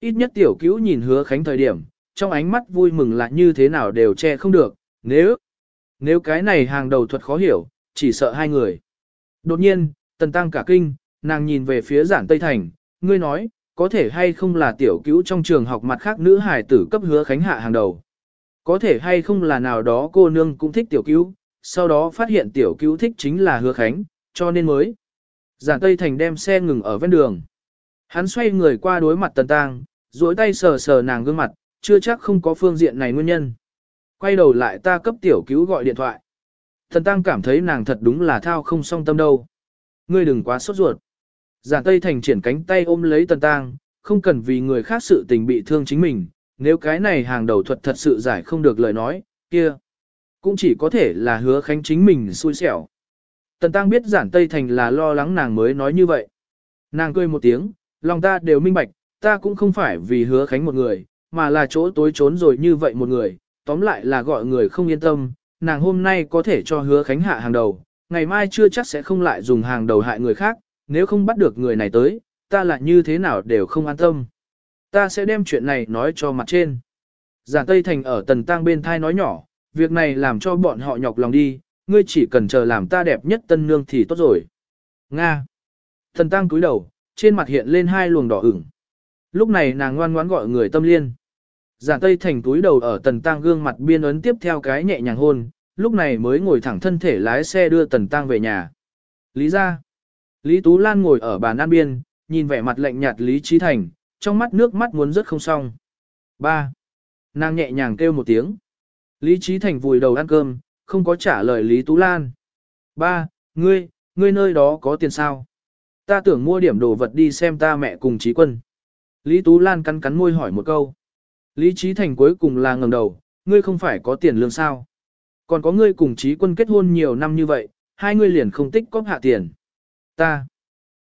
Ít nhất tiểu cứu nhìn hứa khánh thời điểm, trong ánh mắt vui mừng là như thế nào đều che không được, nếu, nếu cái này hàng đầu thuật khó hiểu, chỉ sợ hai người. Đột nhiên, tần tăng cả kinh, nàng nhìn về phía giản Tây Thành, ngươi nói, có thể hay không là tiểu cứu trong trường học mặt khác nữ hài tử cấp hứa khánh hạ hàng đầu. Có thể hay không là nào đó cô nương cũng thích tiểu cứu, sau đó phát hiện tiểu cứu thích chính là hứa khánh, cho nên mới. Giản Tây Thành đem xe ngừng ở ven đường. Hắn xoay người qua đối mặt tần tăng, duỗi tay sờ sờ nàng gương mặt, chưa chắc không có phương diện này nguyên nhân. Quay đầu lại ta cấp tiểu cứu gọi điện thoại. Thần tăng cảm thấy nàng thật đúng là thao không song tâm đâu. Ngươi đừng quá sốt ruột. Giản Tây Thành triển cánh tay ôm lấy tần tăng, không cần vì người khác sự tình bị thương chính mình. Nếu cái này hàng đầu thuật thật sự giải không được lời nói, kia. Cũng chỉ có thể là hứa khánh chính mình xui xẻo. Tần tăng biết giản Tây Thành là lo lắng nàng mới nói như vậy. Nàng cười một tiếng, lòng ta đều minh bạch, ta cũng không phải vì hứa khánh một người, mà là chỗ tối trốn rồi như vậy một người, tóm lại là gọi người không yên tâm, nàng hôm nay có thể cho hứa khánh hạ hàng đầu, ngày mai chưa chắc sẽ không lại dùng hàng đầu hại người khác, nếu không bắt được người này tới, ta lại như thế nào đều không an tâm. Ta sẽ đem chuyện này nói cho mặt trên. Giản Tây Thành ở tần tang bên thai nói nhỏ, việc này làm cho bọn họ nhọc lòng đi, ngươi chỉ cần chờ làm ta đẹp nhất tân nương thì tốt rồi. Nga. Thần tang cúi đầu, trên mặt hiện lên hai luồng đỏ ửng. Lúc này nàng ngoan ngoãn gọi người tâm liên. Giản Tây Thành túi đầu ở tần tăng gương mặt biên ấn tiếp theo cái nhẹ nhàng hôn, lúc này mới ngồi thẳng thân thể lái xe đưa tần tăng về nhà. Lý ra. Lý Tú Lan ngồi ở bàn ăn biên, nhìn vẻ mặt lạnh nhạt Lý Trí Thành, trong mắt nước mắt muốn rớt không xong. Ba. Nàng nhẹ nhàng kêu một tiếng. Lý Trí Thành vùi đầu ăn cơm, không có trả lời Lý Tú Lan. Ba, ngươi, ngươi nơi đó có tiền sao? Ta tưởng mua điểm đồ vật đi xem ta mẹ cùng Trí Quân. Lý Tú Lan cắn cắn môi hỏi một câu. Lý Trí Thành cuối cùng là ngẩng đầu, ngươi không phải có tiền lương sao? Còn có ngươi cùng Trí Quân kết hôn nhiều năm như vậy, hai ngươi liền không tích cóp hạ tiền. Ta.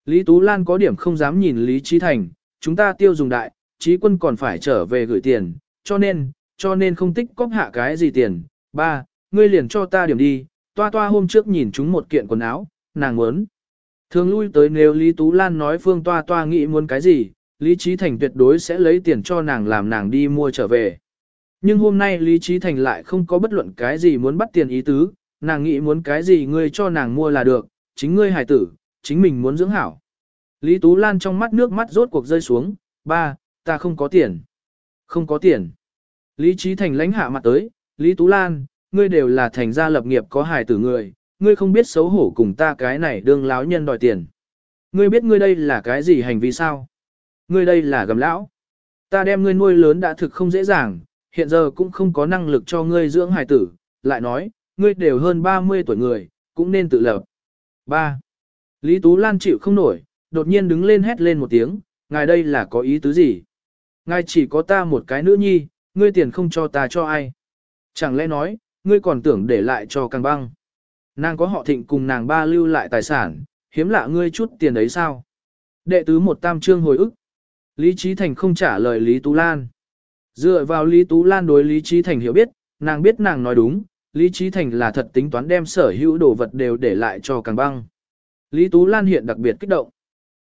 Lý Tú Lan có điểm không dám nhìn Lý Trí Thành, chúng ta tiêu dùng đại, Trí Quân còn phải trở về gửi tiền, cho nên, cho nên không tích cóp hạ cái gì tiền. Ba, ngươi liền cho ta điểm đi, toa toa hôm trước nhìn chúng một kiện quần áo, nàng muốn. Thường lui tới nếu Lý Tú Lan nói Phương toa toa nghĩ muốn cái gì, Lý Trí Thành tuyệt đối sẽ lấy tiền cho nàng làm nàng đi mua trở về. Nhưng hôm nay Lý Trí Thành lại không có bất luận cái gì muốn bắt tiền ý tứ, nàng nghĩ muốn cái gì ngươi cho nàng mua là được, chính ngươi hài tử, chính mình muốn dưỡng hảo. Lý Tú Lan trong mắt nước mắt rốt cuộc rơi xuống, ba, ta không có tiền. Không có tiền. Lý Trí Thành lãnh hạ mặt tới, Lý Tú Lan, ngươi đều là thành gia lập nghiệp có hài tử người, ngươi không biết xấu hổ cùng ta cái này đương láo nhân đòi tiền. Ngươi biết ngươi đây là cái gì hành vi sao? Ngươi đây là gầm lão. Ta đem ngươi nuôi lớn đã thực không dễ dàng, hiện giờ cũng không có năng lực cho ngươi dưỡng hài tử, lại nói, ngươi đều hơn 30 tuổi người, cũng nên tự lập. 3. Lý Tú Lan chịu không nổi, đột nhiên đứng lên hét lên một tiếng, ngài đây là có ý tứ gì? Ngài chỉ có ta một cái nữ nhi, ngươi tiền không cho ta cho ai? Chẳng lẽ nói, ngươi còn tưởng để lại cho càng băng? Nàng có họ thịnh cùng nàng ba lưu lại tài sản, hiếm lạ ngươi chút tiền ấy sao? Đệ tứ một tam trương hồi ức. Lý Trí Thành không trả lời Lý Tú Lan. Dựa vào Lý Tú Lan đối Lý Trí Thành hiểu biết, nàng biết nàng nói đúng, Lý Trí Thành là thật tính toán đem sở hữu đồ vật đều để lại cho càng băng. Lý Tú Lan hiện đặc biệt kích động.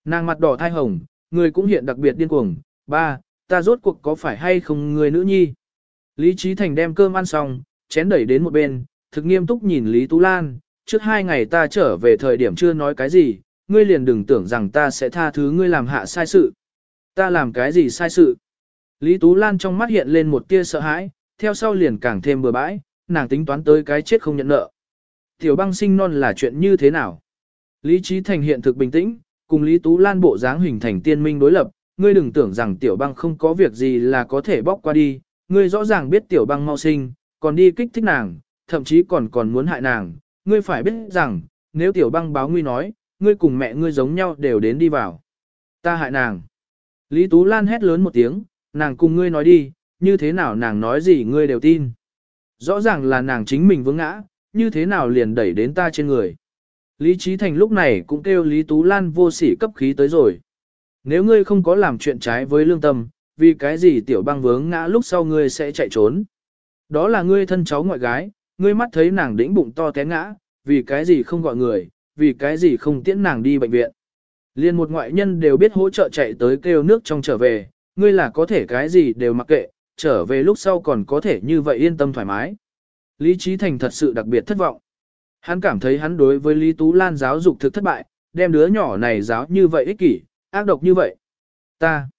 Nàng mặt đỏ thai hồng, người cũng hiện đặc biệt điên cuồng. Ba, ta rốt cuộc có phải hay không người nữ nhi? Lý Trí Thành đem cơm ăn xong, chén đẩy đến một bên, thực nghiêm túc nhìn Lý Tú Lan. Trước hai ngày ta trở về thời điểm chưa nói cái gì, ngươi liền đừng tưởng rằng ta sẽ tha thứ ngươi làm hạ sai sự. Ta làm cái gì sai sự? Lý Tú Lan trong mắt hiện lên một tia sợ hãi, theo sau liền càng thêm bừa bãi, nàng tính toán tới cái chết không nhận nợ. Tiểu băng sinh non là chuyện như thế nào? Lý Trí Thành hiện thực bình tĩnh, cùng Lý Tú Lan bộ dáng hình thành tiên minh đối lập, ngươi đừng tưởng rằng tiểu băng không có việc gì là có thể bóc qua đi, ngươi rõ ràng biết tiểu băng mau sinh, còn đi kích thích nàng, thậm chí còn còn muốn hại nàng, ngươi phải biết rằng, nếu tiểu băng báo nguy nói, ngươi cùng mẹ ngươi giống nhau đều đến đi vào. Ta hại nàng. Lý Tú Lan hét lớn một tiếng, nàng cùng ngươi nói đi, như thế nào nàng nói gì ngươi đều tin. Rõ ràng là nàng chính mình vướng ngã, như thế nào liền đẩy đến ta trên người. Lý Trí Thành lúc này cũng kêu Lý Tú Lan vô sỉ cấp khí tới rồi. Nếu ngươi không có làm chuyện trái với lương tâm, vì cái gì tiểu băng vướng ngã lúc sau ngươi sẽ chạy trốn. Đó là ngươi thân cháu ngoại gái, ngươi mắt thấy nàng đĩnh bụng to té ngã, vì cái gì không gọi người, vì cái gì không tiễn nàng đi bệnh viện. Liên một ngoại nhân đều biết hỗ trợ chạy tới kêu nước trong trở về, ngươi là có thể cái gì đều mặc kệ, trở về lúc sau còn có thể như vậy yên tâm thoải mái. Lý Trí Thành thật sự đặc biệt thất vọng. Hắn cảm thấy hắn đối với Lý Tú Lan giáo dục thực thất bại, đem đứa nhỏ này giáo như vậy ích kỷ, ác độc như vậy. Ta.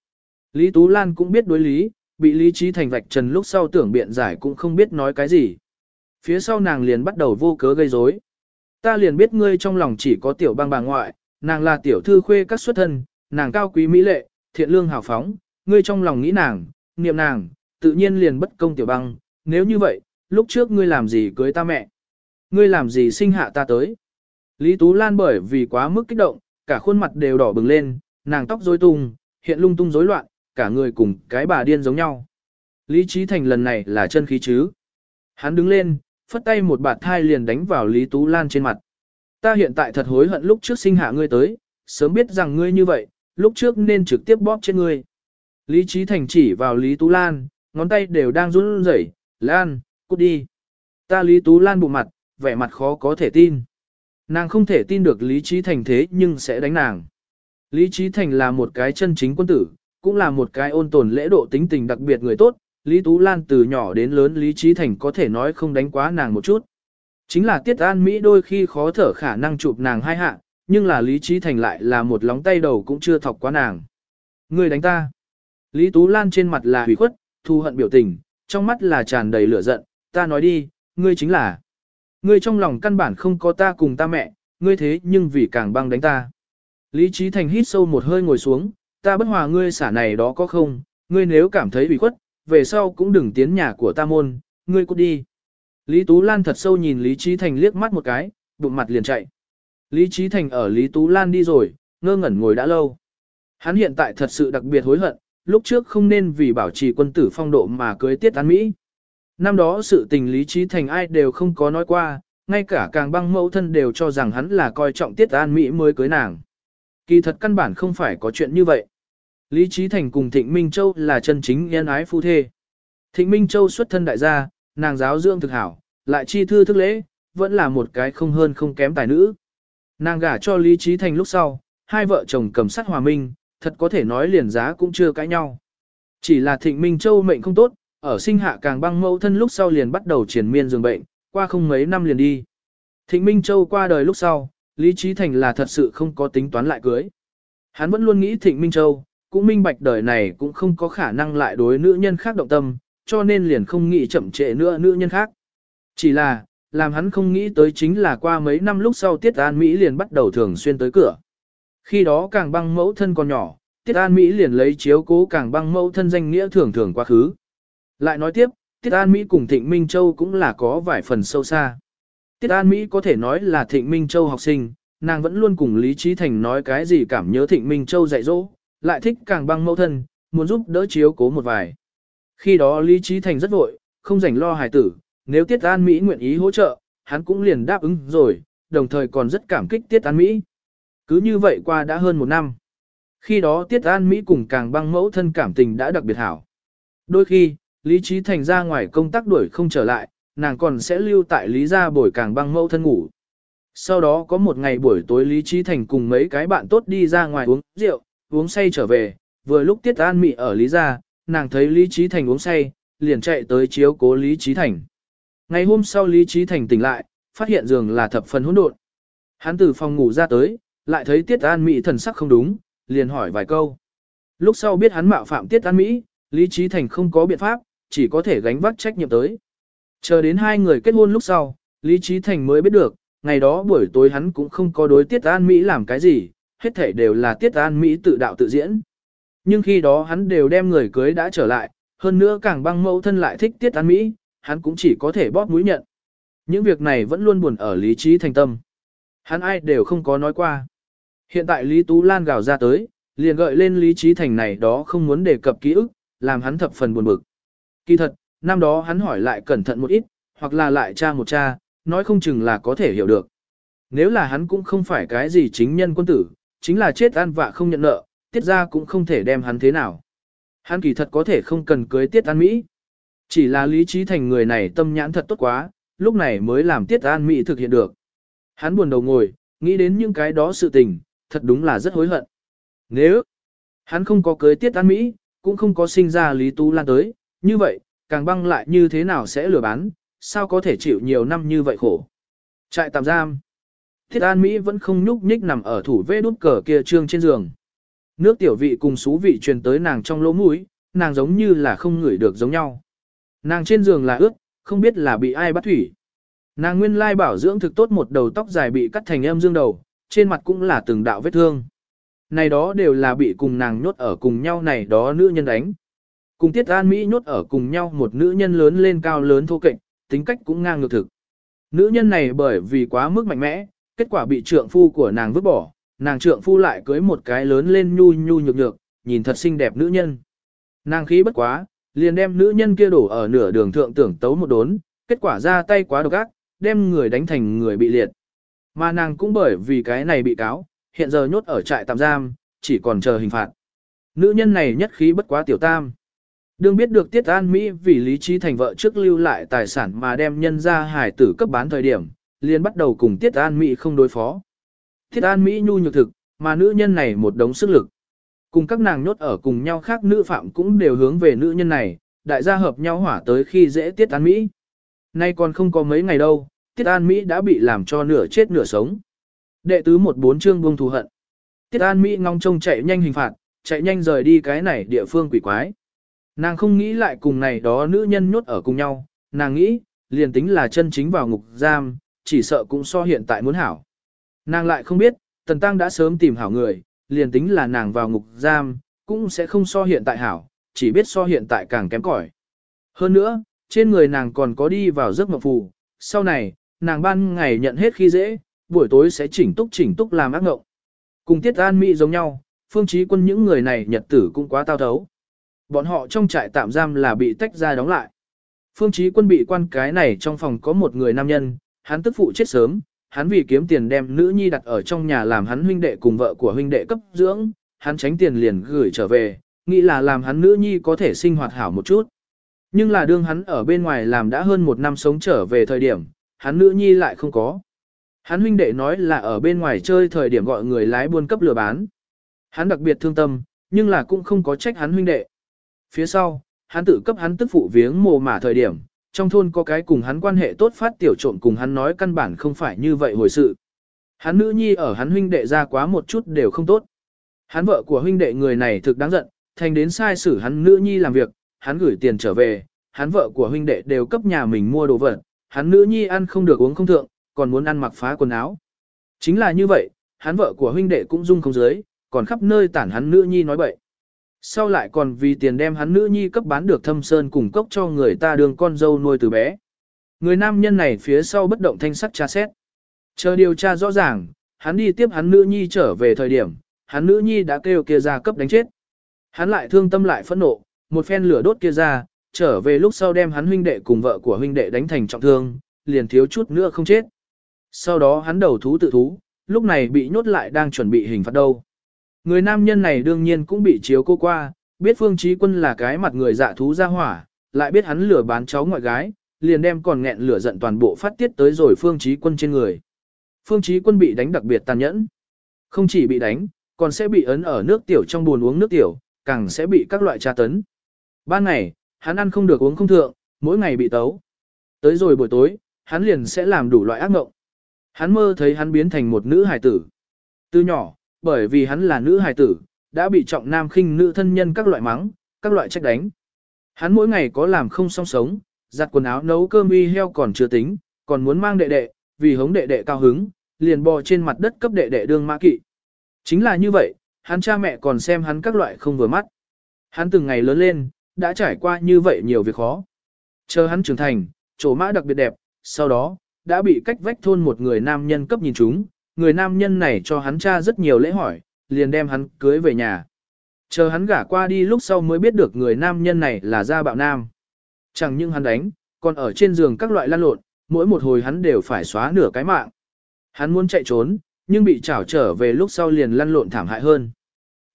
Lý Tú Lan cũng biết đối lý, bị Lý Trí Thành vạch trần lúc sau tưởng biện giải cũng không biết nói cái gì. Phía sau nàng liền bắt đầu vô cớ gây rối. Ta liền biết ngươi trong lòng chỉ có tiểu băng bà ngoại, nàng là tiểu thư khuê các xuất thân, nàng cao quý mỹ lệ, thiện lương hào phóng, ngươi trong lòng nghĩ nàng, niệm nàng, tự nhiên liền bất công tiểu băng, nếu như vậy, lúc trước ngươi làm gì cưới ta mẹ? Ngươi làm gì sinh hạ ta tới? Lý Tú Lan bởi vì quá mức kích động, cả khuôn mặt đều đỏ bừng lên, nàng tóc rối tung, hiện lung tung rối loạn, cả người cùng cái bà điên giống nhau. Lý Trí Thành lần này là chân khí chứ. Hắn đứng lên, phất tay một bạt thai liền đánh vào Lý Tú Lan trên mặt. Ta hiện tại thật hối hận lúc trước sinh hạ ngươi tới, sớm biết rằng ngươi như vậy, lúc trước nên trực tiếp bóp trên ngươi. Lý Trí Thành chỉ vào Lý Tú Lan, ngón tay đều đang run rẩy, Lan, cút đi. Ta Lý Tú Lan bụng mặt, vẻ mặt khó có thể tin. Nàng không thể tin được Lý Trí Thành thế nhưng sẽ đánh nàng. Lý Trí Thành là một cái chân chính quân tử, cũng là một cái ôn tồn lễ độ tính tình đặc biệt người tốt. Lý Tú Lan từ nhỏ đến lớn Lý Trí Thành có thể nói không đánh quá nàng một chút. Chính là Tiết An Mỹ đôi khi khó thở khả năng chụp nàng hai hạ, nhưng là Lý Trí Thành lại là một lóng tay đầu cũng chưa thọc quá nàng. Người đánh ta. Lý Tú Lan trên mặt là hủy khuất, thu hận biểu tình, trong mắt là tràn đầy lửa giận, ta nói đi, ngươi chính là. Ngươi trong lòng căn bản không có ta cùng ta mẹ, ngươi thế nhưng vì càng băng đánh ta. Lý Trí Thành hít sâu một hơi ngồi xuống, ta bất hòa ngươi xả này đó có không, ngươi nếu cảm thấy bị khuất, về sau cũng đừng tiến nhà của ta môn, ngươi cút đi. Lý Tú Lan thật sâu nhìn Lý Trí Thành liếc mắt một cái, bụng mặt liền chạy. Lý Trí Thành ở Lý Tú Lan đi rồi, ngơ ngẩn ngồi đã lâu. Hắn hiện tại thật sự đặc biệt hối hận, lúc trước không nên vì bảo trì quân tử phong độ mà cưới tiết án Mỹ. Năm đó sự tình Lý Trí Thành ai đều không có nói qua, ngay cả càng băng mẫu thân đều cho rằng hắn là coi trọng tiết an Mỹ mới cưới nàng. Kỳ thật căn bản không phải có chuyện như vậy. Lý Trí Thành cùng Thịnh Minh Châu là chân chính yên ái phu thê. Thịnh Minh Châu xuất thân đại gia, nàng giáo dưỡng thực hảo, lại chi thư thức lễ, vẫn là một cái không hơn không kém tài nữ. Nàng gả cho Lý Trí Thành lúc sau, hai vợ chồng cầm sắt hòa minh, thật có thể nói liền giá cũng chưa cãi nhau. Chỉ là Thịnh Minh Châu mệnh không tốt, ở sinh hạ càng băng mẫu thân lúc sau liền bắt đầu triển miên giường bệnh, qua không mấy năm liền đi. Thịnh Minh Châu qua đời lúc sau, Lý Trí Thành là thật sự không có tính toán lại cưới. Hắn vẫn luôn nghĩ Thịnh Minh Châu, cũng minh bạch đời này cũng không có khả năng lại đối nữ nhân khác động tâm, cho nên liền không nghĩ chậm trễ nữa nữ nhân khác. Chỉ là, làm hắn không nghĩ tới chính là qua mấy năm lúc sau Tiết An Mỹ liền bắt đầu thường xuyên tới cửa. Khi đó càng băng mẫu thân còn nhỏ, Tiết An Mỹ liền lấy chiếu cố càng băng mẫu thân danh nghĩa thường thường quá khứ. Lại nói tiếp, Tiết An Mỹ cùng Thịnh Minh Châu cũng là có vài phần sâu xa. Tiết An Mỹ có thể nói là Thịnh Minh Châu học sinh, nàng vẫn luôn cùng Lý Trí Thành nói cái gì cảm nhớ Thịnh Minh Châu dạy dỗ, lại thích càng băng mẫu thân, muốn giúp đỡ chiếu cố một vài. Khi đó Lý Trí Thành rất vội, không rảnh lo hài tử, nếu Tiết An Mỹ nguyện ý hỗ trợ, hắn cũng liền đáp ứng rồi, đồng thời còn rất cảm kích Tiết An Mỹ. Cứ như vậy qua đã hơn một năm. Khi đó Tiết An Mỹ cùng càng băng mẫu thân cảm tình đã đặc biệt hảo. Đôi khi, Lý Trí Thành ra ngoài công tác đuổi không trở lại, nàng còn sẽ lưu tại Lý gia bồi càng băng mẫu thân ngủ. Sau đó có một ngày buổi tối Lý Trí Thành cùng mấy cái bạn tốt đi ra ngoài uống rượu, uống say trở về, vừa lúc Tiết An Mỹ ở Lý gia, nàng thấy Lý Trí Thành uống say, liền chạy tới chiếu cố Lý Trí Thành. Ngày hôm sau Lý Trí Thành tỉnh lại, phát hiện giường là thập phần hỗn độn. Hắn từ phòng ngủ ra tới, lại thấy Tiết An Mỹ thần sắc không đúng, liền hỏi vài câu. Lúc sau biết hắn mạo phạm Tiết An Mỹ, Lý Trí Thành không có biện pháp, chỉ có thể gánh vác trách nhiệm tới. Chờ đến hai người kết hôn lúc sau, Lý Trí Thành mới biết được, ngày đó buổi tối hắn cũng không có đối Tiết An Mỹ làm cái gì, hết thể đều là Tiết An Mỹ tự đạo tự diễn. Nhưng khi đó hắn đều đem người cưới đã trở lại, hơn nữa càng băng mẫu thân lại thích Tiết ăn Mỹ, hắn cũng chỉ có thể bóp mũi nhận. Những việc này vẫn luôn buồn ở Lý Trí Thành tâm. Hắn ai đều không có nói qua. Hiện tại Lý Tú Lan gào ra tới, liền gợi lên Lý Trí Thành này đó không muốn đề cập ký ức, làm hắn thập phần buồn bực. Kỳ thật, năm đó hắn hỏi lại cẩn thận một ít, hoặc là lại cha một cha, nói không chừng là có thể hiểu được. Nếu là hắn cũng không phải cái gì chính nhân quân tử, chính là chết an vạ không nhận nợ, tiết ra cũng không thể đem hắn thế nào. Hắn kỳ thật có thể không cần cưới tiết an Mỹ. Chỉ là lý trí thành người này tâm nhãn thật tốt quá, lúc này mới làm tiết an Mỹ thực hiện được. Hắn buồn đầu ngồi, nghĩ đến những cái đó sự tình, thật đúng là rất hối hận. Nếu hắn không có cưới tiết an Mỹ, cũng không có sinh ra Lý Tú Lan tới, như vậy, càng băng lại như thế nào sẽ lừa bán, sao có thể chịu nhiều năm như vậy khổ. Trại tạm giam. Thiết An Mỹ vẫn không nhúc nhích nằm ở thủ vê đút cờ kia trương trên giường. Nước tiểu vị cùng xú vị truyền tới nàng trong lỗ mũi, nàng giống như là không ngửi được giống nhau. Nàng trên giường là ướt, không biết là bị ai bắt thủy. Nàng nguyên lai bảo dưỡng thực tốt một đầu tóc dài bị cắt thành em dương đầu, trên mặt cũng là từng đạo vết thương. Này đó đều là bị cùng nàng nhốt ở cùng nhau này đó nữ nhân đánh. Cùng Tiết An Mỹ nhốt ở cùng nhau một nữ nhân lớn lên cao lớn thô kệch, tính cách cũng ngang ngược thực. Nữ nhân này bởi vì quá mức mạnh mẽ, kết quả bị trượng phu của nàng vứt bỏ, nàng trượng phu lại cưới một cái lớn lên nhu nhu nhược nhược, nhìn thật xinh đẹp nữ nhân. Nàng khí bất quá, liền đem nữ nhân kia đổ ở nửa đường thượng tưởng tấu một đốn, kết quả ra tay quá độc ác, đem người đánh thành người bị liệt. Mà nàng cũng bởi vì cái này bị cáo, hiện giờ nhốt ở trại tạm giam, chỉ còn chờ hình phạt. Nữ nhân này nhất khí bất quá tiểu tam. Đương biết được Tiết An Mỹ vì lý trí thành vợ trước lưu lại tài sản mà đem nhân ra hải tử cấp bán thời điểm, liền bắt đầu cùng Tiết An Mỹ không đối phó. Tiết An Mỹ nhu nhược thực, mà nữ nhân này một đống sức lực. Cùng các nàng nhốt ở cùng nhau khác nữ phạm cũng đều hướng về nữ nhân này, đại gia hợp nhau hỏa tới khi dễ Tiết An Mỹ. Nay còn không có mấy ngày đâu, Tiết An Mỹ đã bị làm cho nửa chết nửa sống. Đệ tứ một bốn chương buông thù hận. Tiết An Mỹ ngong trông chạy nhanh hình phạt, chạy nhanh rời đi cái này địa phương quỷ quái. Nàng không nghĩ lại cùng này đó nữ nhân nhốt ở cùng nhau, nàng nghĩ, liền tính là chân chính vào ngục giam, chỉ sợ cũng so hiện tại muốn hảo. Nàng lại không biết, Tần Tăng đã sớm tìm hảo người, liền tính là nàng vào ngục giam, cũng sẽ không so hiện tại hảo, chỉ biết so hiện tại càng kém cỏi. Hơn nữa, trên người nàng còn có đi vào giấc mộng phù, sau này, nàng ban ngày nhận hết khi dễ, buổi tối sẽ chỉnh túc chỉnh túc làm ác ngộng. Cùng Tiết An Mỹ giống nhau, phương trí quân những người này nhật tử cũng quá tao thấu. Bọn họ trong trại tạm giam là bị tách ra đóng lại. Phương trí quân bị quan cái này trong phòng có một người nam nhân, hắn tức phụ chết sớm, hắn vì kiếm tiền đem nữ nhi đặt ở trong nhà làm hắn huynh đệ cùng vợ của huynh đệ cấp dưỡng, hắn tránh tiền liền gửi trở về, nghĩ là làm hắn nữ nhi có thể sinh hoạt hảo một chút. Nhưng là đương hắn ở bên ngoài làm đã hơn một năm sống trở về thời điểm, hắn nữ nhi lại không có. Hắn huynh đệ nói là ở bên ngoài chơi thời điểm gọi người lái buôn cấp lừa bán. Hắn đặc biệt thương tâm, nhưng là cũng không có trách hắn huynh đệ. Phía sau, hắn tự cấp hắn tức phụ viếng mồ mả thời điểm, trong thôn có cái cùng hắn quan hệ tốt phát tiểu trộm cùng hắn nói căn bản không phải như vậy hồi sự. Hắn nữ nhi ở hắn huynh đệ ra quá một chút đều không tốt. Hắn vợ của huynh đệ người này thực đáng giận, thành đến sai xử hắn nữ nhi làm việc, hắn gửi tiền trở về, hắn vợ của huynh đệ đều cấp nhà mình mua đồ vật, hắn nữ nhi ăn không được uống không thượng, còn muốn ăn mặc phá quần áo. Chính là như vậy, hắn vợ của huynh đệ cũng dung không dưới, còn khắp nơi tản hắn nữ nhi nói bậy. Sau lại còn vì tiền đem hắn nữ nhi cấp bán được thâm sơn cùng cốc cho người ta đường con dâu nuôi từ bé. Người nam nhân này phía sau bất động thanh sắc tra xét. Chờ điều tra rõ ràng, hắn đi tiếp hắn nữ nhi trở về thời điểm, hắn nữ nhi đã kêu kia ra cấp đánh chết. Hắn lại thương tâm lại phẫn nộ, một phen lửa đốt kia ra, trở về lúc sau đem hắn huynh đệ cùng vợ của huynh đệ đánh thành trọng thương, liền thiếu chút nữa không chết. Sau đó hắn đầu thú tự thú, lúc này bị nhốt lại đang chuẩn bị hình phạt đâu. Người nam nhân này đương nhiên cũng bị chiếu cô qua, biết Phương Chí Quân là cái mặt người dạ thú ra hỏa, lại biết hắn lừa bán cháu ngoại gái, liền đem còn nghẹn lửa giận toàn bộ phát tiết tới rồi Phương Chí Quân trên người. Phương Chí Quân bị đánh đặc biệt tàn nhẫn. Không chỉ bị đánh, còn sẽ bị ấn ở nước tiểu trong buồn uống nước tiểu, càng sẽ bị các loại tra tấn. Ban ngày, hắn ăn không được uống không thượng, mỗi ngày bị tấu. Tới rồi buổi tối, hắn liền sẽ làm đủ loại ác mộng. Hắn mơ thấy hắn biến thành một nữ hài tử. Từ nhỏ, bởi vì hắn là nữ hài tử, đã bị trọng nam khinh nữ thân nhân các loại mắng, các loại trách đánh. Hắn mỗi ngày có làm không song sống, giặt quần áo nấu cơm uy heo còn chưa tính, còn muốn mang đệ đệ, vì hống đệ đệ cao hứng, liền bò trên mặt đất cấp đệ đệ đương mã kỵ. Chính là như vậy, hắn cha mẹ còn xem hắn các loại không vừa mắt. Hắn từng ngày lớn lên, đã trải qua như vậy nhiều việc khó. Chờ hắn trưởng thành, chỗ mã đặc biệt đẹp, sau đó, đã bị cách vách thôn một người nam nhân cấp nhìn chúng, người nam nhân này cho hắn cha rất nhiều lễ hỏi, liền đem hắn cưới về nhà. Chờ hắn gả qua đi lúc sau mới biết được người nam nhân này là gia bạo nam. Chẳng những hắn đánh, còn ở trên giường các loại lan lộn, mỗi một hồi hắn đều phải xóa nửa cái mạng. Hắn muốn chạy trốn, nhưng bị trảo trở về lúc sau liền lăn lộn thảm hại hơn.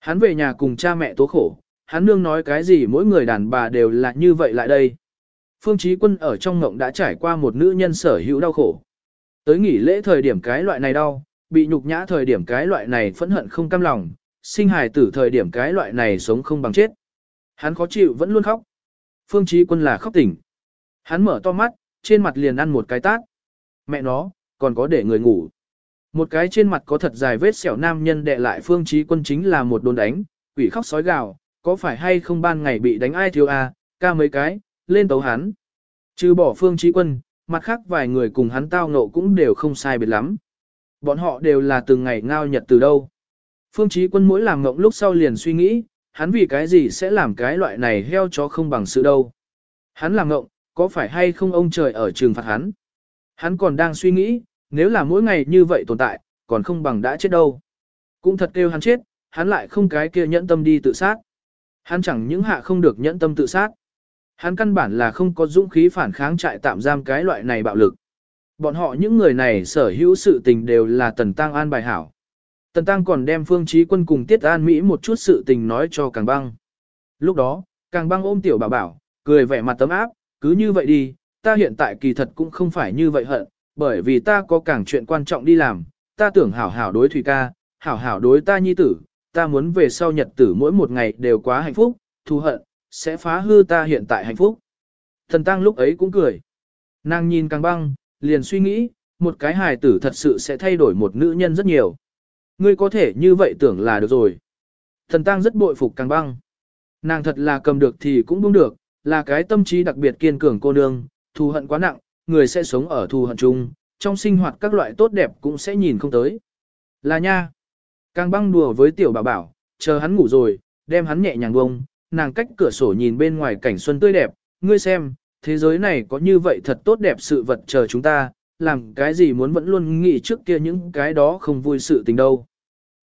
Hắn về nhà cùng cha mẹ tố khổ, hắn nương nói cái gì mỗi người đàn bà đều là như vậy lại đây. Phương Chí Quân ở trong ngộng đã trải qua một nữ nhân sở hữu đau khổ. Tới nghỉ lễ thời điểm cái loại này đau, bị nhục nhã thời điểm cái loại này phẫn hận không cam lòng, sinh hài tử thời điểm cái loại này sống không bằng chết. Hắn khó chịu vẫn luôn khóc. Phương Chí Quân là khóc tỉnh. Hắn mở to mắt, trên mặt liền ăn một cái tát. Mẹ nó, còn có để người ngủ. Một cái trên mặt có thật dài vết sẹo nam nhân đệ lại Phương Chí Quân chính là một đồn đánh, quỷ khóc sói gào, có phải hay không ban ngày bị đánh ai thiếu à, ca mấy cái, lên tấu hắn. Trừ bỏ Phương Chí Quân, mặt khác vài người cùng hắn tao nộ cũng đều không sai biệt lắm. Bọn họ đều là từng ngày ngao nhật từ đâu. Phương Chí Quân mỗi làm ngộng lúc sau liền suy nghĩ, hắn vì cái gì sẽ làm cái loại này heo chó không bằng sự đâu. Hắn làm ngộng, có phải hay không ông trời ở trường phạt hắn? Hắn còn đang suy nghĩ, nếu là mỗi ngày như vậy tồn tại, còn không bằng đã chết đâu. Cũng thật kêu hắn chết, hắn lại không cái kia nhẫn tâm đi tự sát. Hắn chẳng những hạ không được nhẫn tâm tự sát. Hắn căn bản là không có dũng khí phản kháng trại tạm giam cái loại này bạo lực. Bọn họ những người này sở hữu sự tình đều là tần tăng an bài hảo. Tần tăng còn đem phương trí quân cùng tiết an Mỹ một chút sự tình nói cho càng băng. Lúc đó, càng băng ôm tiểu bảo bảo, cười vẻ mặt tấm áp, cứ như vậy đi, ta hiện tại kỳ thật cũng không phải như vậy hận, bởi vì ta có càng chuyện quan trọng đi làm, ta tưởng hảo hảo đối Thủy ca, hảo hảo đối ta nhi tử, ta muốn về sau nhật tử mỗi một ngày đều quá hạnh phúc, thù hận, sẽ phá hư ta hiện tại hạnh phúc. Thần Tăng lúc ấy cũng cười. Nàng nhìn càng băng, liền suy nghĩ, một cái hài tử thật sự sẽ thay đổi một nữ nhân rất nhiều. Ngươi có thể như vậy tưởng là được rồi. Thần Tăng rất bội phục càng băng. Nàng thật là cầm được thì cũng buông được, là cái tâm trí đặc biệt kiên cường cô nương, thù hận quá nặng, người sẽ sống ở thù hận chung, trong sinh hoạt các loại tốt đẹp cũng sẽ nhìn không tới. Là nha. Càng băng đùa với tiểu bảo bảo, chờ hắn ngủ rồi, đem hắn nhẹ nhàng bông, nàng cách cửa sổ nhìn bên ngoài cảnh xuân tươi đẹp, ngươi xem, thế giới này có như vậy thật tốt đẹp sự vật chờ chúng ta, làm cái gì muốn vẫn luôn nghĩ trước kia những cái đó không vui sự tình đâu.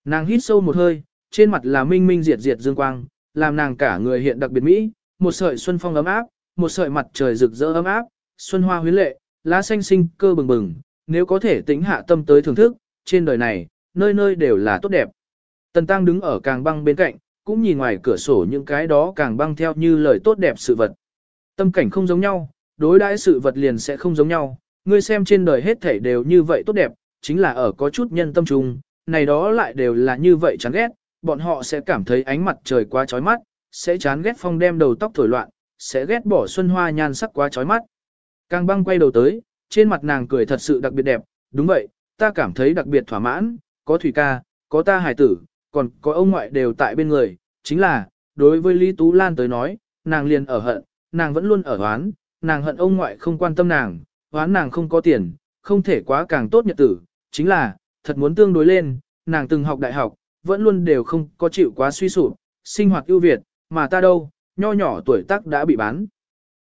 Nàng hít sâu một hơi, trên mặt là minh minh diệt diệt dương quang, làm nàng cả người hiện đặc biệt mỹ, một sợi xuân phong ấm áp, một sợi mặt trời rực rỡ ấm áp, xuân hoa huyến lệ, lá xanh sinh cơ bừng bừng, nếu có thể tính hạ tâm tới thưởng thức, trên đời này, nơi nơi đều là tốt đẹp. Tần Tăng đứng ở càng băng bên cạnh, cũng nhìn ngoài cửa sổ những cái đó càng băng theo như lời tốt đẹp sự vật. Tâm cảnh không giống nhau, đối đãi sự vật liền sẽ không giống nhau, ngươi xem trên đời hết thảy đều như vậy tốt đẹp, chính là ở có chút nhân tâm trùng, này đó lại đều là như vậy chán ghét, bọn họ sẽ cảm thấy ánh mặt trời quá chói mắt, sẽ chán ghét phong đem đầu tóc thổi loạn, sẽ ghét bỏ xuân hoa nhan sắc quá chói mắt. Càng băng quay đầu tới, trên mặt nàng cười thật sự đặc biệt đẹp, đúng vậy, ta cảm thấy đặc biệt thỏa mãn, có thủy ca, có ta hải tử, còn có ông ngoại đều tại bên người, chính là, đối với Lý Tú Lan tới nói, nàng liền ở hận, nàng vẫn luôn ở oán, nàng hận ông ngoại không quan tâm nàng, oán nàng không có tiền, không thể quá càng tốt nhật tử, chính là, thật muốn tương đối lên, nàng từng học đại học, vẫn luôn đều không có chịu quá suy sụp, sinh hoạt ưu việt, mà ta đâu, nho nhỏ tuổi tác đã bị bán.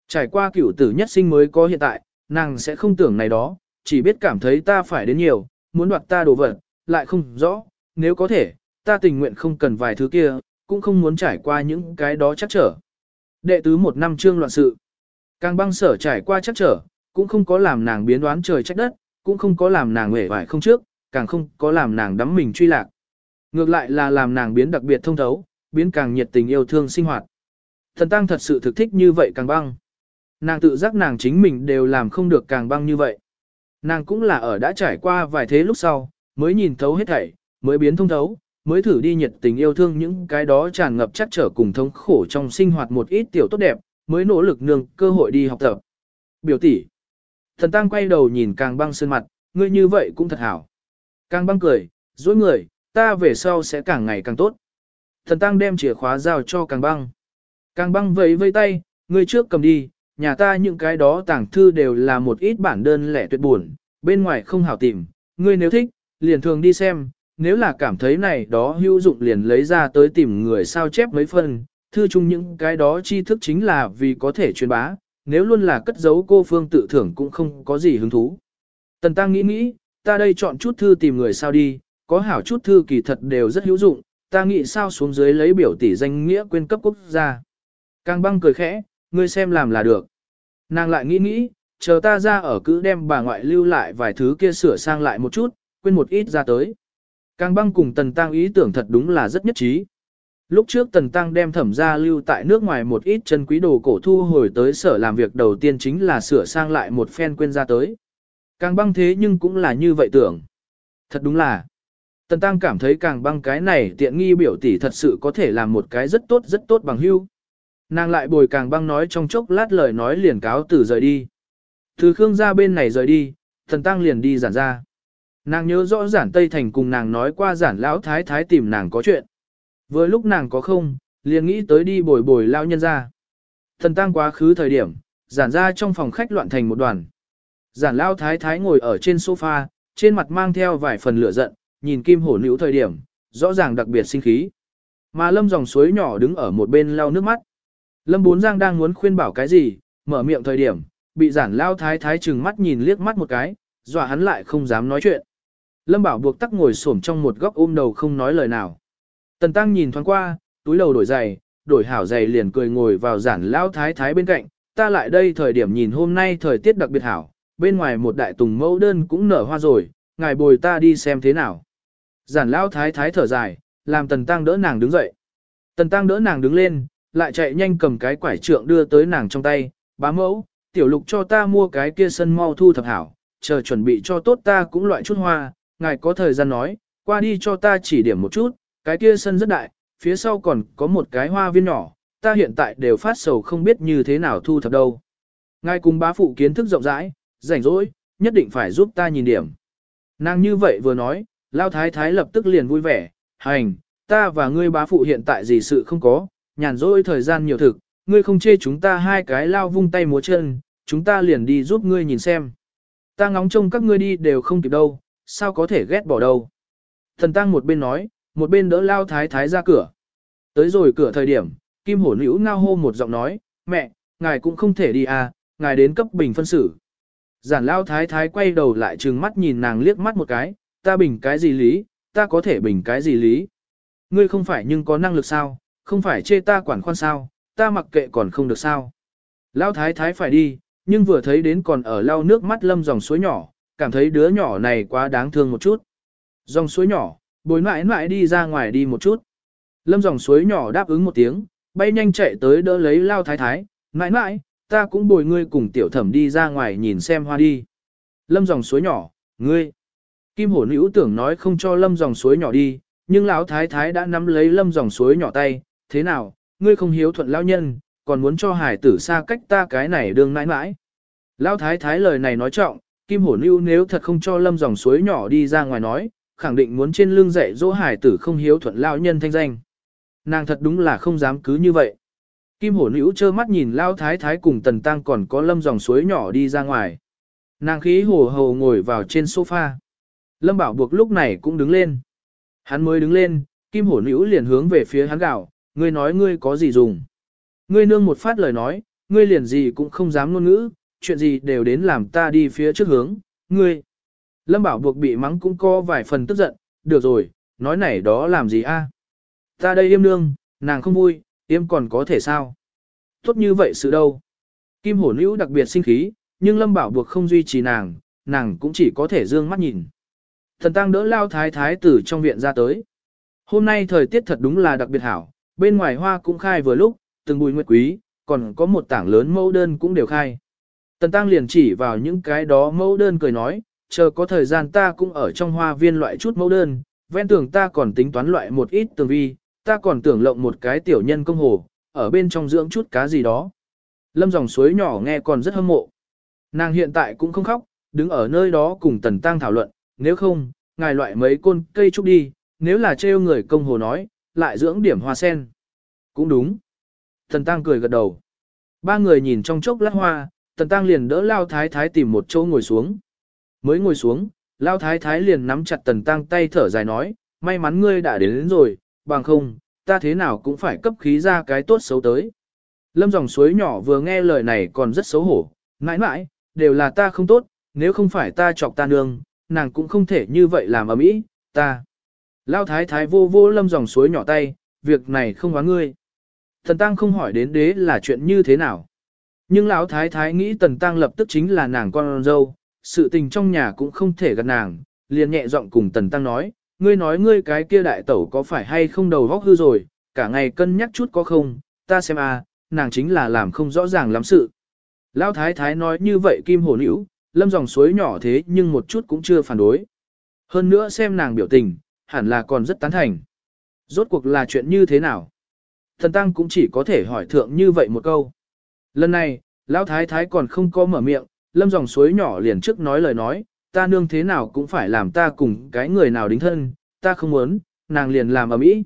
Trải qua cửu tử nhất sinh mới có hiện tại, nàng sẽ không tưởng này đó, chỉ biết cảm thấy ta phải đến nhiều, muốn đoạt ta đồ vật, lại không rõ, nếu có thể, ta tình nguyện không cần vài thứ kia, cũng không muốn trải qua những cái đó chắc trở. Đệ tứ một năm trương loạn sự. Càng băng sở trải qua chắc trở, cũng không có làm nàng biến đoán trời trách đất, cũng không có làm nàng nghề vải không trước, càng không có làm nàng đắm mình truy lạc. Ngược lại là làm nàng biến đặc biệt thông thấu, biến càng nhiệt tình yêu thương sinh hoạt. Thần tăng thật sự thực thích như vậy càng băng. Nàng tự giác nàng chính mình đều làm không được càng băng như vậy. Nàng cũng là ở đã trải qua vài thế lúc sau, mới nhìn thấu hết thảy, mới biến thông thấu, mới thử đi nhiệt tình yêu thương những cái đó tràn ngập chắc trở cùng thống khổ trong sinh hoạt một ít tiểu tốt đẹp, mới nỗ lực nương cơ hội đi học tập. Biểu tỷ. Thần Tăng quay đầu nhìn Càng Băng sơn mặt, ngươi như vậy cũng thật hảo. Càng Băng cười, dối người, ta về sau sẽ càng ngày càng tốt. Thần Tăng đem chìa khóa giao cho Càng Băng. Càng Băng vẫy vây tay, ngươi trước cầm đi, nhà ta những cái đó tàng thư đều là một ít bản đơn lẻ tuyệt buồn, bên ngoài không hảo tìm, ngươi nếu thích, liền thường đi xem, nếu là cảm thấy này đó hữu dụng liền lấy ra tới tìm người sao chép mấy phần, thư chung những cái đó tri thức chính là vì có thể truyền bá, nếu luôn là cất giấu cô phương tự thưởng cũng không có gì hứng thú. Tần Tăng nghĩ nghĩ, ta đây chọn chút thư tìm người sao đi, có hảo chút thư kỳ thật đều rất hữu dụng, ta nghĩ sao xuống dưới lấy biểu tỷ danh nghĩa quyên cấp quốc gia. Càng băng cười khẽ, ngươi xem làm là được. Nàng lại nghĩ nghĩ, chờ ta ra ở cứ đem bà ngoại lưu lại vài thứ kia sửa sang lại một chút, quên một ít ra tới. Càng băng cùng Tần Tăng ý tưởng thật đúng là rất nhất trí. Lúc trước Tần Tăng đem thẩm gia lưu tại nước ngoài một ít chân quý đồ cổ thu hồi tới sở làm việc đầu tiên chính là sửa sang lại một phen quên ra tới. Càng băng thế nhưng cũng là như vậy tưởng. Thật đúng là. Tần Tăng cảm thấy càng băng cái này tiện nghi biểu tỷ thật sự có thể làm một cái rất tốt rất tốt bằng hưu. Nàng lại bồi càng băng nói trong chốc lát lời nói liền cáo từ rời đi. Từ Khương ra bên này rời đi, Tần tăng liền đi giản ra. Nàng nhớ rõ giản Tây Thành cùng nàng nói qua giản lão thái thái tìm nàng có chuyện. Vừa lúc nàng có không, liền nghĩ tới đi bồi bồi lao nhân ra. Thần tăng quá khứ thời điểm, giản ra trong phòng khách loạn thành một đoàn. Giản lao thái thái ngồi ở trên sofa, trên mặt mang theo vài phần lửa giận, nhìn kim hổ nữ thời điểm, rõ ràng đặc biệt sinh khí. Mà lâm dòng suối nhỏ đứng ở một bên lau nước mắt. Lâm bốn giang đang muốn khuyên bảo cái gì, mở miệng thời điểm, bị giản lao thái thái chừng mắt nhìn liếc mắt một cái, dọa hắn lại không dám nói chuyện. Lâm bảo buộc tắc ngồi xổm trong một góc ôm đầu không nói lời nào. Tần tăng nhìn thoáng qua, túi đầu đổi giày, đổi hảo giày liền cười ngồi vào giản lao thái thái bên cạnh, ta lại đây thời điểm nhìn hôm nay thời tiết đặc biệt hảo, bên ngoài một đại tùng mẫu đơn cũng nở hoa rồi, ngài bồi ta đi xem thế nào. Giản lao thái thái thở dài, làm tần tăng đỡ nàng đứng dậy. Tần tăng đỡ nàng đứng lên, lại chạy nhanh cầm cái quải trượng đưa tới nàng trong tay, bá mẫu, tiểu lục cho ta mua cái kia sân mau thu thập hảo, chờ chuẩn bị cho tốt ta cũng loại chút hoa, ngài có thời gian nói, qua đi cho ta chỉ điểm một chút, cái kia sân rất đại, phía sau còn có một cái hoa viên nhỏ, ta hiện tại đều phát sầu không biết như thế nào thu thập đâu. Ngài cùng bá phụ kiến thức rộng rãi, rảnh rỗi, nhất định phải giúp ta nhìn điểm. Nàng như vậy vừa nói, Lao Thái Thái lập tức liền vui vẻ, hành, ta và ngươi bá phụ hiện tại gì sự không có, nhàn rỗi thời gian nhiều thực, ngươi không chê chúng ta hai cái lao vung tay múa chân, chúng ta liền đi giúp ngươi nhìn xem. Ta ngóng trông các ngươi đi đều không kịp đâu, sao có thể ghét bỏ đâu. Thần tăng một bên nói, một bên đỡ lao thái thái ra cửa. Tới rồi cửa thời điểm, Kim hổ nữ ngao hô một giọng nói, mẹ, ngài cũng không thể đi à, ngài đến cấp bình phân xử. Giản lao thái thái quay đầu lại trừng mắt nhìn nàng liếc mắt một cái, ta bình cái gì lý, ta có thể bình cái gì lý. Ngươi không phải nhưng có năng lực sao, không phải chê ta quản khoan sao, ta mặc kệ còn không được sao. Lao thái thái phải đi, nhưng vừa thấy đến còn ở lao nước mắt lâm dòng suối nhỏ, cảm thấy đứa nhỏ này quá đáng thương một chút. Dòng suối nhỏ, bồi mãi mãi đi ra ngoài đi một chút. Lâm dòng suối nhỏ đáp ứng một tiếng, bay nhanh chạy tới đỡ lấy lao thái thái, mãi mãi, ta cũng bồi ngươi cùng tiểu thẩm đi ra ngoài nhìn xem hoa đi. Lâm dòng suối nhỏ, ngươi. Kim hổ nữ tưởng nói không cho lâm dòng suối nhỏ đi, nhưng lão thái thái đã nắm lấy lâm dòng suối nhỏ tay, thế nào, ngươi không hiếu thuận lão nhân, còn muốn cho hải tử xa cách ta cái này đương mãi mãi. Lão thái thái lời này nói trọng, kim hổ nữ nếu thật không cho lâm dòng suối nhỏ đi ra ngoài nói, khẳng định muốn trên lưng dạy dỗ hải tử không hiếu thuận lao nhân thanh danh. Nàng thật đúng là không dám cứ như vậy. Kim hổ nữ trơ mắt nhìn lao thái thái cùng tần tăng còn có lâm dòng suối nhỏ đi ra ngoài. Nàng khí hồ hồ ngồi vào trên sofa. Lâm bảo buộc lúc này cũng đứng lên. Hắn mới đứng lên, kim hổ nữ liền hướng về phía hắn gạo, ngươi nói ngươi có gì dùng. Ngươi nương một phát lời nói, ngươi liền gì cũng không dám ngôn ngữ, chuyện gì đều đến làm ta đi phía trước hướng, ngươi. Lâm bảo buộc bị mắng cũng có vài phần tức giận, được rồi, nói này đó làm gì a? Ta đây im nương, nàng không vui, im còn có thể sao? Tốt như vậy sự đâu? Kim hổ nữ đặc biệt sinh khí, nhưng Lâm Bảo buộc không duy trì nàng, nàng cũng chỉ có thể dương mắt nhìn. Thần tăng đỡ lao thái thái tử trong viện ra tới. Hôm nay thời tiết thật đúng là đặc biệt hảo, bên ngoài hoa cũng khai vừa lúc, từng bùi nguyệt quý, còn có một tảng lớn mẫu đơn cũng đều khai. Tần tăng liền chỉ vào những cái đó mẫu đơn cười nói, chờ có thời gian ta cũng ở trong hoa viên loại chút mẫu đơn, ven tường ta còn tính toán loại một ít tường vi, ta còn tưởng lộng một cái tiểu nhân công hồ, ở bên trong dưỡng chút cá gì đó. Lâm dòng suối nhỏ nghe còn rất hâm mộ. Nàng hiện tại cũng không khóc, đứng ở nơi đó cùng tần tăng thảo luận, nếu không, ngài loại mấy côn cây trúc đi, nếu là trêu người công hồ nói, lại dưỡng điểm hoa sen. Cũng đúng. Tần tăng cười gật đầu. Ba người nhìn trong chốc lát hoa, tần tăng liền đỡ lao thái thái tìm một chỗ ngồi xuống. Mới ngồi xuống, lao thái thái liền nắm chặt tần tăng tay thở dài nói, may mắn ngươi đã đến, đến rồi, bằng không, ta thế nào cũng phải cấp khí ra cái tốt xấu tới. Lâm dòng suối nhỏ vừa nghe lời này còn rất xấu hổ, mãi mãi, đều là ta không tốt, nếu không phải ta chọc ta nương, nàng cũng không thể như vậy làm ở mỹ, ta. Lao thái thái vô vô lâm dòng suối nhỏ tay, việc này không hóa ngươi. Thần tăng không hỏi đến đế là chuyện như thế nào. Nhưng lão thái thái nghĩ tần tăng lập tức chính là nàng con dâu, sự tình trong nhà cũng không thể gạt nàng, liền nhẹ giọng cùng tần tăng nói, ngươi nói ngươi cái kia đại tẩu có phải hay không đầu góc hư rồi, cả ngày cân nhắc chút có không, ta xem a, nàng chính là làm không rõ ràng lắm sự. Lão thái thái nói như vậy kim hồ nữ, lâm dòng suối nhỏ thế nhưng một chút cũng chưa phản đối. Hơn nữa xem nàng biểu tình, hẳn là còn rất tán thành. Rốt cuộc là chuyện như thế nào? Thần tăng cũng chỉ có thể hỏi thượng như vậy một câu. Lần này, lão thái thái còn không có mở miệng, lâm dòng suối nhỏ liền trước nói lời nói, ta nương thế nào cũng phải làm ta cùng cái người nào đính thân, ta không muốn, nàng liền làm ở mỹ.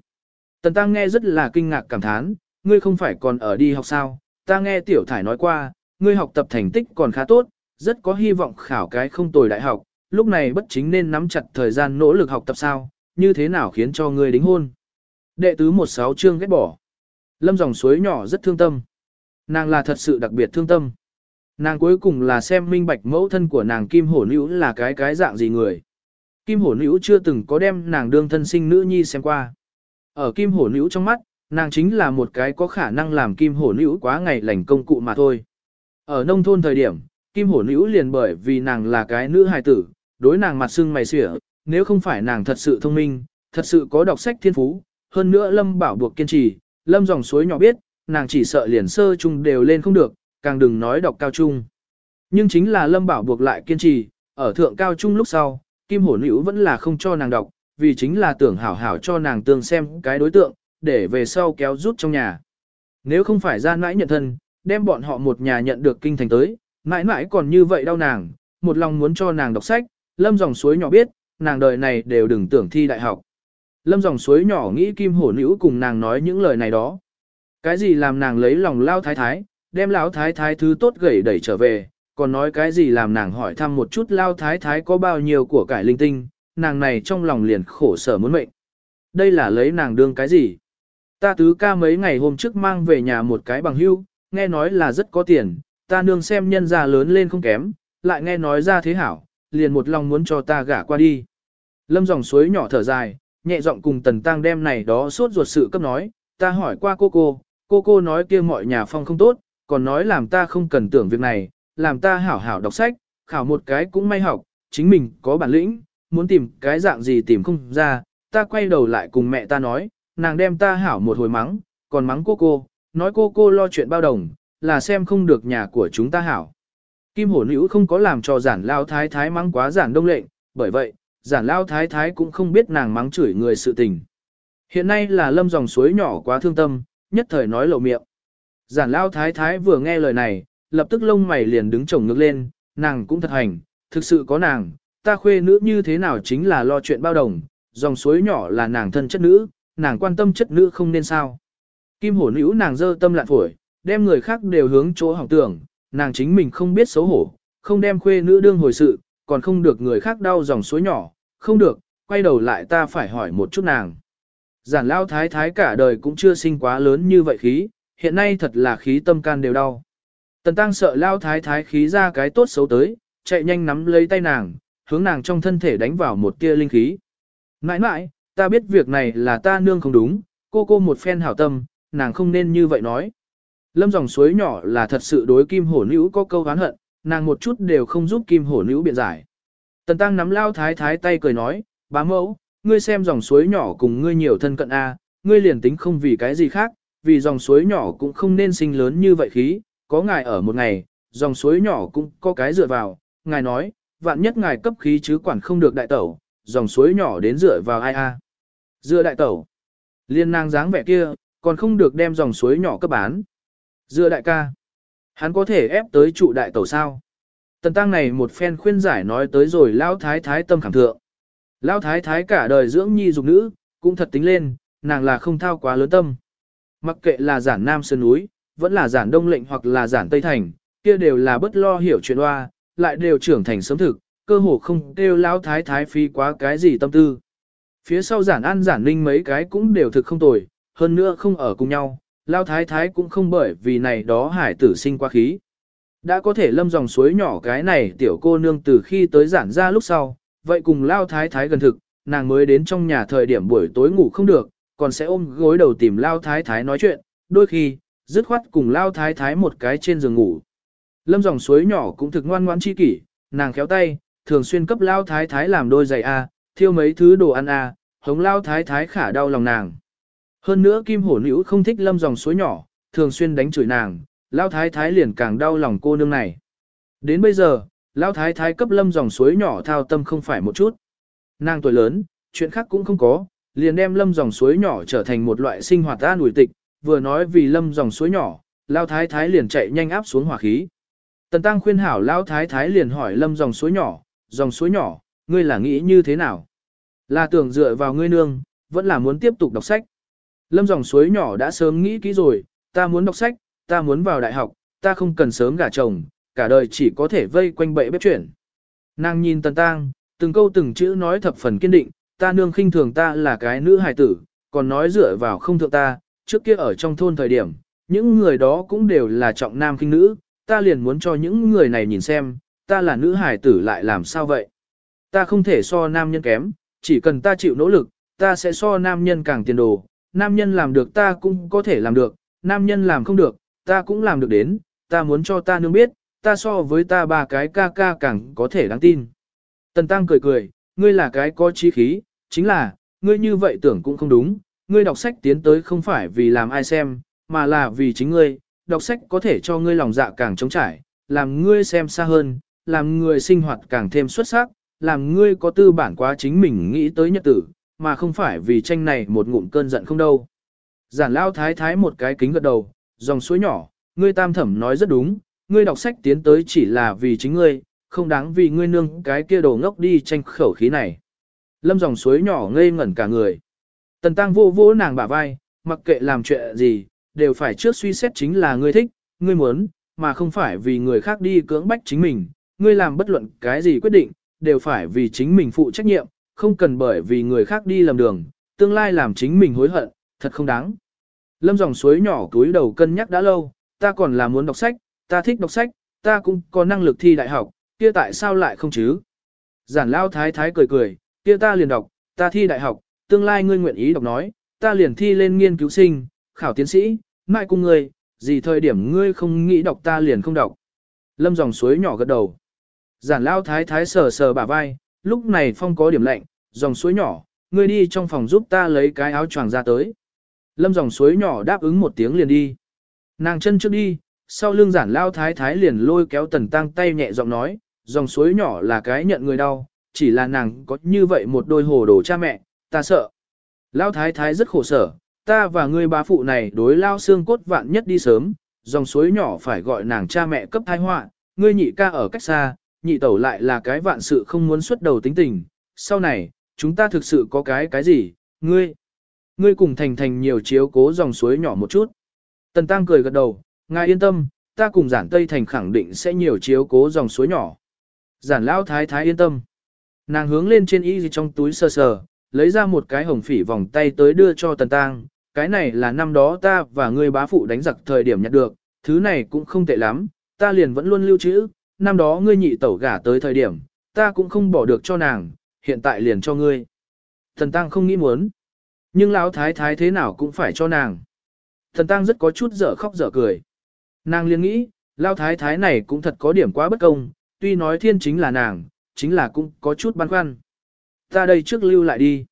Tần tăng nghe rất là kinh ngạc cảm thán, ngươi không phải còn ở đi học sao, ta nghe tiểu thải nói qua, ngươi học tập thành tích còn khá tốt, rất có hy vọng khảo cái không tồi đại học, lúc này bất chính nên nắm chặt thời gian nỗ lực học tập sao, như thế nào khiến cho ngươi đính hôn. Đệ tứ một sáu chương ghét bỏ. Lâm dòng suối nhỏ rất thương tâm. Nàng là thật sự đặc biệt thương tâm. Nàng cuối cùng là xem minh bạch mẫu thân của nàng Kim Hổ Nữ là cái cái dạng gì người. Kim Hổ Nữ chưa từng có đem nàng đương thân sinh nữ nhi xem qua. Ở Kim Hổ Nữ trong mắt, nàng chính là một cái có khả năng làm Kim Hổ Nữ quá ngày lành công cụ mà thôi. Ở nông thôn thời điểm, Kim Hổ Nữ liền bởi vì nàng là cái nữ hài tử, đối nàng mặt sưng mày xỉa, nếu không phải nàng thật sự thông minh, thật sự có đọc sách thiên phú, hơn nữa Lâm bảo buộc kiên trì, Lâm dòng suối nhỏ biết, nàng chỉ sợ liền sơ trung đều lên không được, càng đừng nói đọc cao trung. Nhưng chính là Lâm bảo buộc lại kiên trì, ở thượng cao trung lúc sau, Kim Hổ Nữ vẫn là không cho nàng đọc, vì chính là tưởng hảo hảo cho nàng tương xem cái đối tượng, để về sau kéo rút trong nhà. Nếu không phải ra nãi nhận thân, đem bọn họ một nhà nhận được kinh thành tới, mãi mãi còn như vậy đau nàng, một lòng muốn cho nàng đọc sách, lâm dòng suối nhỏ biết, nàng đời này đều đừng tưởng thi đại học. Lâm dòng suối nhỏ nghĩ kim hổ nữ cùng nàng nói những lời này đó. Cái gì làm nàng lấy lòng lao thái thái, đem lão thái thái thứ tốt gầy đẩy trở về, còn nói cái gì làm nàng hỏi thăm một chút lao thái thái có bao nhiêu của cải linh tinh, nàng này trong lòng liền khổ sở muốn mệnh. Đây là lấy nàng đương cái gì? Ta tứ ca mấy ngày hôm trước mang về nhà một cái bằng hưu, nghe nói là rất có tiền, ta nương xem nhân gia lớn lên không kém, lại nghe nói ra thế hảo, liền một lòng muốn cho ta gả qua đi. Lâm dòng suối nhỏ thở dài, nhẹ giọng cùng tần tăng đem này đó suốt ruột sự cấp nói, ta hỏi qua cô cô, cô cô nói kia mọi nhà phong không tốt, còn nói làm ta không cần tưởng việc này, làm ta hảo hảo đọc sách, khảo một cái cũng may học, chính mình có bản lĩnh, muốn tìm cái dạng gì tìm không ra, ta quay đầu lại cùng mẹ ta nói, nàng đem ta hảo một hồi mắng, còn mắng cô cô, nói cô cô lo chuyện bao đồng, là xem không được nhà của chúng ta hảo. Kim hổ nữ không có làm cho giản lao thái thái mắng quá giản đông lệnh, bởi vậy, giản lao thái thái cũng không biết nàng mắng chửi người sự tình. Hiện nay là lâm dòng suối nhỏ quá thương tâm, nhất thời nói lộ miệng. Giản lao thái thái vừa nghe lời này, lập tức lông mày liền đứng chồng ngược lên, nàng cũng thật hành, thực sự có nàng, ta khuê nữ như thế nào chính là lo chuyện bao đồng, dòng suối nhỏ là nàng thân chất nữ, nàng quan tâm chất nữ không nên sao. Kim hổ nữ nàng dơ tâm lạn phổi, đem người khác đều hướng chỗ hỏng tưởng, nàng chính mình không biết xấu hổ, không đem khuê nữ đương hồi sự, còn không được người khác đau dòng suối nhỏ, không được, quay đầu lại ta phải hỏi một chút nàng. Giản lao thái thái cả đời cũng chưa sinh quá lớn như vậy khí, hiện nay thật là khí tâm can đều đau. Tần tăng sợ lao thái thái khí ra cái tốt xấu tới, chạy nhanh nắm lấy tay nàng, hướng nàng trong thân thể đánh vào một tia linh khí. Mãi mãi, ta biết việc này là ta nương không đúng, cô cô một phen hảo tâm, nàng không nên như vậy nói. Lâm dòng suối nhỏ là thật sự đối kim hổ nữ có câu hán hận, nàng một chút đều không giúp kim hổ nữ biện giải. Tần tăng nắm lao thái thái tay cười nói, bá mẫu, ngươi xem dòng suối nhỏ cùng ngươi nhiều thân cận a, ngươi liền tính không vì cái gì khác, vì dòng suối nhỏ cũng không nên sinh lớn như vậy khí, có ngài ở một ngày, dòng suối nhỏ cũng có cái dựa vào, ngài nói, vạn nhất ngài cấp khí chứ quản không được đại tẩu, dòng suối nhỏ đến dựa vào ai a? Dựa đại tẩu. Liên nàng dáng vẻ kia, còn không được đem dòng suối nhỏ cấp bán. Dựa đại ca. Hắn có thể ép tới trụ đại tẩu sao? Tần tăng này một phen khuyên giải nói tới rồi lão thái thái tâm khảm thượng. Lão thái thái cả đời dưỡng nhi dục nữ, cũng thật tính lên, nàng là không thao quá lớn tâm. Mặc kệ là giản nam sơn núi, vẫn là giản đông lệnh hoặc là giản tây thành, kia đều là bất lo hiểu chuyện hoa, lại đều trưởng thành sớm thực, cơ hồ không kêu Lão thái thái phi quá cái gì tâm tư. Phía sau giản an giản ninh mấy cái cũng đều thực không tồi, hơn nữa không ở cùng nhau, Lão thái thái cũng không bởi vì này đó hải tử sinh quá khí. Đã có thể lâm dòng suối nhỏ cái này tiểu cô nương từ khi tới giản ra lúc sau, vậy cùng lao thái thái gần thực, nàng mới đến trong nhà thời điểm buổi tối ngủ không được, còn sẽ ôm gối đầu tìm lao thái thái nói chuyện, đôi khi, dứt khoát cùng lao thái thái một cái trên giường ngủ. Lâm dòng suối nhỏ cũng thực ngoan ngoãn chi kỷ, nàng khéo tay, thường xuyên cấp lao thái thái làm đôi giày A, thiêu mấy thứ đồ ăn A, hống lao thái thái khả đau lòng nàng. Hơn nữa kim hổ nữ không thích lâm dòng suối nhỏ, thường xuyên đánh chửi nàng, lao thái thái liền càng đau lòng cô nương này. Đến bây giờ, lao thái thái cấp lâm dòng suối nhỏ thao tâm không phải một chút. Nàng tuổi lớn, chuyện khác cũng không có, liền đem lâm dòng suối nhỏ trở thành một loại sinh hoạt an ủi tịch, vừa nói vì lâm dòng suối nhỏ, lao thái thái liền chạy nhanh áp xuống hỏa khí. Tần tăng khuyên hảo lao thái thái liền hỏi lâm dòng suối nhỏ, dòng suối nhỏ, ngươi là nghĩ như thế nào? Là tưởng dựa vào ngươi nương, vẫn là muốn tiếp tục đọc sách. Lâm dòng suối nhỏ đã sớm nghĩ kỹ rồi, ta muốn đọc sách, ta muốn vào đại học, ta không cần sớm gả chồng, cả đời chỉ có thể vây quanh bệ bếp chuyển. Nàng nhìn tần tăng, từng câu từng chữ nói thập phần kiên định, ta nương khinh thường ta là cái nữ hài tử, còn nói dựa vào không thượng ta, trước kia ở trong thôn thời điểm, những người đó cũng đều là trọng nam khinh nữ, ta liền muốn cho những người này nhìn xem, ta là nữ hài tử lại làm sao vậy. Ta không thể so nam nhân kém, chỉ cần ta chịu nỗ lực, ta sẽ so nam nhân càng tiền đồ, nam nhân làm được ta cũng có thể làm được, nam nhân làm không được, ta cũng làm được đến, ta muốn cho ta nương biết, ta so với ta ba cái ca ca càng có thể đáng tin. Tần Tăng cười cười, ngươi là cái có trí khí, chính là, ngươi như vậy tưởng cũng không đúng, ngươi đọc sách tiến tới không phải vì làm ai xem, mà là vì chính ngươi, đọc sách có thể cho ngươi lòng dạ càng trống trải, làm ngươi xem xa hơn, làm ngươi sinh hoạt càng thêm xuất sắc, làm ngươi có tư bản quá chính mình nghĩ tới nhật tử, mà không phải vì tranh này một ngụm cơn giận không đâu. Giản lao thái thái một cái kính gật đầu, dòng suối nhỏ, ngươi tam thẩm nói rất đúng, ngươi đọc sách tiến tới chỉ là vì chính ngươi, không đáng vì ngươi nương cái kia đồ ngốc đi tranh khẩu khí này. Lâm dòng suối nhỏ ngây ngẩn cả người. Tần tăng vô vô nàng bả vai, mặc kệ làm chuyện gì, đều phải trước suy xét chính là ngươi thích, ngươi muốn, mà không phải vì người khác đi cưỡng bách chính mình. Ngươi làm bất luận cái gì quyết định, đều phải vì chính mình phụ trách nhiệm, không cần bởi vì người khác đi lầm đường, tương lai làm chính mình hối hận, thật không đáng. Lâm dòng suối nhỏ túi đầu cân nhắc đã lâu, ta còn là muốn đọc sách, ta thích đọc sách, ta cũng có năng lực thi đại học, kia tại sao lại không chứ? Giản lao thái thái cười cười, kia ta liền đọc, ta thi đại học, tương lai ngươi nguyện ý đọc nói, ta liền thi lên nghiên cứu sinh, khảo tiến sĩ, mãi cùng ngươi, gì thời điểm ngươi không nghĩ đọc ta liền không đọc. Lâm dòng suối nhỏ gật đầu. Giản lao thái thái sờ sờ bả vai, lúc này phong có điểm lạnh, dòng suối nhỏ, ngươi đi trong phòng giúp ta lấy cái áo choàng ra tới. Lâm dòng suối nhỏ đáp ứng một tiếng liền đi. Nàng chân trước đi, sau lưng giản lao thái thái liền lôi kéo tần tăng tay nhẹ giọng nói, dòng suối nhỏ là cái nhận người đau, chỉ là nàng có như vậy một đôi hồ đồ cha mẹ, ta sợ. Lao thái thái rất khổ sở, ta và ngươi bá phụ này đối lao xương cốt vạn nhất đi sớm, dòng suối nhỏ phải gọi nàng cha mẹ cấp thai họa, ngươi nhị ca ở cách xa, nhị tẩu lại là cái vạn sự không muốn xuất đầu tính tình, sau này, chúng ta thực sự có cái cái gì, ngươi, ngươi cùng thành thành nhiều chiếu cố dòng suối nhỏ một chút. Tần Tăng cười gật đầu, ngài yên tâm, ta cùng giản Tây Thành khẳng định sẽ nhiều chiếu cố dòng suối nhỏ. Giản Lão Thái Thái yên tâm. Nàng hướng lên trên y trong túi sờ sờ, lấy ra một cái hồng phỉ vòng tay tới đưa cho Tần Tăng. Cái này là năm đó ta và ngươi bá phụ đánh giặc thời điểm nhặt được, thứ này cũng không tệ lắm, ta liền vẫn luôn lưu trữ, năm đó ngươi nhị tẩu gả tới thời điểm, ta cũng không bỏ được cho nàng, hiện tại liền cho ngươi. Thần Tăng không nghĩ muốn, nhưng Lão Thái Thái thế nào cũng phải cho nàng. Thần Tăng rất có chút dở khóc dở cười. Nàng liền nghĩ, Lão Thái Thái này cũng thật có điểm quá bất công, tuy nói thiên chính là nàng, chính là cũng có chút băn khoăn. Ta đây trước lưu lại đi.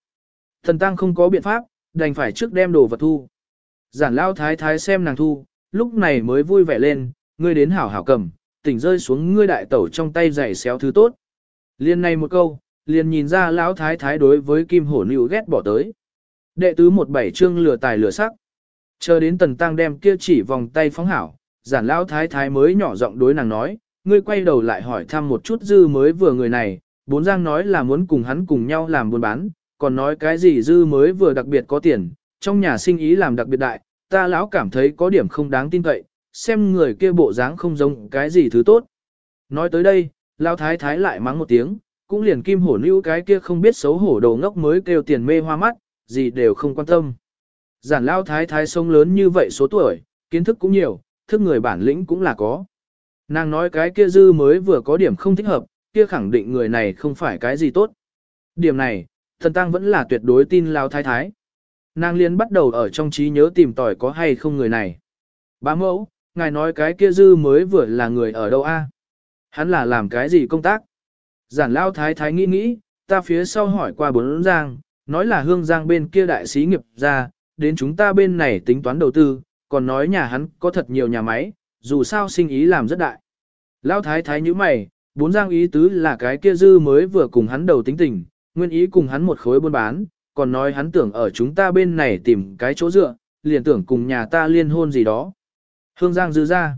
Thần Tăng không có biện pháp, đành phải trước đem đồ vật thu. Giản Lão Thái Thái xem nàng thu, lúc này mới vui vẻ lên, ngươi đến hảo hảo cầm, tỉnh rơi xuống ngươi đại tẩu trong tay giày xéo thứ tốt. Liên này một câu, liền nhìn ra lão thái thái đối với kim hổ nữ ghét bỏ tới. Đệ tứ một bảy chương lửa tài lửa sắc. Chờ đến tần tăng đem kia chỉ vòng tay phóng hảo, giản lão thái thái mới nhỏ giọng đối nàng nói, ngươi quay đầu lại hỏi thăm một chút dư mới vừa người này, bốn giang nói là muốn cùng hắn cùng nhau làm buôn bán, còn nói cái gì dư mới vừa đặc biệt có tiền, trong nhà sinh ý làm đặc biệt đại, ta lão cảm thấy có điểm không đáng tin cậy, xem người kia bộ dáng không giống cái gì thứ tốt. Nói tới đây, lão thái thái lại mắng một tiếng, cũng liền kim hổ nữ cái kia không biết xấu hổ đồ ngốc mới kêu tiền mê hoa mắt, gì đều không quan tâm. Giản Lão thái thái sông lớn như vậy số tuổi, kiến thức cũng nhiều, thức người bản lĩnh cũng là có. Nàng nói cái kia dư mới vừa có điểm không thích hợp, kia khẳng định người này không phải cái gì tốt. Điểm này, thần tăng vẫn là tuyệt đối tin lao thái thái. Nàng liên bắt đầu ở trong trí nhớ tìm tòi có hay không người này. Bá mẫu, ngài nói cái kia dư mới vừa là người ở đâu a? Hắn là làm cái gì công tác? Giản lao thái thái nghĩ nghĩ, ta phía sau hỏi qua bốn giang, nói là hương giang bên kia đại sĩ nghiệp ra, đến chúng ta bên này tính toán đầu tư, còn nói nhà hắn có thật nhiều nhà máy, dù sao sinh ý làm rất đại. lão thái thái như mày, bốn giang ý tứ là cái kia dư mới vừa cùng hắn đầu tính tình, nguyên ý cùng hắn một khối buôn bán, còn nói hắn tưởng ở chúng ta bên này tìm cái chỗ dựa, liền tưởng cùng nhà ta liên hôn gì đó. Hương Giang dư ra.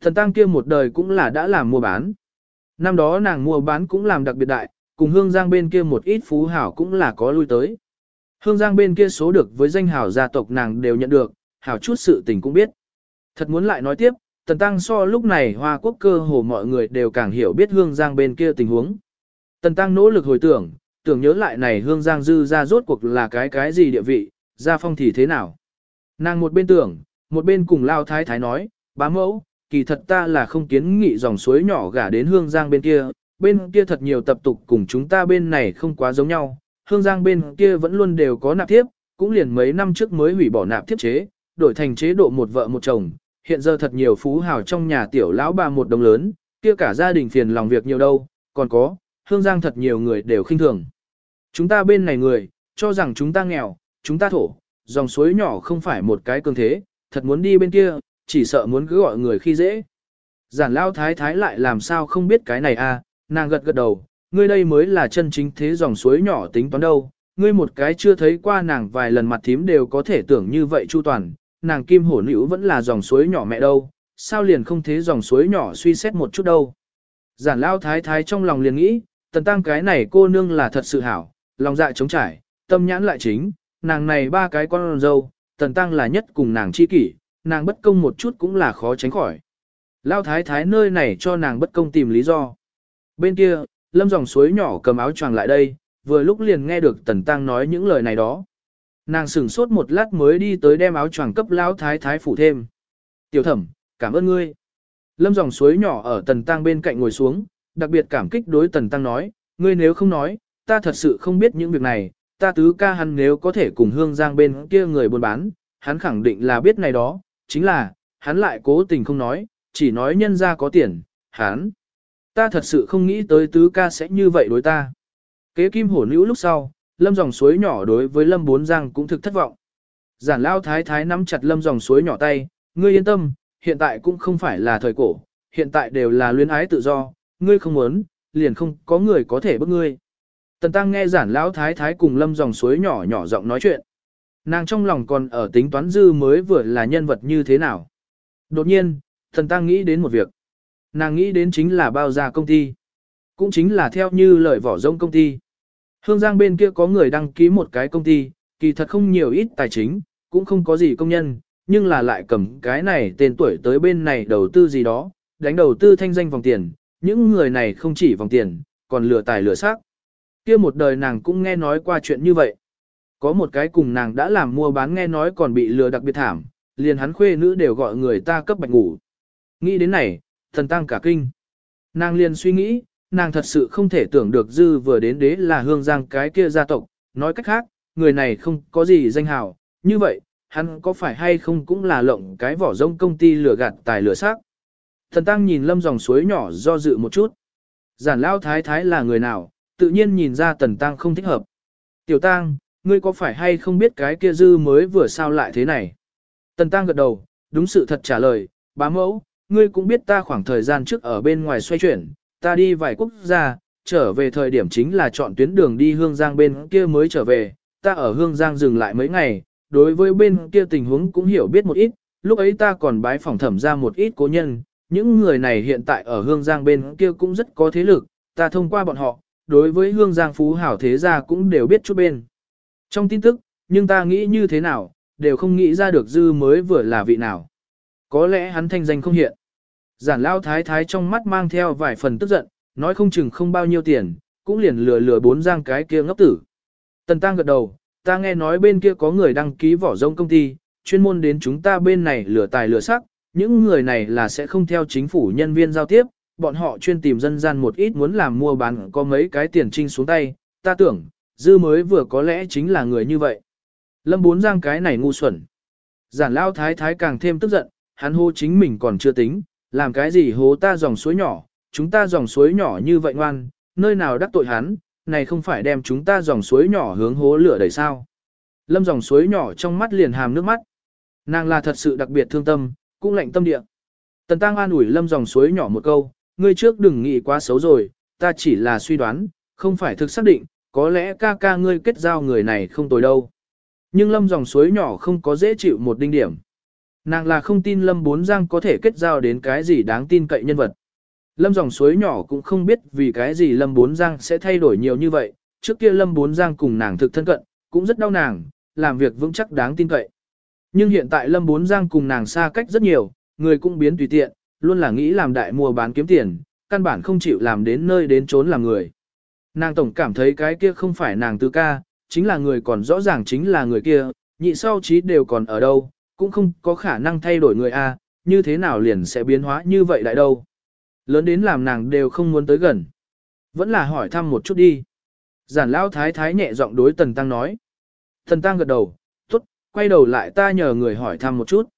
Thần tăng kia một đời cũng là đã làm mua bán. Năm đó nàng mua bán cũng làm đặc biệt đại, cùng Hương Giang bên kia một ít phú hảo cũng là có lui tới. Hương Giang bên kia số được với danh hảo gia tộc nàng đều nhận được, hảo chút sự tình cũng biết. Thật muốn lại nói tiếp, Tần Tăng so lúc này Hoa Quốc cơ hồ mọi người đều càng hiểu biết Hương Giang bên kia tình huống. Tần Tăng nỗ lực hồi tưởng, tưởng nhớ lại này Hương Giang dư ra rốt cuộc là cái cái gì địa vị, gia phong thì thế nào. Nàng một bên tưởng, một bên cùng Lao Thái Thái nói, bá mẫu, kỳ thật ta là không kiến nghị dòng suối nhỏ gả đến Hương Giang bên kia, bên kia thật nhiều tập tục cùng chúng ta bên này không quá giống nhau, Hương Giang bên kia vẫn luôn đều có nạp thiếp, cũng liền mấy năm trước mới hủy bỏ nạp thiếp chế, đổi thành chế độ một vợ một chồng, hiện giờ thật nhiều phú hào trong nhà tiểu lão bà một đồng lớn, kia cả gia đình phiền lòng việc nhiều đâu, còn có, Hương Giang thật nhiều người đều khinh thường. Chúng ta bên này người, cho rằng chúng ta nghèo, chúng ta thổ, dòng suối nhỏ không phải một cái cường thế, thật muốn đi bên kia, chỉ sợ muốn cứ gọi người khi dễ. Giản lao thái thái lại làm sao không biết cái này à, nàng gật gật đầu, ngươi đây mới là chân chính thế dòng suối nhỏ tính toán đâu, ngươi một cái chưa thấy qua nàng vài lần mặt thím đều có thể tưởng như vậy chu toàn, nàng kim hổ nữ vẫn là dòng suối nhỏ mẹ đâu, sao liền không thế dòng suối nhỏ suy xét một chút đâu. Giản lao thái thái trong lòng liền nghĩ, tần tăng cái này cô nương là thật sự hảo, lòng dạ trống trải, tâm nhãn lại chính, nàng này ba cái con dâu, tần tăng là nhất cùng nàng chi kỷ, nàng bất công một chút cũng là khó tránh khỏi. Lao thái thái nơi này cho nàng bất công tìm lý do. Bên kia, lâm dòng suối nhỏ cầm áo choàng lại đây, vừa lúc liền nghe được tần tăng nói những lời này đó. Nàng sửng sốt một lát mới đi tới đem áo choàng cấp lão thái thái phủ thêm. Tiểu thẩm, cảm ơn ngươi. Lâm dòng suối nhỏ ở tần tăng bên cạnh ngồi xuống, đặc biệt cảm kích đối tần tăng nói, ngươi nếu không nói, ta thật sự không biết những việc này, ta tứ ca hắn nếu có thể cùng hương giang bên kia người buôn bán, hắn khẳng định là biết này đó, chính là, hắn lại cố tình không nói, chỉ nói nhân ra có tiền, hắn. Ta thật sự không nghĩ tới tứ ca sẽ như vậy đối ta. Kế kim hổ nữ lúc sau, lâm dòng suối nhỏ đối với lâm bốn giang cũng thực thất vọng. Giản lao thái thái nắm chặt lâm dòng suối nhỏ tay, ngươi yên tâm, hiện tại cũng không phải là thời cổ, hiện tại đều là luyến ái tự do, ngươi không muốn, liền không có người có thể bức ngươi. Tần tăng nghe giản lão thái thái cùng lâm dòng suối nhỏ nhỏ giọng nói chuyện. Nàng trong lòng còn ở tính toán dư mới vừa là nhân vật như thế nào. Đột nhiên, thần tăng nghĩ đến một việc. Nàng nghĩ đến chính là bao gia công ty. Cũng chính là theo như lời vỏ rông công ty. Hương Giang bên kia có người đăng ký một cái công ty, kỳ thật không nhiều ít tài chính, cũng không có gì công nhân, nhưng là lại cầm cái này tên tuổi tới bên này đầu tư gì đó, đánh đầu tư thanh danh vòng tiền, những người này không chỉ vòng tiền, còn lừa tài lừa xác. Kia một đời nàng cũng nghe nói qua chuyện như vậy. Có một cái cùng nàng đã làm mua bán nghe nói còn bị lừa đặc biệt thảm, liền hắn khuê nữ đều gọi người ta cấp bạch ngủ. Nghĩ đến này, thần tăng cả kinh. Nàng liền suy nghĩ, nàng thật sự không thể tưởng được dư vừa đến đế là hương giang cái kia gia tộc, nói cách khác, người này không có gì danh hào, như vậy, hắn có phải hay không cũng là lộng cái vỏ rông công ty lừa gạt tài lừa xác. Thần tăng nhìn lâm dòng suối nhỏ do dự một chút. Giản lao thái thái là người nào, tự nhiên nhìn ra tần tăng không thích hợp. Tiểu tăng, ngươi có phải hay không biết cái kia dư mới vừa sao lại thế này? Tần tăng gật đầu, đúng sự thật trả lời, bá mẫu, ngươi cũng biết ta khoảng thời gian trước ở bên ngoài xoay chuyển, ta đi vài quốc gia, trở về thời điểm chính là chọn tuyến đường đi Hương Giang bên kia mới trở về, ta ở Hương Giang dừng lại mấy ngày, đối với bên kia tình huống cũng hiểu biết một ít, lúc ấy ta còn bái phỏng thẩm ra một ít cố nhân, những người này hiện tại ở Hương Giang bên kia cũng rất có thế lực, ta thông qua bọn họ, đối với Hương Giang Phú Hảo Thế Gia cũng đều biết chút bên. Trong tin tức, nhưng ta nghĩ như thế nào, đều không nghĩ ra được dư mới vừa là vị nào. Có lẽ hắn thanh danh không hiện. Giản lao thái thái trong mắt mang theo vài phần tức giận, nói không chừng không bao nhiêu tiền, cũng liền lừa lừa bốn giang cái kia ngốc tử. Tần tăng gật đầu, ta nghe nói bên kia có người đăng ký vỏ rông công ty, chuyên môn đến chúng ta bên này lừa tài lừa sắc, những người này là sẽ không theo chính phủ nhân viên giao tiếp, bọn họ chuyên tìm dân gian một ít muốn làm mua bán có mấy cái tiền trinh xuống tay, ta tưởng, dư mới vừa có lẽ chính là người như vậy. Lâm bốn giang cái này ngu xuẩn. Giản lao thái thái càng thêm tức giận, hắn hô chính mình còn chưa tính, làm cái gì hố ta dòng suối nhỏ, chúng ta dòng suối nhỏ như vậy ngoan, nơi nào đắc tội hắn, này không phải đem chúng ta dòng suối nhỏ hướng hố lửa đẩy sao. Lâm dòng suối nhỏ trong mắt liền hàm nước mắt. Nàng là thật sự đặc biệt thương tâm, cũng lạnh tâm địa. Tần Tăng an ủi lâm dòng suối nhỏ một câu, ngươi trước đừng nghĩ quá xấu rồi, ta chỉ là suy đoán, không phải thực xác định, có lẽ ca ca ngươi kết giao người này không tồi đâu. Nhưng lâm dòng suối nhỏ không có dễ chịu một đinh điểm. Nàng là không tin lâm bốn giang có thể kết giao đến cái gì đáng tin cậy nhân vật. Lâm dòng suối nhỏ cũng không biết vì cái gì lâm bốn giang sẽ thay đổi nhiều như vậy, trước kia lâm bốn giang cùng nàng thực thân cận, cũng rất đau nàng, làm việc vững chắc đáng tin cậy. Nhưng hiện tại lâm bốn giang cùng nàng xa cách rất nhiều, người cũng biến tùy tiện, luôn là nghĩ làm đại mua bán kiếm tiền, căn bản không chịu làm đến nơi đến trốn làm người. Nàng tổng cảm thấy cái kia không phải nàng tư ca, chính là người còn rõ ràng chính là người kia, nhị sau trí đều còn ở đâu, cũng không có khả năng thay đổi người A, như thế nào liền sẽ biến hóa như vậy lại đâu. Lớn đến làm nàng đều không muốn tới gần. Vẫn là hỏi thăm một chút đi. Giản lao thái thái nhẹ giọng đối tần tăng nói. Tần tăng gật đầu, tốt, quay đầu lại ta nhờ người hỏi thăm một chút.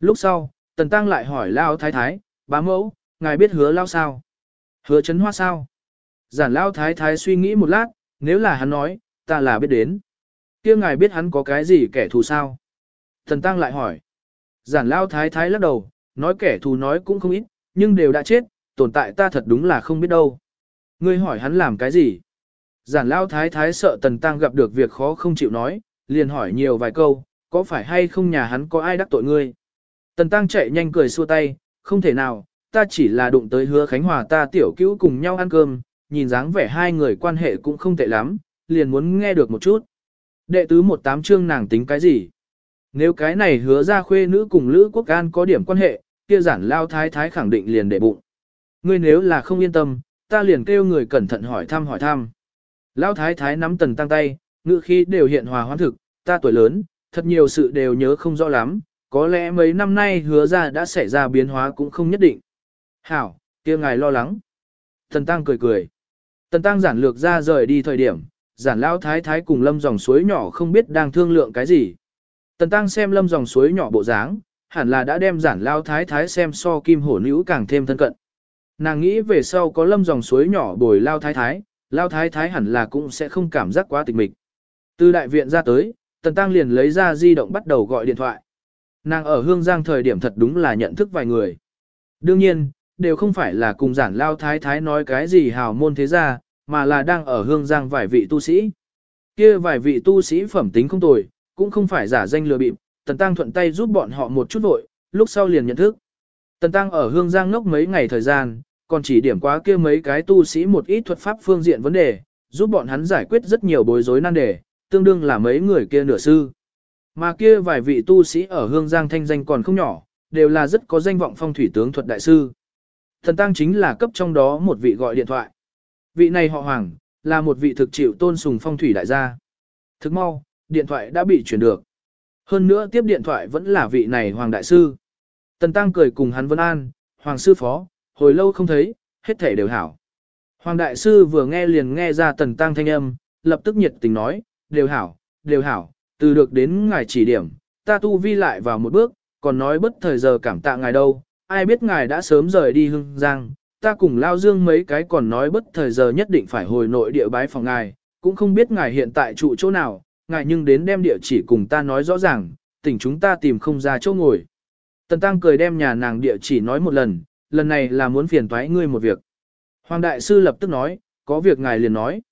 Lúc sau, tần tăng lại hỏi lao thái thái, bá mẫu, ngài biết hứa lao sao? Hứa chấn hoa sao? Giản lao thái thái suy nghĩ một lát, nếu là hắn nói, ta là biết đến. kia ngài biết hắn có cái gì kẻ thù sao? Thần tăng lại hỏi. Giản lao thái thái lắc đầu, nói kẻ thù nói cũng không ít, nhưng đều đã chết, tồn tại ta thật đúng là không biết đâu. Ngươi hỏi hắn làm cái gì? Giản lao thái thái sợ tần tăng gặp được việc khó không chịu nói, liền hỏi nhiều vài câu, có phải hay không nhà hắn có ai đắc tội ngươi? Tần tăng chạy nhanh cười xua tay, không thể nào, ta chỉ là đụng tới hứa Khánh Hòa ta tiểu cữu cùng nhau ăn cơm, nhìn dáng vẻ hai người quan hệ cũng không tệ lắm, liền muốn nghe được một chút. Đệ tứ một tám chương nàng tính cái gì? Nếu cái này hứa ra khuê nữ cùng Lữ Quốc An có điểm quan hệ, kia giản lao thái thái khẳng định liền để bụng. Ngươi nếu là không yên tâm, ta liền kêu người cẩn thận hỏi thăm hỏi thăm. Lao thái thái nắm tần tăng tay, ngự khi đều hiện hòa hoãn thực, ta tuổi lớn, thật nhiều sự đều nhớ không rõ lắm, có lẽ mấy năm nay hứa ra đã xảy ra biến hóa cũng không nhất định. Hảo, kia ngài lo lắng. Tần tăng cười cười. Tần tăng giản lược ra rời đi thời điểm, giản lao thái thái cùng lâm dòng suối nhỏ không biết đang thương lượng cái gì. Tần tăng xem lâm dòng suối nhỏ bộ dáng, hẳn là đã đem giản lao thái thái xem so kim hổ nữ càng thêm thân cận. Nàng nghĩ về sau có lâm dòng suối nhỏ bồi lao thái thái, lao thái thái hẳn là cũng sẽ không cảm giác quá tịch mịch. Từ đại viện ra tới, tần tăng liền lấy ra di động bắt đầu gọi điện thoại. Nàng ở hương giang thời điểm thật đúng là nhận thức vài người. Đương nhiên, đều không phải là cùng giản lao thái thái nói cái gì hào môn thế gia, mà là đang ở hương giang vài vị tu sĩ. kia vài vị tu sĩ phẩm tính không tồi, cũng không phải giả danh lừa bịp, Tần Tăng thuận tay giúp bọn họ một chút vội, lúc sau liền nhận thức. Tần Tăng ở Hương Giang ngốc mấy ngày thời gian, còn chỉ điểm quá kia mấy cái tu sĩ một ít thuật pháp phương diện vấn đề, giúp bọn hắn giải quyết rất nhiều bối rối nan đề, tương đương là mấy người kia nửa sư. Mà kia vài vị tu sĩ ở Hương Giang thanh danh còn không nhỏ, đều là rất có danh vọng phong thủy tướng thuật đại sư. Thần Tăng chính là cấp trong đó một vị gọi điện thoại. Vị này họ Hoàng, là một vị thực chịu tôn sùng phong thủy đại gia. Thức mau, điện thoại đã bị chuyển được. Hơn nữa tiếp điện thoại vẫn là vị này Hoàng Đại Sư. Tần Tăng cười cùng hắn vân an, Hoàng Sư Phó, hồi lâu không thấy, hết thể đều hảo. Hoàng Đại Sư vừa nghe liền nghe ra Tần Tăng thanh âm, lập tức nhiệt tình nói, đều hảo, đều hảo, từ được đến ngài chỉ điểm, ta tu vi lại vào một bước, còn nói bất thời giờ cảm tạ ngài đâu, ai biết ngài đã sớm rời đi hưng giang, ta cùng lao dương mấy cái còn nói bất thời giờ nhất định phải hồi nội địa bái phòng ngài, cũng không biết ngài hiện tại trụ chỗ nào, ngài nhưng đến đem địa chỉ cùng ta nói rõ ràng, tỉnh chúng ta tìm không ra chỗ ngồi. Tần Tăng cười đem nhà nàng địa chỉ nói một lần, lần này là muốn phiền toái ngươi một việc. Hoàng Đại Sư lập tức nói, có việc ngài liền nói.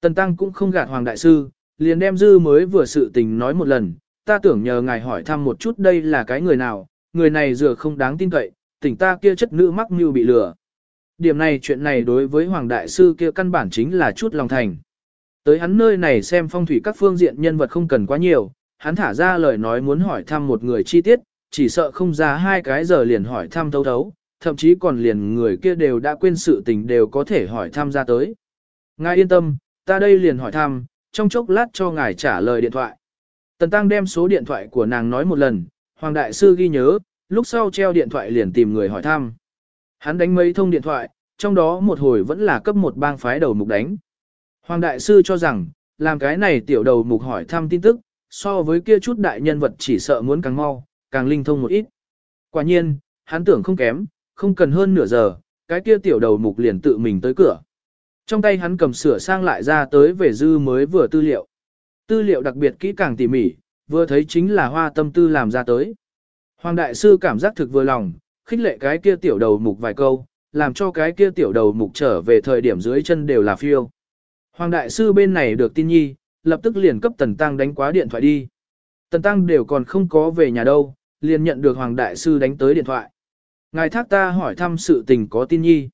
Tần Tăng cũng không gạt Hoàng Đại Sư, liền đem dư mới vừa sự tình nói một lần, ta tưởng nhờ ngài hỏi thăm một chút đây là cái người nào, người này dừa không đáng tin cậy, tỉnh ta kia chất nữ mắc mưu bị lừa. Điểm này chuyện này đối với Hoàng Đại Sư kia căn bản chính là chút lòng thành. Tới hắn nơi này xem phong thủy các phương diện nhân vật không cần quá nhiều, hắn thả ra lời nói muốn hỏi thăm một người chi tiết, chỉ sợ không ra hai cái giờ liền hỏi thăm thấu thấu, thậm chí còn liền người kia đều đã quên sự tình đều có thể hỏi thăm ra tới. Ngài yên tâm, ta đây liền hỏi thăm, trong chốc lát cho ngài trả lời điện thoại. Tần Tăng đem số điện thoại của nàng nói một lần, Hoàng Đại Sư ghi nhớ, lúc sau treo điện thoại liền tìm người hỏi thăm. Hắn đánh mấy thông điện thoại, trong đó một hồi vẫn là cấp một bang phái đầu mục đánh. Hoàng Đại Sư cho rằng, làm cái này tiểu đầu mục hỏi thăm tin tức, so với kia chút đại nhân vật chỉ sợ muốn càng mau, càng linh thông một ít. Quả nhiên, hắn tưởng không kém, không cần hơn nửa giờ, cái kia tiểu đầu mục liền tự mình tới cửa. Trong tay hắn cầm sửa sang lại ra tới về dư mới vừa tư liệu. Tư liệu đặc biệt kỹ càng tỉ mỉ, vừa thấy chính là hoa tâm tư làm ra tới. Hoàng Đại Sư cảm giác thực vừa lòng, khích lệ cái kia tiểu đầu mục vài câu, làm cho cái kia tiểu đầu mục trở về thời điểm dưới chân đều là phiêu. Hoàng đại sư bên này được tin nhi, lập tức liền cấp tần tăng đánh quá điện thoại đi. Tần Tăng đều còn không có về nhà đâu, liền nhận được Hoàng Đại Sư đánh tới điện thoại. Ngài thác ta hỏi thăm sự tình có tin nhi.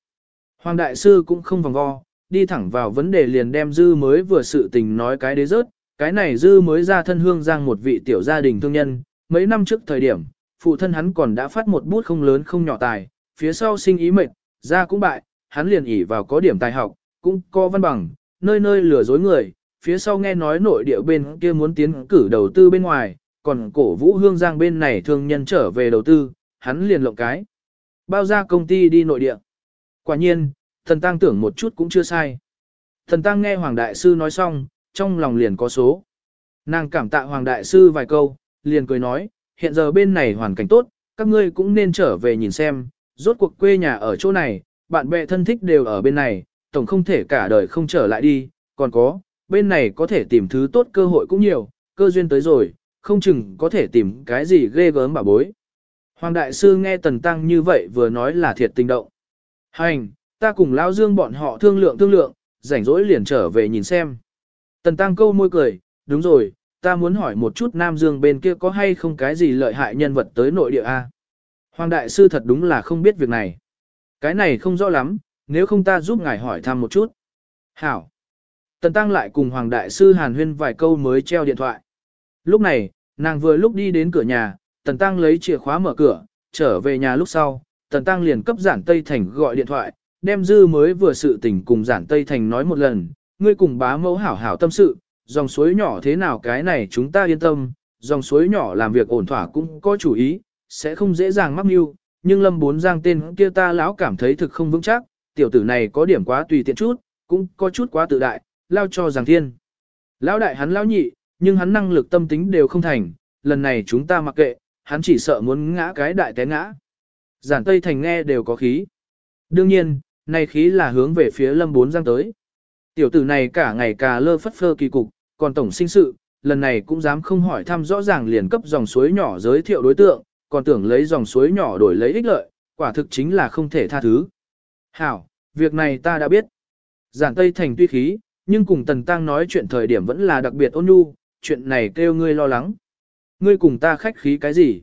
Hoàng Đại Sư cũng không vòng vo, đi thẳng vào vấn đề liền đem dư mới vừa sự tình nói cái đế rớt, cái này dư mới ra thân hương giang một vị tiểu gia đình thương nhân, mấy năm trước thời điểm, phụ thân hắn còn đã phát một bút không lớn không nhỏ tài, phía sau sinh ý mệt, ra cũng bại, hắn liền ỉ vào có điểm tài học, cũng có văn bằng, nơi nơi lừa dối người, phía sau nghe nói nội địa bên kia muốn tiến cử đầu tư bên ngoài, còn cổ vũ hương giang bên này thương nhân trở về đầu tư, hắn liền lộng cái. Bao ra công ty đi nội địa. Quả nhiên, thần tăng tưởng một chút cũng chưa sai. Thần tăng nghe Hoàng Đại Sư nói xong, trong lòng liền có số. Nàng cảm tạ Hoàng Đại Sư vài câu, liền cười nói, hiện giờ bên này hoàn cảnh tốt, các ngươi cũng nên trở về nhìn xem, rốt cuộc quê nhà ở chỗ này, bạn bè thân thích đều ở bên này, tổng không thể cả đời không trở lại đi, còn có, bên này có thể tìm thứ tốt cơ hội cũng nhiều, cơ duyên tới rồi, không chừng có thể tìm cái gì ghê gớm bà bối. Hoàng Đại Sư nghe Tần Tăng như vậy vừa nói là thiệt tình động. Hành, ta cùng Lao Dương bọn họ thương lượng thương lượng, rảnh rỗi liền trở về nhìn xem. Tần Tăng câu môi cười, đúng rồi, ta muốn hỏi một chút Nam Dương bên kia có hay không cái gì lợi hại nhân vật tới nội địa A. Hoàng Đại Sư thật đúng là không biết việc này. Cái này không rõ lắm, nếu không ta giúp ngài hỏi thăm một chút. Hảo. Tần Tăng lại cùng Hoàng Đại Sư Hàn Huyên vài câu mới treo điện thoại. Lúc này, nàng vừa lúc đi đến cửa nhà, Tần Tăng lấy chìa khóa mở cửa, trở về nhà lúc sau, Tần Tăng liền cấp giản Tây Thành gọi điện thoại, đem dư mới vừa sự tình cùng giản Tây Thành nói một lần, ngươi cùng bá mẫu hảo hảo tâm sự, dòng suối nhỏ thế nào cái này chúng ta yên tâm, dòng suối nhỏ làm việc ổn thỏa cũng có chủ ý, sẽ không dễ dàng mắc mưu, nhưng lâm bốn giang tên kia ta lão cảm thấy thực không vững chắc, tiểu tử này có điểm quá tùy tiện chút, cũng có chút quá tự đại, lao cho giang thiên. Lão đại hắn lão nhị, nhưng hắn năng lực tâm tính đều không thành, lần này chúng ta mặc kệ, hắn chỉ sợ muốn ngã cái đại té ngã. Giản Tây Thành nghe đều có khí. Đương nhiên, này khí là hướng về phía lâm bốn giang tới. Tiểu tử này cả ngày cà lơ phất phơ kỳ cục, còn tổng sinh sự, lần này cũng dám không hỏi thăm rõ ràng liền cấp dòng suối nhỏ giới thiệu đối tượng, còn tưởng lấy dòng suối nhỏ đổi lấy ích lợi, quả thực chính là không thể tha thứ. Hảo, việc này ta đã biết. Giản Tây Thành tuy khí, nhưng cùng Tần Tăng nói chuyện thời điểm vẫn là đặc biệt ôn nhu, chuyện này kêu ngươi lo lắng. Ngươi cùng ta khách khí cái gì?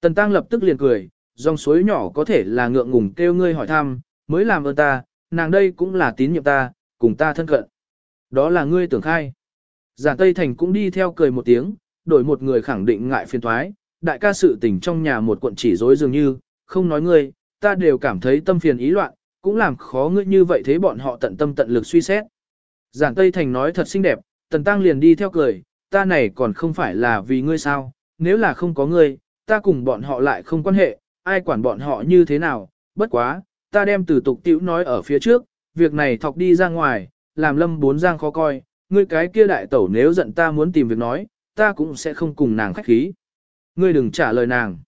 Tần Tăng lập tức liền cười, dòng suối nhỏ có thể là ngượng ngùng kêu ngươi hỏi thăm, mới làm ơn ta, nàng đây cũng là tín nhiệm ta, cùng ta thân cận. Đó là ngươi tưởng khai. Giản Tây Thành cũng đi theo cười một tiếng, đổi một người khẳng định ngại phiền thoái, đại ca sự tình trong nhà một cuộn chỉ rối dường như, không nói ngươi, ta đều cảm thấy tâm phiền ý loạn, cũng làm khó ngươi như vậy thế bọn họ tận tâm tận lực suy xét. Giản Tây Thành nói thật xinh đẹp, Tần Tăng liền đi theo cười, ta này còn không phải là vì ngươi sao, nếu là không có ngươi, ta cùng bọn họ lại không quan hệ, ai quản bọn họ như thế nào, bất quá, ta đem từ tục tiểu nói ở phía trước, việc này thọc đi ra ngoài, làm lâm bốn giang khó coi, ngươi cái kia đại tẩu nếu giận ta muốn tìm việc nói, ta cũng sẽ không cùng nàng khách khí. Ngươi đừng trả lời nàng.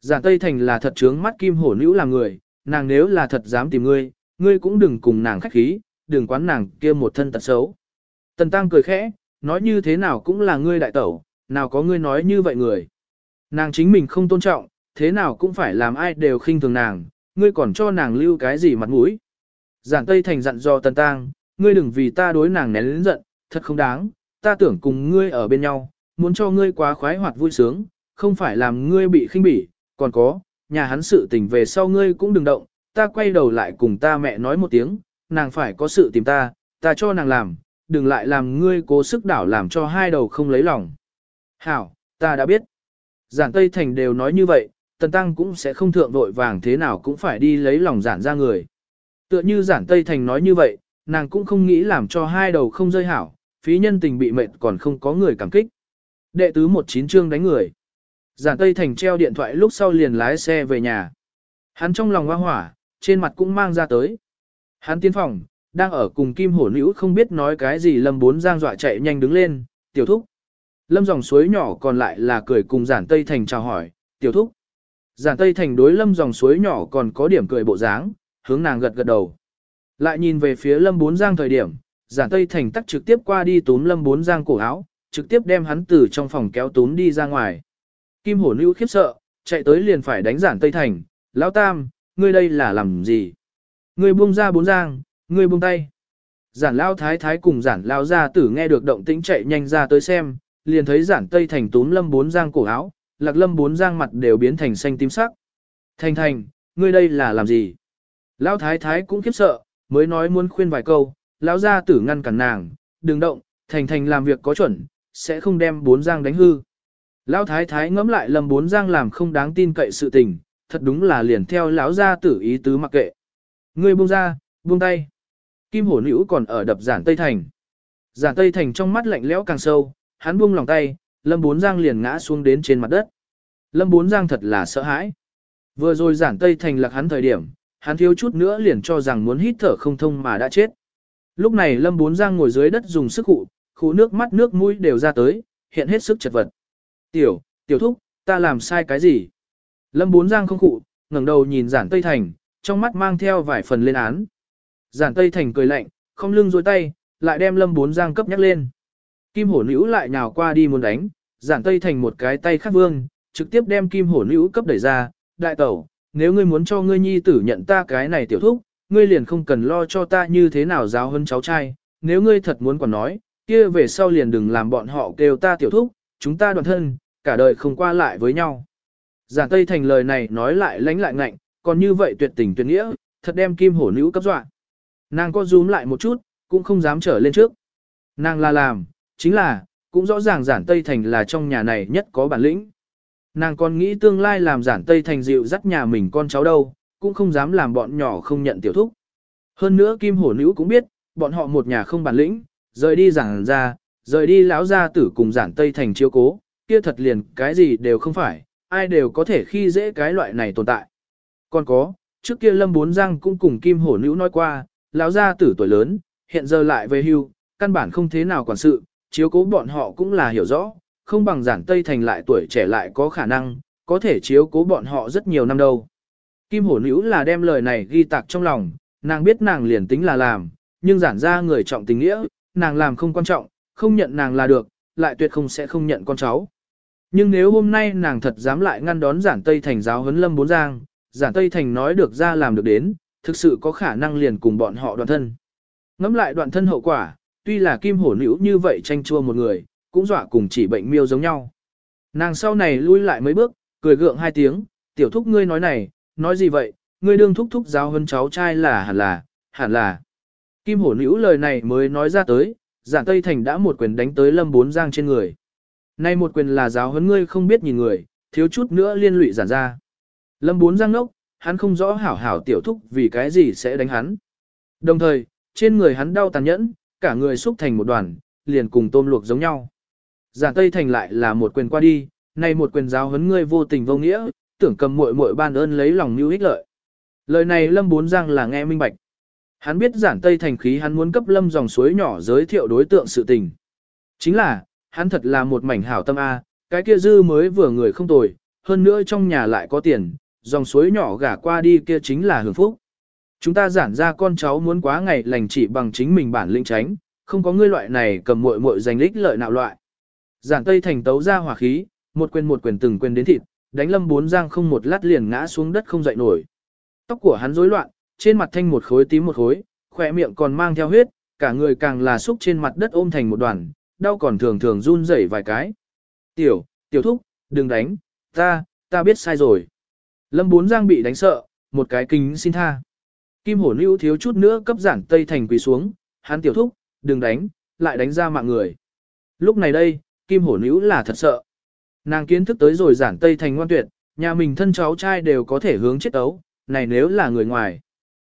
Giản Tây Thành là thật trướng mắt kim hổ nữ là người, nàng nếu là thật dám tìm ngươi, ngươi cũng đừng cùng nàng khách khí, đừng quán nàng kia một thân tật xấu. Tần Tăng cười khẽ, nói như thế nào cũng là ngươi đại tẩu, nào có ngươi nói như vậy người. Nàng chính mình không tôn trọng, thế nào cũng phải làm ai đều khinh thường nàng, ngươi còn cho nàng lưu cái gì mặt mũi. Giản Tây Thành dặn dò Tần Tăng, ngươi đừng vì ta đối nàng nén lĩnh giận, thật không đáng, ta tưởng cùng ngươi ở bên nhau, muốn cho ngươi quá khoái hoạt vui sướng, không phải làm ngươi bị khinh bỉ, còn có, nhà hắn sự tình về sau ngươi cũng đừng động, ta quay đầu lại cùng ta mẹ nói một tiếng, nàng phải có sự tìm ta, ta cho nàng làm, đừng lại làm ngươi cố sức đảo làm cho hai đầu không lấy lòng. Hảo, ta đã biết. Giản Tây Thành đều nói như vậy, Tần Tăng cũng sẽ không thượng vội vàng thế nào cũng phải đi lấy lòng giản ra người. Tựa như giản Tây Thành nói như vậy, nàng cũng không nghĩ làm cho hai đầu không rơi hảo, phí nhân tình bị mệt còn không có người cảm kích. Đệ tứ một chín chương đánh người. Giản Tây Thành treo điện thoại lúc sau liền lái xe về nhà. Hắn trong lòng hoa hỏa, trên mặt cũng mang ra tới. Hắn tiến phòng, đang ở cùng Kim Hổ Nữ không biết nói cái gì Lâm Bốn Giang dọa chạy nhanh đứng lên, tiểu thúc. Lâm dòng suối nhỏ còn lại là cười cùng Giản Tây Thành chào hỏi, tiểu thúc. Giản Tây Thành đối Lâm dòng suối nhỏ còn có điểm cười bộ dáng, hướng nàng gật gật đầu. Lại nhìn về phía Lâm Bốn Giang thời điểm, Giản Tây Thành tắt trực tiếp qua đi túm Lâm Bốn Giang cổ áo, trực tiếp đem hắn từ trong phòng kéo túm đi ra ngoài. Kim hổ Lưu khiếp sợ, chạy tới liền phải đánh giản Tây Thành, lão tam, ngươi đây là làm gì? Ngươi buông ra bốn giang, ngươi buông tay. Giản Lão thái thái cùng giản Lão gia tử nghe được động tĩnh chạy nhanh ra tới xem, liền thấy giản tây thành túm lâm bốn giang cổ áo, lạc lâm bốn giang mặt đều biến thành xanh tím sắc. Thành thành, ngươi đây là làm gì? Lão thái thái cũng khiếp sợ, mới nói muốn khuyên vài câu, lão gia tử ngăn cản nàng, đừng động, thành thành làm việc có chuẩn, sẽ không đem bốn giang đánh hư. Lão thái thái ngẫm lại lâm bốn giang làm không đáng tin cậy sự tình, thật đúng là liền theo lão gia tử ý tứ mặc kệ. Ngươi buông ra, buông tay. Kim hổ nữ còn ở đập giản Tây Thành. Giản Tây Thành trong mắt lạnh lẽo càng sâu, hắn buông lòng tay, lâm bốn giang liền ngã xuống đến trên mặt đất. Lâm bốn giang thật là sợ hãi. Vừa rồi giản Tây Thành lạc hắn thời điểm, hắn thiếu chút nữa liền cho rằng muốn hít thở không thông mà đã chết. Lúc này Lâm Bốn Giang ngồi dưới đất dùng sức cụ, khu nước mắt nước mũi đều ra tới, hiện hết sức chật vật. Tiểu, tiểu thúc, ta làm sai cái gì? Lâm Bốn Giang không khụ, ngẩng đầu nhìn giản Tây Thành, trong mắt mang theo vài phần lên án. Giản Tây Thành cười lạnh, không lưng dối tay, lại đem Lâm Bốn Giang cấp nhắc lên. Kim hổ nữ lại nhào qua đi muốn đánh, giản Tây Thành một cái tay khắc vương, trực tiếp đem kim hổ nữ cấp đẩy ra, đại tẩu, nếu ngươi muốn cho ngươi nhi tử nhận ta cái này tiểu thúc, ngươi liền không cần lo cho ta như thế nào giáo hơn cháu trai, nếu ngươi thật muốn còn nói, kia về sau liền đừng làm bọn họ kêu ta tiểu thúc, chúng ta đoàn thân, cả đời không qua lại với nhau. Giản Tây Thành lời này nói lại lánh lại ngạnh, còn như vậy tuyệt tình tuyệt nghĩa, thật đem kim hổ nữ cấp dọa. Nàng có rúm lại một chút, cũng không dám trở lên trước. Nàng là làm, chính là, cũng rõ ràng giản Tây Thành là trong nhà này nhất có bản lĩnh. Nàng còn nghĩ tương lai làm giản Tây Thành dịu dắt nhà mình con cháu đâu, cũng không dám làm bọn nhỏ không nhận tiểu thúc. Hơn nữa Kim Hổ Nữ cũng biết, bọn họ một nhà không bản lĩnh, rời đi giảng ra, rời đi lão gia tử cùng giản Tây Thành chiếu cố, kia thật liền cái gì đều không phải, ai đều có thể khi dễ cái loại này tồn tại. Còn có, trước kia Lâm Bốn Giang cũng cùng Kim Hổ Nữ nói qua, lão gia tử tuổi lớn, hiện giờ lại về hưu, căn bản không thế nào quản sự, chiếu cố bọn họ cũng là hiểu rõ, không bằng giản Tây Thành lại tuổi trẻ lại có khả năng, có thể chiếu cố bọn họ rất nhiều năm đâu. Kim hổ nữ là đem lời này ghi tạc trong lòng, nàng biết nàng liền tính là làm, nhưng giản ra người trọng tình nghĩa, nàng làm không quan trọng, không nhận nàng là được, lại tuyệt không sẽ không nhận con cháu. Nhưng nếu hôm nay nàng thật dám lại ngăn đón giản Tây Thành giáo huấn lâm bốn giang, giản Tây Thành nói được ra làm được đến, thực sự có khả năng liền cùng bọn họ đoạn thân. Ngắm lại đoạn thân hậu quả, tuy là kim hổ nữ như vậy tranh chua một người, cũng dọa cùng chỉ bệnh miêu giống nhau. Nàng sau này lui lại mấy bước, cười gượng hai tiếng, tiểu thúc ngươi nói này, nói gì vậy, ngươi đương thúc thúc giáo hơn cháu trai là hẳn là, hẳn là. Kim hổ nữ lời này mới nói ra tới, giản Tây Thành đã một quyền đánh tới lâm bốn giang trên người. Nay một quyền là giáo huấn ngươi không biết nhìn người, thiếu chút nữa liên lụy giản ra. Lâm bốn giang nốc, hắn không rõ hảo hảo tiểu thúc vì cái gì sẽ đánh hắn. Đồng thời, trên người hắn đau tàn nhẫn, cả người xúc thành một đoàn, liền cùng tôm luộc giống nhau. Giản Tây Thành lại là một quyền qua đi, nay một quyền giáo huấn ngươi vô tình vô nghĩa, tưởng cầm muội muội ban ơn lấy lòng mưu ích lợi. Lời này Lâm Bốn Giang là nghe minh bạch. Hắn biết giản Tây Thành khí hắn muốn cấp Lâm dòng suối nhỏ giới thiệu đối tượng sự tình. Chính là, hắn thật là một mảnh hảo tâm A, cái kia dư mới vừa người không tồi, hơn nữa trong nhà lại có tiền, dòng suối nhỏ gả qua đi kia chính là hưởng phúc. Chúng ta giản ra con cháu muốn quá ngày lành chỉ bằng chính mình bản lĩnh tránh, không có ngươi loại này cầm muội muội giành lích lợi nạo loại. Giản Tây Thành tấu ra hỏa khí, một quyền một quyền từng quyền đến thịt, đánh lâm bốn giang không một lát liền ngã xuống đất không dậy nổi. Tóc của hắn rối loạn, trên mặt thanh một khối tím một khối, khỏe miệng còn mang theo huyết, cả người càng là xúc trên mặt đất ôm thành một đoàn, đau còn thường thường run rẩy vài cái. Tiểu, tiểu thúc, đừng đánh, ta, ta biết sai rồi. Lâm bốn giang bị đánh sợ, một cái kính xin tha. Kim hổ lưu thiếu chút nữa cấp giản tây thành quỳ xuống, hắn tiểu thúc, đừng đánh, lại đánh ra mạng người. Lúc này đây, kim hổ nữ là thật sợ. Nàng kiến thức tới rồi giản tây thành ngoan tuyệt, nhà mình thân cháu trai đều có thể hướng chết ấu, này nếu là người ngoài.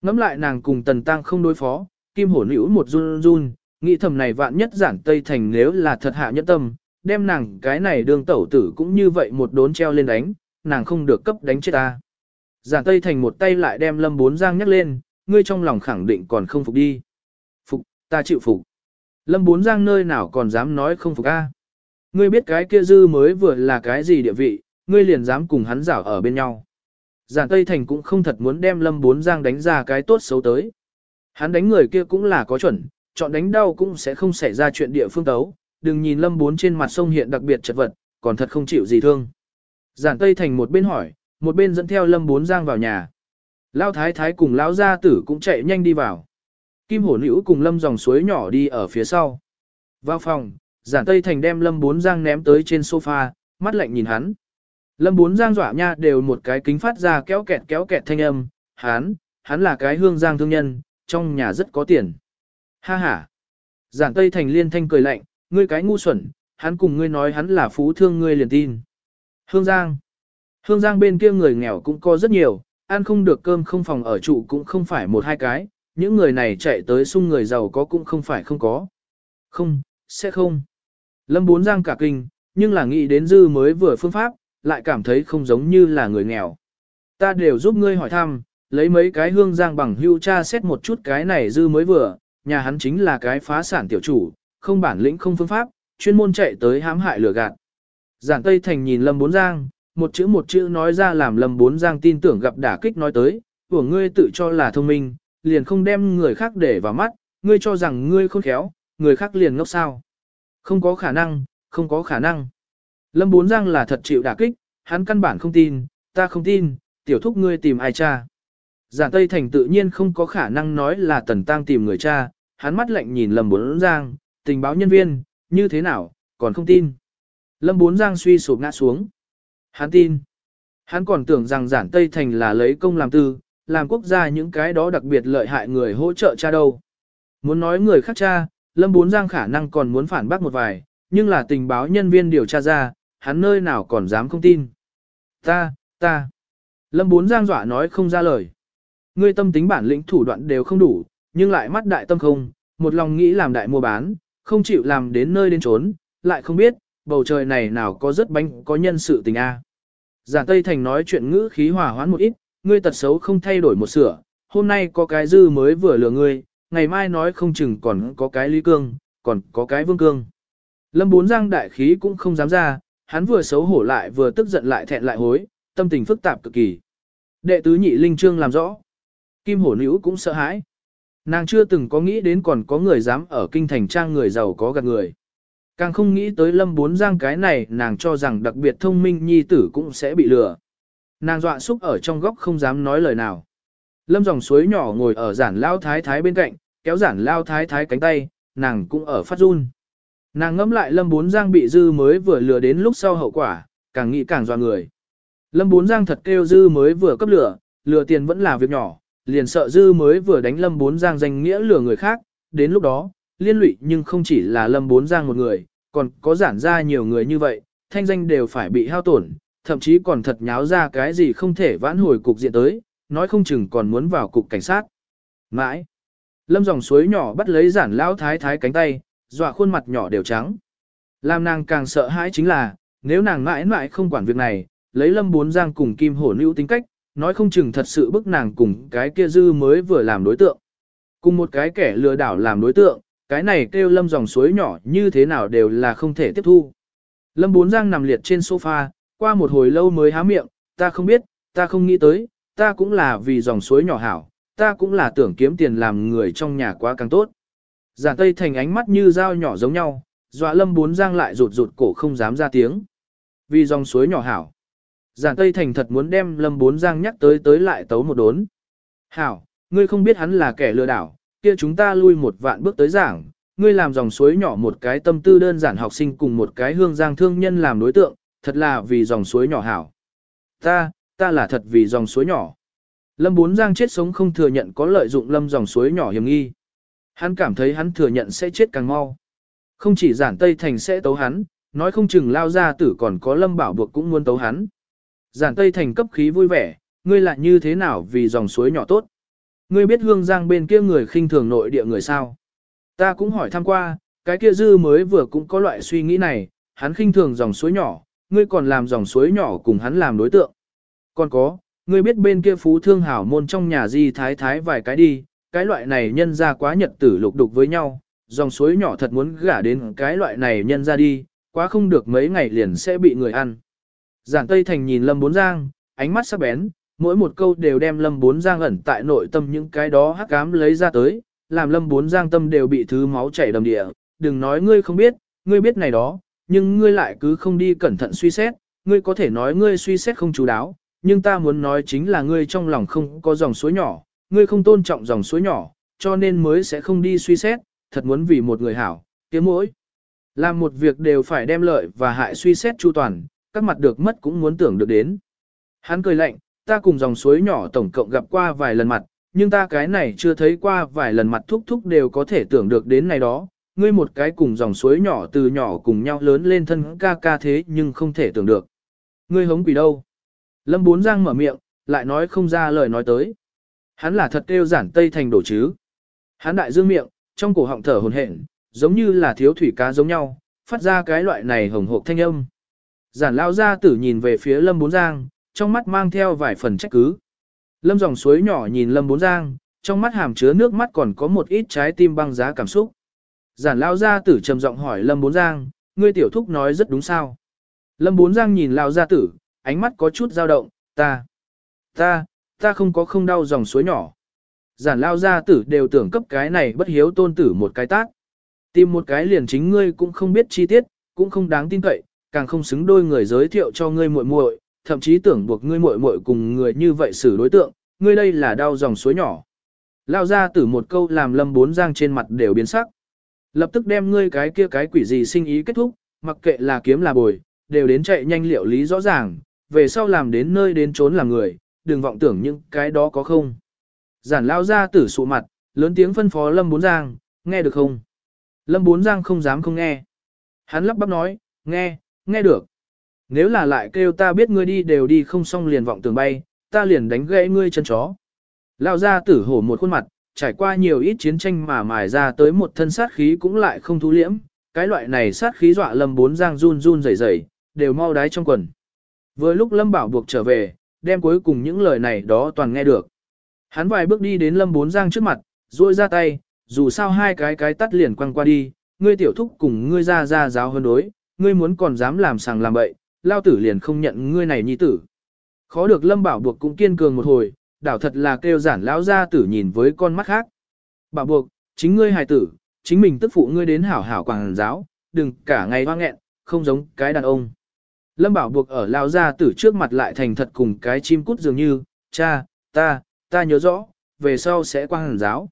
Ngắm lại nàng cùng tần tăng không đối phó, kim hổ nữ một run run, nghĩ thầm này vạn nhất giản tây thành nếu là thật hạ nhất tâm, đem nàng cái này đương tẩu tử cũng như vậy một đốn treo lên đánh, nàng không được cấp đánh chết ta. Giản tây thành một tay lại đem lâm bốn giang nhắc lên, ngươi trong lòng khẳng định còn không phục đi. Phục, ta chịu phục. Lâm bốn giang nơi nào còn dám nói không phục a? Ngươi biết cái kia dư mới vừa là cái gì địa vị, ngươi liền dám cùng hắn giảo ở bên nhau. Giản Tây Thành cũng không thật muốn đem Lâm Bốn Giang đánh ra cái tốt xấu tới. Hắn đánh người kia cũng là có chuẩn, chọn đánh đau cũng sẽ không xảy ra chuyện địa phương tấu, đừng nhìn Lâm Bốn trên mặt sông hiện đặc biệt chật vật, còn thật không chịu gì thương. Giản Tây Thành một bên hỏi, một bên dẫn theo Lâm Bốn Giang vào nhà. Lão Thái Thái cùng Lão Gia Tử cũng chạy nhanh đi vào. Kim Hổ Nữ cùng Lâm dòng suối nhỏ đi ở phía sau. Vào phòng, giản Tây Thành đem Lâm Bốn Giang ném tới trên sofa, mắt lạnh nhìn hắn. Lâm Bốn Giang dọa nha đều một cái kính phát ra kéo kẹt kéo kẹt thanh âm, Hán, hắn là cái hương giang thương nhân, trong nhà rất có tiền. Ha ha. Giản Tây Thành liên thanh cười lạnh, ngươi cái ngu xuẩn, hắn cùng ngươi nói hắn là phú thương ngươi liền tin. Hương Giang. Hương Giang bên kia người nghèo cũng có rất nhiều, ăn không được cơm không phòng ở trụ cũng không phải một hai cái, những người này chạy tới sung người giàu có cũng không phải không có. Không, sẽ không. Lâm Bốn Giang cả kinh, nhưng là nghĩ đến dư mới vừa phương pháp, lại cảm thấy không giống như là người nghèo. Ta đều giúp ngươi hỏi thăm, lấy mấy cái hương giang bằng hưu cha xét một chút cái này dư mới vừa, nhà hắn chính là cái phá sản tiểu chủ, không bản lĩnh không phương pháp, chuyên môn chạy tới hãm hại lừa gạt. Giản Tây Thành nhìn Lâm Bốn Giang, một chữ một chữ nói ra làm Lâm Bốn Giang tin tưởng gặp đả kích nói tới, của ngươi tự cho là thông minh, liền không đem người khác để vào mắt, ngươi cho rằng ngươi khôn khéo, người khác liền ngốc sao. Không có khả năng, không có khả năng. Lâm Bốn Giang là thật chịu đả kích, hắn căn bản không tin, ta không tin, tiểu thúc ngươi tìm ai cha. Giản Tây Thành tự nhiên không có khả năng nói là Tần Tăng tìm người cha, hắn mắt lạnh nhìn Lâm Bốn Giang, tình báo nhân viên, như thế nào, còn không tin. Lâm Bốn Giang suy sụp ngã xuống. Hắn tin. Hắn còn tưởng rằng Giản Tây Thành là lấy công làm tư, làm quốc gia những cái đó đặc biệt lợi hại người hỗ trợ cha đâu. Muốn nói người khác cha, Lâm Bốn Giang khả năng còn muốn phản bác một vài, nhưng là tình báo nhân viên điều tra ra, hắn nơi nào còn dám không tin. Ta, ta. Lâm Bốn Giang dọa nói không ra lời. Ngươi tâm tính bản lĩnh thủ đoạn đều không đủ, nhưng lại mắt đại tâm không, một lòng nghĩ làm đại mua bán, không chịu làm đến nơi đến trốn, lại không biết, bầu trời này nào có rất bánh có nhân sự tình a. Giản Tây Thành nói chuyện ngữ khí hòa hoãn một ít, ngươi tật xấu không thay đổi một sửa, hôm nay có cái dư mới vừa lừa ngươi, ngày mai nói không chừng còn có cái lý cương, còn có cái vương cương. Lâm bốn giang đại khí cũng không dám ra, hắn vừa xấu hổ lại vừa tức giận lại thẹn lại hối, tâm tình phức tạp cực kỳ. Đệ tứ nhị linh trương làm rõ. Kim hổ nữ cũng sợ hãi. Nàng chưa từng có nghĩ đến còn có người dám ở kinh thành trang người giàu có gạt người. Càng không nghĩ tới lâm bốn giang cái này nàng cho rằng đặc biệt thông minh nhi tử cũng sẽ bị lừa. Nàng dọa xúc ở trong góc không dám nói lời nào. Lâm dòng suối nhỏ ngồi ở giản lao thái thái bên cạnh, kéo giản lao thái thái cánh tay, nàng cũng ở phát run. Nàng ngẫm lại lâm bốn giang bị dư mới vừa lừa đến lúc sau hậu quả, càng nghĩ càng dọa người. Lâm bốn giang thật kêu dư mới vừa cấp lừa, lừa tiền vẫn là việc nhỏ, liền sợ dư mới vừa đánh lâm bốn giang danh nghĩa lừa người khác, đến lúc đó, liên lụy nhưng không chỉ là lâm bốn giang một người, còn có giản ra nhiều người như vậy, thanh danh đều phải bị hao tổn, thậm chí còn thật nháo ra cái gì không thể vãn hồi cục diện tới, nói không chừng còn muốn vào cục cảnh sát. Mãi, lâm dòng suối nhỏ bắt lấy giản lão thái thái cánh tay, dọa khuôn mặt nhỏ đều trắng. Làm nàng càng sợ hãi chính là, nếu nàng mãi mãi không quản việc này, lấy lâm bốn giang cùng kim hổ nữ tính cách, nói không chừng thật sự bức nàng cùng cái kia dư mới vừa làm đối tượng. Cùng một cái kẻ lừa đảo làm đối tượng, cái này kêu lâm dòng suối nhỏ như thế nào đều là không thể tiếp thu. Lâm bốn giang nằm liệt trên sofa, qua một hồi lâu mới há miệng, ta không biết, ta không nghĩ tới, ta cũng là vì dòng suối nhỏ hảo, ta cũng là tưởng kiếm tiền làm người trong nhà quá càng tốt. Giản Tây Thành ánh mắt như dao nhỏ giống nhau, dọa lâm bốn giang lại rụt rụt cổ không dám ra tiếng. Vì dòng suối nhỏ hảo. Giản Tây Thành thật muốn đem lâm bốn giang nhắc tới tới lại tấu một đốn. Hảo, ngươi không biết hắn là kẻ lừa đảo, kia chúng ta lui một vạn bước tới giảng, ngươi làm dòng suối nhỏ một cái tâm tư đơn giản học sinh cùng một cái hương giang thương nhân làm đối tượng, thật là vì dòng suối nhỏ hảo. Ta, ta là thật vì dòng suối nhỏ. Lâm Bốn Giang chết sống không thừa nhận có lợi dụng lâm dòng suối nhỏ hiểm nghi. Hắn cảm thấy hắn thừa nhận sẽ chết càng mau. Không chỉ giản Tây Thành sẽ tấu hắn, nói không chừng lao ra tử còn có lâm bảo buộc cũng muốn tấu hắn. Giản Tây Thành cấp khí vui vẻ, ngươi lại như thế nào vì dòng suối nhỏ tốt. Ngươi biết hương giang bên kia người khinh thường nội địa người sao. Ta cũng hỏi thăm qua, cái kia dư mới vừa cũng có loại suy nghĩ này, hắn khinh thường dòng suối nhỏ, ngươi còn làm dòng suối nhỏ cùng hắn làm đối tượng. Còn có, ngươi biết bên kia phú thương hảo môn trong nhà di thái thái vài cái đi, cái loại này nhân ra quá nhật tử lục đục với nhau, dòng suối nhỏ thật muốn gả đến cái loại này nhân ra đi, quá không được mấy ngày liền sẽ bị người ăn. Giản Tây Thành nhìn Lâm Bốn Giang, ánh mắt sắc bén, mỗi một câu đều đem Lâm Bốn Giang ẩn tại nội tâm những cái đó hắc ám lấy ra tới, làm Lâm Bốn Giang tâm đều bị thứ máu chảy đầm địa, đừng nói ngươi không biết, ngươi biết này đó, nhưng ngươi lại cứ không đi cẩn thận suy xét, ngươi có thể nói ngươi suy xét không chú đáo, nhưng ta muốn nói chính là ngươi trong lòng không có dòng suối nhỏ, ngươi không tôn trọng dòng suối nhỏ, cho nên mới sẽ không đi suy xét, thật muốn vì một người hảo, kiếm mỗi. Làm một việc đều phải đem lợi và hại suy xét chu toàn, các mặt được mất cũng muốn tưởng được đến. Hắn cười lạnh, ta cùng dòng suối nhỏ tổng cộng gặp qua vài lần mặt, nhưng ta cái này chưa thấy qua vài lần mặt thúc thúc đều có thể tưởng được đến này đó. Ngươi một cái cùng dòng suối nhỏ từ nhỏ cùng nhau lớn lên thân ca ca thế nhưng không thể tưởng được. Ngươi hống quỷ đâu? Lâm Bốn Giang mở miệng, lại nói không ra lời nói tới. Hắn là thật kêu giản tây thành đổ chứ. Hắn đại dương miệng, trong cổ họng thở hồn hển, giống như là thiếu thủy cá giống nhau, phát ra cái loại này hồng hộp thanh âm. Giản lao ra tử nhìn về phía Lâm Bốn Giang, trong mắt mang theo vài phần trách cứ. Lâm dòng suối nhỏ nhìn Lâm Bốn Giang, trong mắt hàm chứa nước mắt còn có một ít trái tim băng giá cảm xúc. Giản lao gia tử trầm giọng hỏi Lâm Bốn Giang, ngươi tiểu thúc nói rất đúng sao. Lâm Bốn Giang nhìn lao gia tử, ánh mắt có chút dao động, ta, ta, ta không có không đau dòng suối nhỏ. Giản lao gia tử đều tưởng cấp cái này bất hiếu tôn tử một cái tác. Tìm một cái liền chính ngươi cũng không biết chi tiết, cũng không đáng tin cậy, càng không xứng đôi người giới thiệu cho ngươi muội muội, thậm chí tưởng buộc ngươi muội muội cùng người như vậy xử đối tượng, ngươi đây là đau dòng suối nhỏ. Lao gia tử một câu làm lâm bốn giang trên mặt đều biến sắc. Lập tức đem ngươi cái kia cái quỷ gì sinh ý kết thúc, mặc kệ là kiếm là bồi, đều đến chạy nhanh liệu lý rõ ràng, về sau làm đến nơi đến trốn làm người, đừng vọng tưởng những cái đó có không. Giản lao ra tử sụ mặt, lớn tiếng phân phó lâm bốn giang, nghe được không? Lâm bốn giang không dám không nghe. Hắn lắp bắp nói, nghe, nghe được. Nếu là lại kêu ta biết ngươi đi đều đi không xong liền vọng tường bay, ta liền đánh gãy ngươi chân chó. Lao ra tử hổ một khuôn mặt, trải qua nhiều ít chiến tranh mà mài ra tới một thân sát khí cũng lại không thú liễm, cái loại này sát khí dọa lâm bốn giang run run rẩy rẩy, đều mau đái trong quần. Vừa lúc lâm bảo buộc trở về, đem cuối cùng những lời này đó toàn nghe được. Hắn vài bước đi đến lâm bốn giang trước mặt, duỗi ra tay, dù sao hai cái cái tắt liền quăng qua đi, ngươi tiểu thúc cùng ngươi ra ra giáo hơn đối, ngươi muốn còn dám làm sàng làm bậy, lao tử liền không nhận ngươi này nhi tử. Khó được lâm bảo buộc cũng kiên cường một hồi, đảo thật là kêu giản lão gia tử nhìn với con mắt khác. Bảo buộc, chính ngươi hài tử, chính mình tức phụ ngươi đến hảo hảo quảng giáo, đừng cả ngày hoang nghẹn, không giống cái đàn ông. Lâm bảo buộc ở lao gia tử trước mặt lại thành thật cùng cái chim cút dường như, cha, ta, ta nhớ rõ, về sau sẽ quang giáo.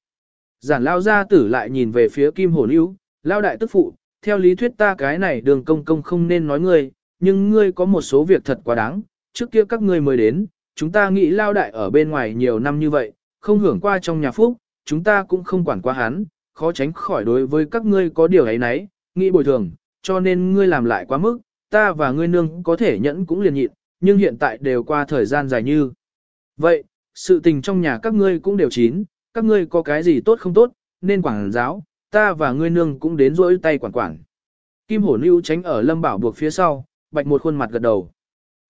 Giản lao gia tử lại nhìn về phía kim hồn ưu, lao đại tức phụ, theo lý thuyết ta cái này đường công công không nên nói ngươi, nhưng ngươi có một số việc thật quá đáng, trước kia các ngươi mới đến, chúng ta nghĩ lao đại ở bên ngoài nhiều năm như vậy, không hưởng qua trong nhà phúc, chúng ta cũng không quản qua hắn, khó tránh khỏi đối với các ngươi có điều ấy nấy, nghĩ bồi thường, cho nên ngươi làm lại quá mức, ta và ngươi nương có thể nhẫn cũng liền nhịn, nhưng hiện tại đều qua thời gian dài như. Vậy, sự tình trong nhà các ngươi cũng đều chín, các ngươi có cái gì tốt không tốt, nên quảng giáo, ta và ngươi nương cũng đến rỗi tay quản quản. Kim hổ lưu tránh ở lâm bảo buộc phía sau, bạch một khuôn mặt gật đầu.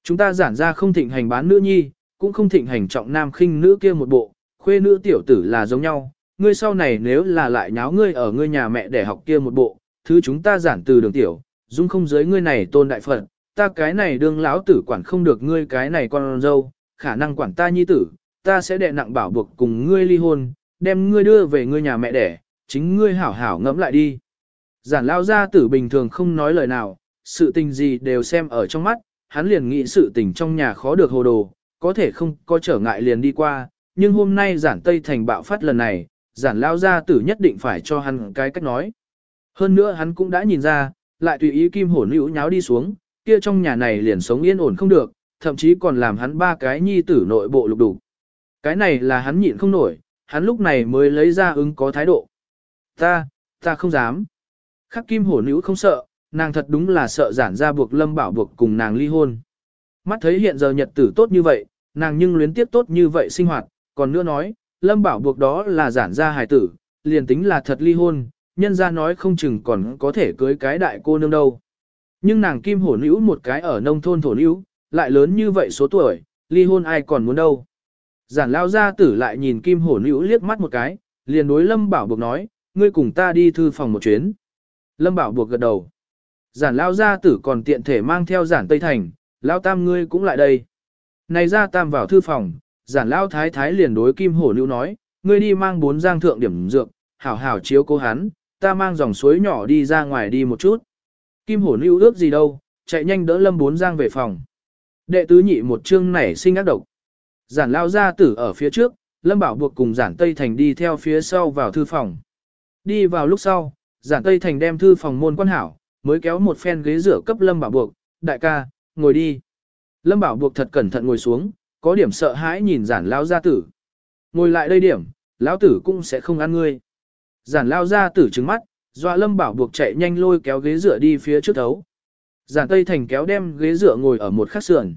Chúng ta giản ra không thịnh hành bán nữ nhi, cũng không thịnh hành trọng nam khinh nữ kia một bộ, khuê nữ tiểu tử là giống nhau, ngươi sau này nếu là lại nháo ngươi ở ngươi nhà mẹ để học kia một bộ, thứ chúng ta giản từ đường tiểu, dung không giới ngươi này tôn đại phật, ta cái này đương lão tử quản không được ngươi cái này con dâu, khả năng quản ta nhi tử, ta sẽ đệ nặng bảo buộc cùng ngươi ly hôn, đem ngươi đưa về ngươi nhà mẹ đẻ, chính ngươi hảo hảo ngẫm lại đi. Giản lao gia tử bình thường không nói lời nào, sự tình gì đều xem ở trong mắt, hắn liền nghĩ sự tình trong nhà khó được hồ đồ, có thể không có trở ngại liền đi qua, nhưng hôm nay giản Tây Thành bạo phát lần này, giản lao gia tử nhất định phải cho hắn cái cách nói. Hơn nữa hắn cũng đã nhìn ra, lại tùy ý kim hổ nữ nháo đi xuống, kia trong nhà này liền sống yên ổn không được, thậm chí còn làm hắn ba cái nhi tử nội bộ lục đủ. Cái này là hắn nhịn không nổi, hắn lúc này mới lấy ra ứng có thái độ. Ta, ta không dám. Khắc kim hổ nữ không sợ, nàng thật đúng là sợ giản ra buộc lâm bảo buộc cùng nàng ly hôn. Mắt thấy hiện giờ nhật tử tốt như vậy, nàng nhưng luyến tiếp tốt như vậy sinh hoạt, còn nữa nói, lâm bảo buộc đó là giản ra hài tử, liền tính là thật ly hôn, nhân ra nói không chừng còn có thể cưới cái đại cô nương đâu. Nhưng nàng kim hổ nữ một cái ở nông thôn thổ nữ, lại lớn như vậy số tuổi, ly hôn ai còn muốn đâu. Giản lao gia tử lại nhìn kim hổ nữ liếc mắt một cái, liền đối lâm bảo buộc nói, ngươi cùng ta đi thư phòng một chuyến. Lâm bảo buộc gật đầu. Giản lao gia tử còn tiện thể mang theo giản Tây Thành, lao tam ngươi cũng lại đây. Này ra tam vào thư phòng, giản lao thái thái liền đối kim hổ nữ nói, ngươi đi mang bốn giang thượng điểm dược, hảo hảo chiếu cố hắn, ta mang dòng suối nhỏ đi ra ngoài đi một chút. Kim hổ Lưu ước gì đâu, chạy nhanh đỡ lâm bốn giang về phòng. Đệ tứ nhị một chương nảy sinh ác độc. Giản lao gia tử ở phía trước, lâm bảo buộc cùng giản Tây Thành đi theo phía sau vào thư phòng. Đi vào lúc sau, giản Tây Thành đem thư phòng môn quan hảo, mới kéo một phen ghế rửa cấp Lâm Bảo Buộc, đại ca, ngồi đi. Lâm Bảo Buộc thật cẩn thận ngồi xuống, có điểm sợ hãi nhìn giản lao gia tử. Ngồi lại đây điểm, lão tử cũng sẽ không ăn ngươi. Giản lao gia tử trứng mắt, dọa Lâm Bảo Buộc chạy nhanh lôi kéo ghế rửa đi phía trước thấu. Giản Tây Thành kéo đem ghế dựa ngồi ở một khắc sườn.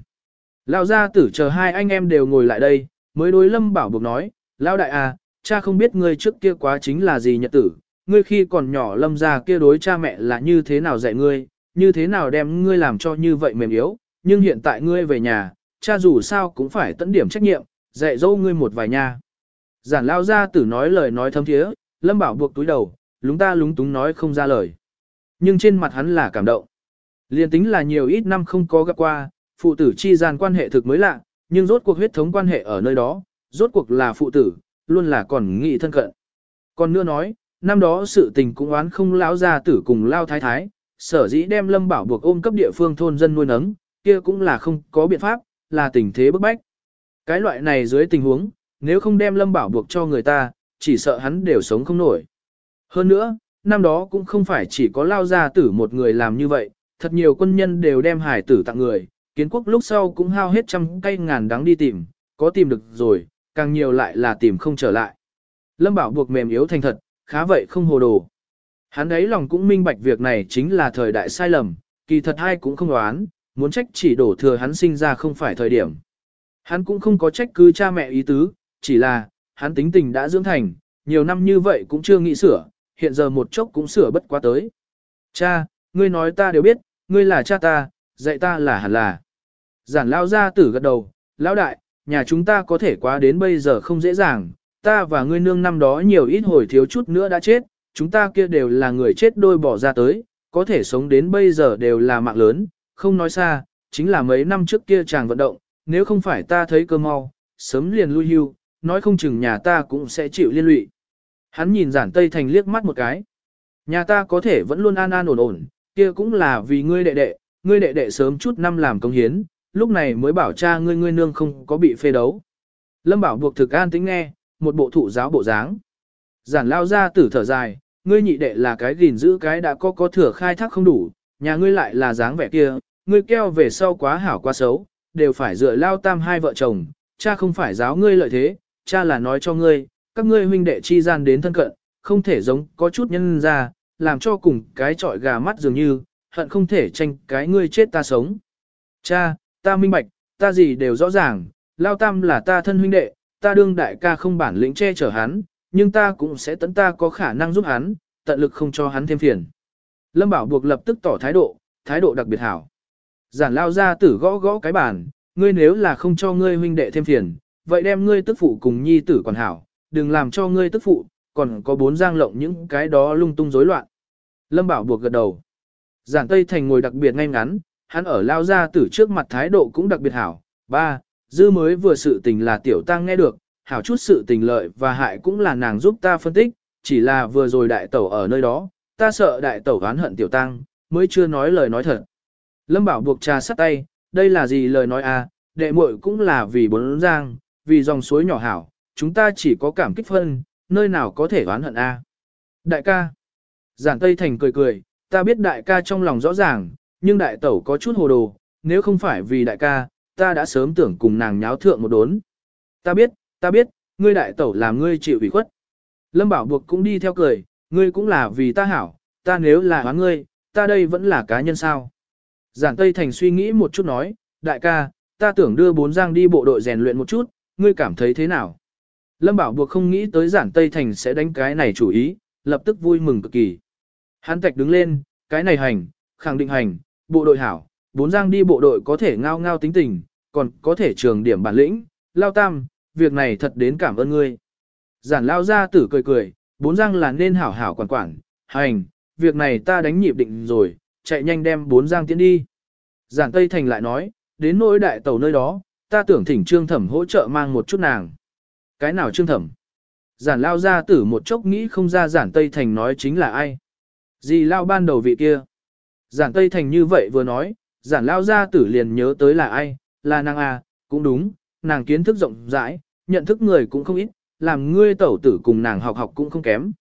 Lão gia tử chờ hai anh em đều ngồi lại đây, mới đối Lâm Bảo Buộc nói, Lão đại à, cha không biết ngươi trước kia quá chính là gì nhật tử, ngươi khi còn nhỏ Lâm gia kia đối cha mẹ là như thế nào dạy ngươi, như thế nào đem ngươi làm cho như vậy mềm yếu, nhưng hiện tại ngươi về nhà, cha dù sao cũng phải tận điểm trách nhiệm, dạy dỗ ngươi một vài nha. Giản Lão gia tử nói lời nói thâm thiế, Lâm Bảo Buộc túi đầu, lúng ta lúng túng nói không ra lời. Nhưng trên mặt hắn là cảm động. Liên tính là nhiều ít năm không có gặp qua, phụ tử chi gian quan hệ thực mới lạ, nhưng rốt cuộc huyết thống quan hệ ở nơi đó, rốt cuộc là phụ tử, luôn là còn nghị thân cận. Còn nữa nói, năm đó sự tình cũng oán không lão gia tử cùng lao thái thái, sở dĩ đem lâm bảo buộc ôm cấp địa phương thôn dân nuôi nấng, kia cũng là không có biện pháp, là tình thế bức bách. Cái loại này dưới tình huống, nếu không đem lâm bảo buộc cho người ta, chỉ sợ hắn đều sống không nổi. Hơn nữa, năm đó cũng không phải chỉ có lao gia tử một người làm như vậy, thật nhiều quân nhân đều đem hải tử tặng người, kiến quốc lúc sau cũng hao hết trăm cây ngàn đắng đi tìm, có tìm được rồi, càng nhiều lại là tìm không trở lại. Lâm Bảo buộc mềm yếu thành thật, khá vậy không hồ đồ. Hắn ấy lòng cũng minh bạch việc này chính là thời đại sai lầm, kỳ thật ai cũng không đoán, muốn trách chỉ đổ thừa hắn sinh ra không phải thời điểm. Hắn cũng không có trách cứ cha mẹ ý tứ, chỉ là, hắn tính tình đã dưỡng thành, nhiều năm như vậy cũng chưa nghĩ sửa, hiện giờ một chốc cũng sửa bất quá tới. Cha, ngươi nói ta đều biết, ngươi là cha ta, dạy ta là hẳn là. Giản lao ra tử gật đầu, lão đại, nhà chúng ta có thể quá đến bây giờ không dễ dàng, ta và ngươi nương năm đó nhiều ít hồi thiếu chút nữa đã chết, chúng ta kia đều là người chết đôi bỏ ra tới, có thể sống đến bây giờ đều là mạng lớn, không nói xa, chính là mấy năm trước kia chàng vận động, nếu không phải ta thấy cơ mau, sớm liền lui hưu, nói không chừng nhà ta cũng sẽ chịu liên lụy. Hắn nhìn giản Tây Thành liếc mắt một cái. Nhà ta có thể vẫn luôn an an ổn ổn, kia cũng là vì ngươi đệ đệ, ngươi đệ đệ sớm chút năm làm công hiến, lúc này mới bảo cha ngươi ngươi nương không có bị phê đấu. Lâm Bảo buộc thực an tính nghe, một bộ thụ giáo bộ dáng. Giản lao ra tử thở dài, ngươi nhị đệ là cái gìn giữ cái đã có có thừa khai thác không đủ, nhà ngươi lại là dáng vẻ kia, ngươi keo về sau quá hảo quá xấu, đều phải dựa lao tam hai vợ chồng, cha không phải giáo ngươi lợi thế, cha là nói cho ngươi, các ngươi huynh đệ chi gian đến thân cận, không thể giống có chút nhân ra, làm cho cùng cái trọi gà mắt dường như, hận không thể tranh cái ngươi chết ta sống. Cha, ta minh bạch, ta gì đều rõ ràng, Lao Tam là ta thân huynh đệ, ta đương đại ca không bản lĩnh che chở hắn, nhưng ta cũng sẽ tấn ta có khả năng giúp hắn, tận lực không cho hắn thêm phiền. Lâm Bảo buộc lập tức tỏ thái độ, thái độ đặc biệt hảo. Giản lao ra tử gõ gõ cái bàn, ngươi nếu là không cho ngươi huynh đệ thêm phiền, vậy đem ngươi tức phụ cùng nhi tử còn hảo, đừng làm cho ngươi tức phụ, còn có bốn giang lộng những cái đó lung tung rối loạn. Lâm Bảo buộc gật đầu. Giản Tây Thành ngồi đặc biệt ngay ngắn, hắn ở lao ra tử trước mặt thái độ cũng đặc biệt hảo. Ba, dư mới vừa sự tình là tiểu tăng nghe được, hảo chút sự tình lợi và hại cũng là nàng giúp ta phân tích, chỉ là vừa rồi đại tẩu ở nơi đó, ta sợ đại tẩu oán hận tiểu tăng, mới chưa nói lời nói thật. Lâm Bảo buộc trà sắt tay, đây là gì lời nói à, đệ muội cũng là vì bốn giang, vì dòng suối nhỏ hảo, chúng ta chỉ có cảm kích phân, nơi nào có thể oán hận a? À? Đại ca. Giản Tây Thành cười cười, ta biết đại ca trong lòng rõ ràng, nhưng đại tẩu có chút hồ đồ, nếu không phải vì đại ca, ta đã sớm tưởng cùng nàng nháo thượng một đốn. Ta biết, ta biết, ngươi đại tẩu làm ngươi chịu ủy khuất. Lâm Bảo Buộc cũng đi theo cười, ngươi cũng là vì ta hảo, ta nếu là hóa ngươi, ta đây vẫn là cá nhân sao. Giản Tây Thành suy nghĩ một chút nói, đại ca, ta tưởng đưa bốn giang đi bộ đội rèn luyện một chút, ngươi cảm thấy thế nào? Lâm Bảo Buộc không nghĩ tới Giản Tây Thành sẽ đánh cái này chủ ý, lập tức vui mừng cực kỳ. Hắn tạch đứng lên, cái này hành, khẳng định hành, bộ đội hảo, bốn giang đi bộ đội có thể ngao ngao tính tình, còn có thể trường điểm bản lĩnh, lao tam, việc này thật đến cảm ơn ngươi. Giản lao ra tử cười cười, bốn giang là nên hảo hảo quản quản, hành, việc này ta đánh nhịp định rồi, chạy nhanh đem bốn giang tiến đi. Giản Tây Thành lại nói, đến nỗi đại tàu nơi đó, ta tưởng thỉnh trương thẩm hỗ trợ mang một chút nàng. Cái nào trương thẩm? Giản lao ra tử một chốc nghĩ không ra giản Tây Thành nói chính là ai. Gì lao ban đầu vị kia? Giản Tây Thành như vậy vừa nói, giản lao ra tử liền nhớ tới là ai, là nàng à, cũng đúng, nàng kiến thức rộng rãi, nhận thức người cũng không ít, làm ngươi tẩu tử cùng nàng học học cũng không kém.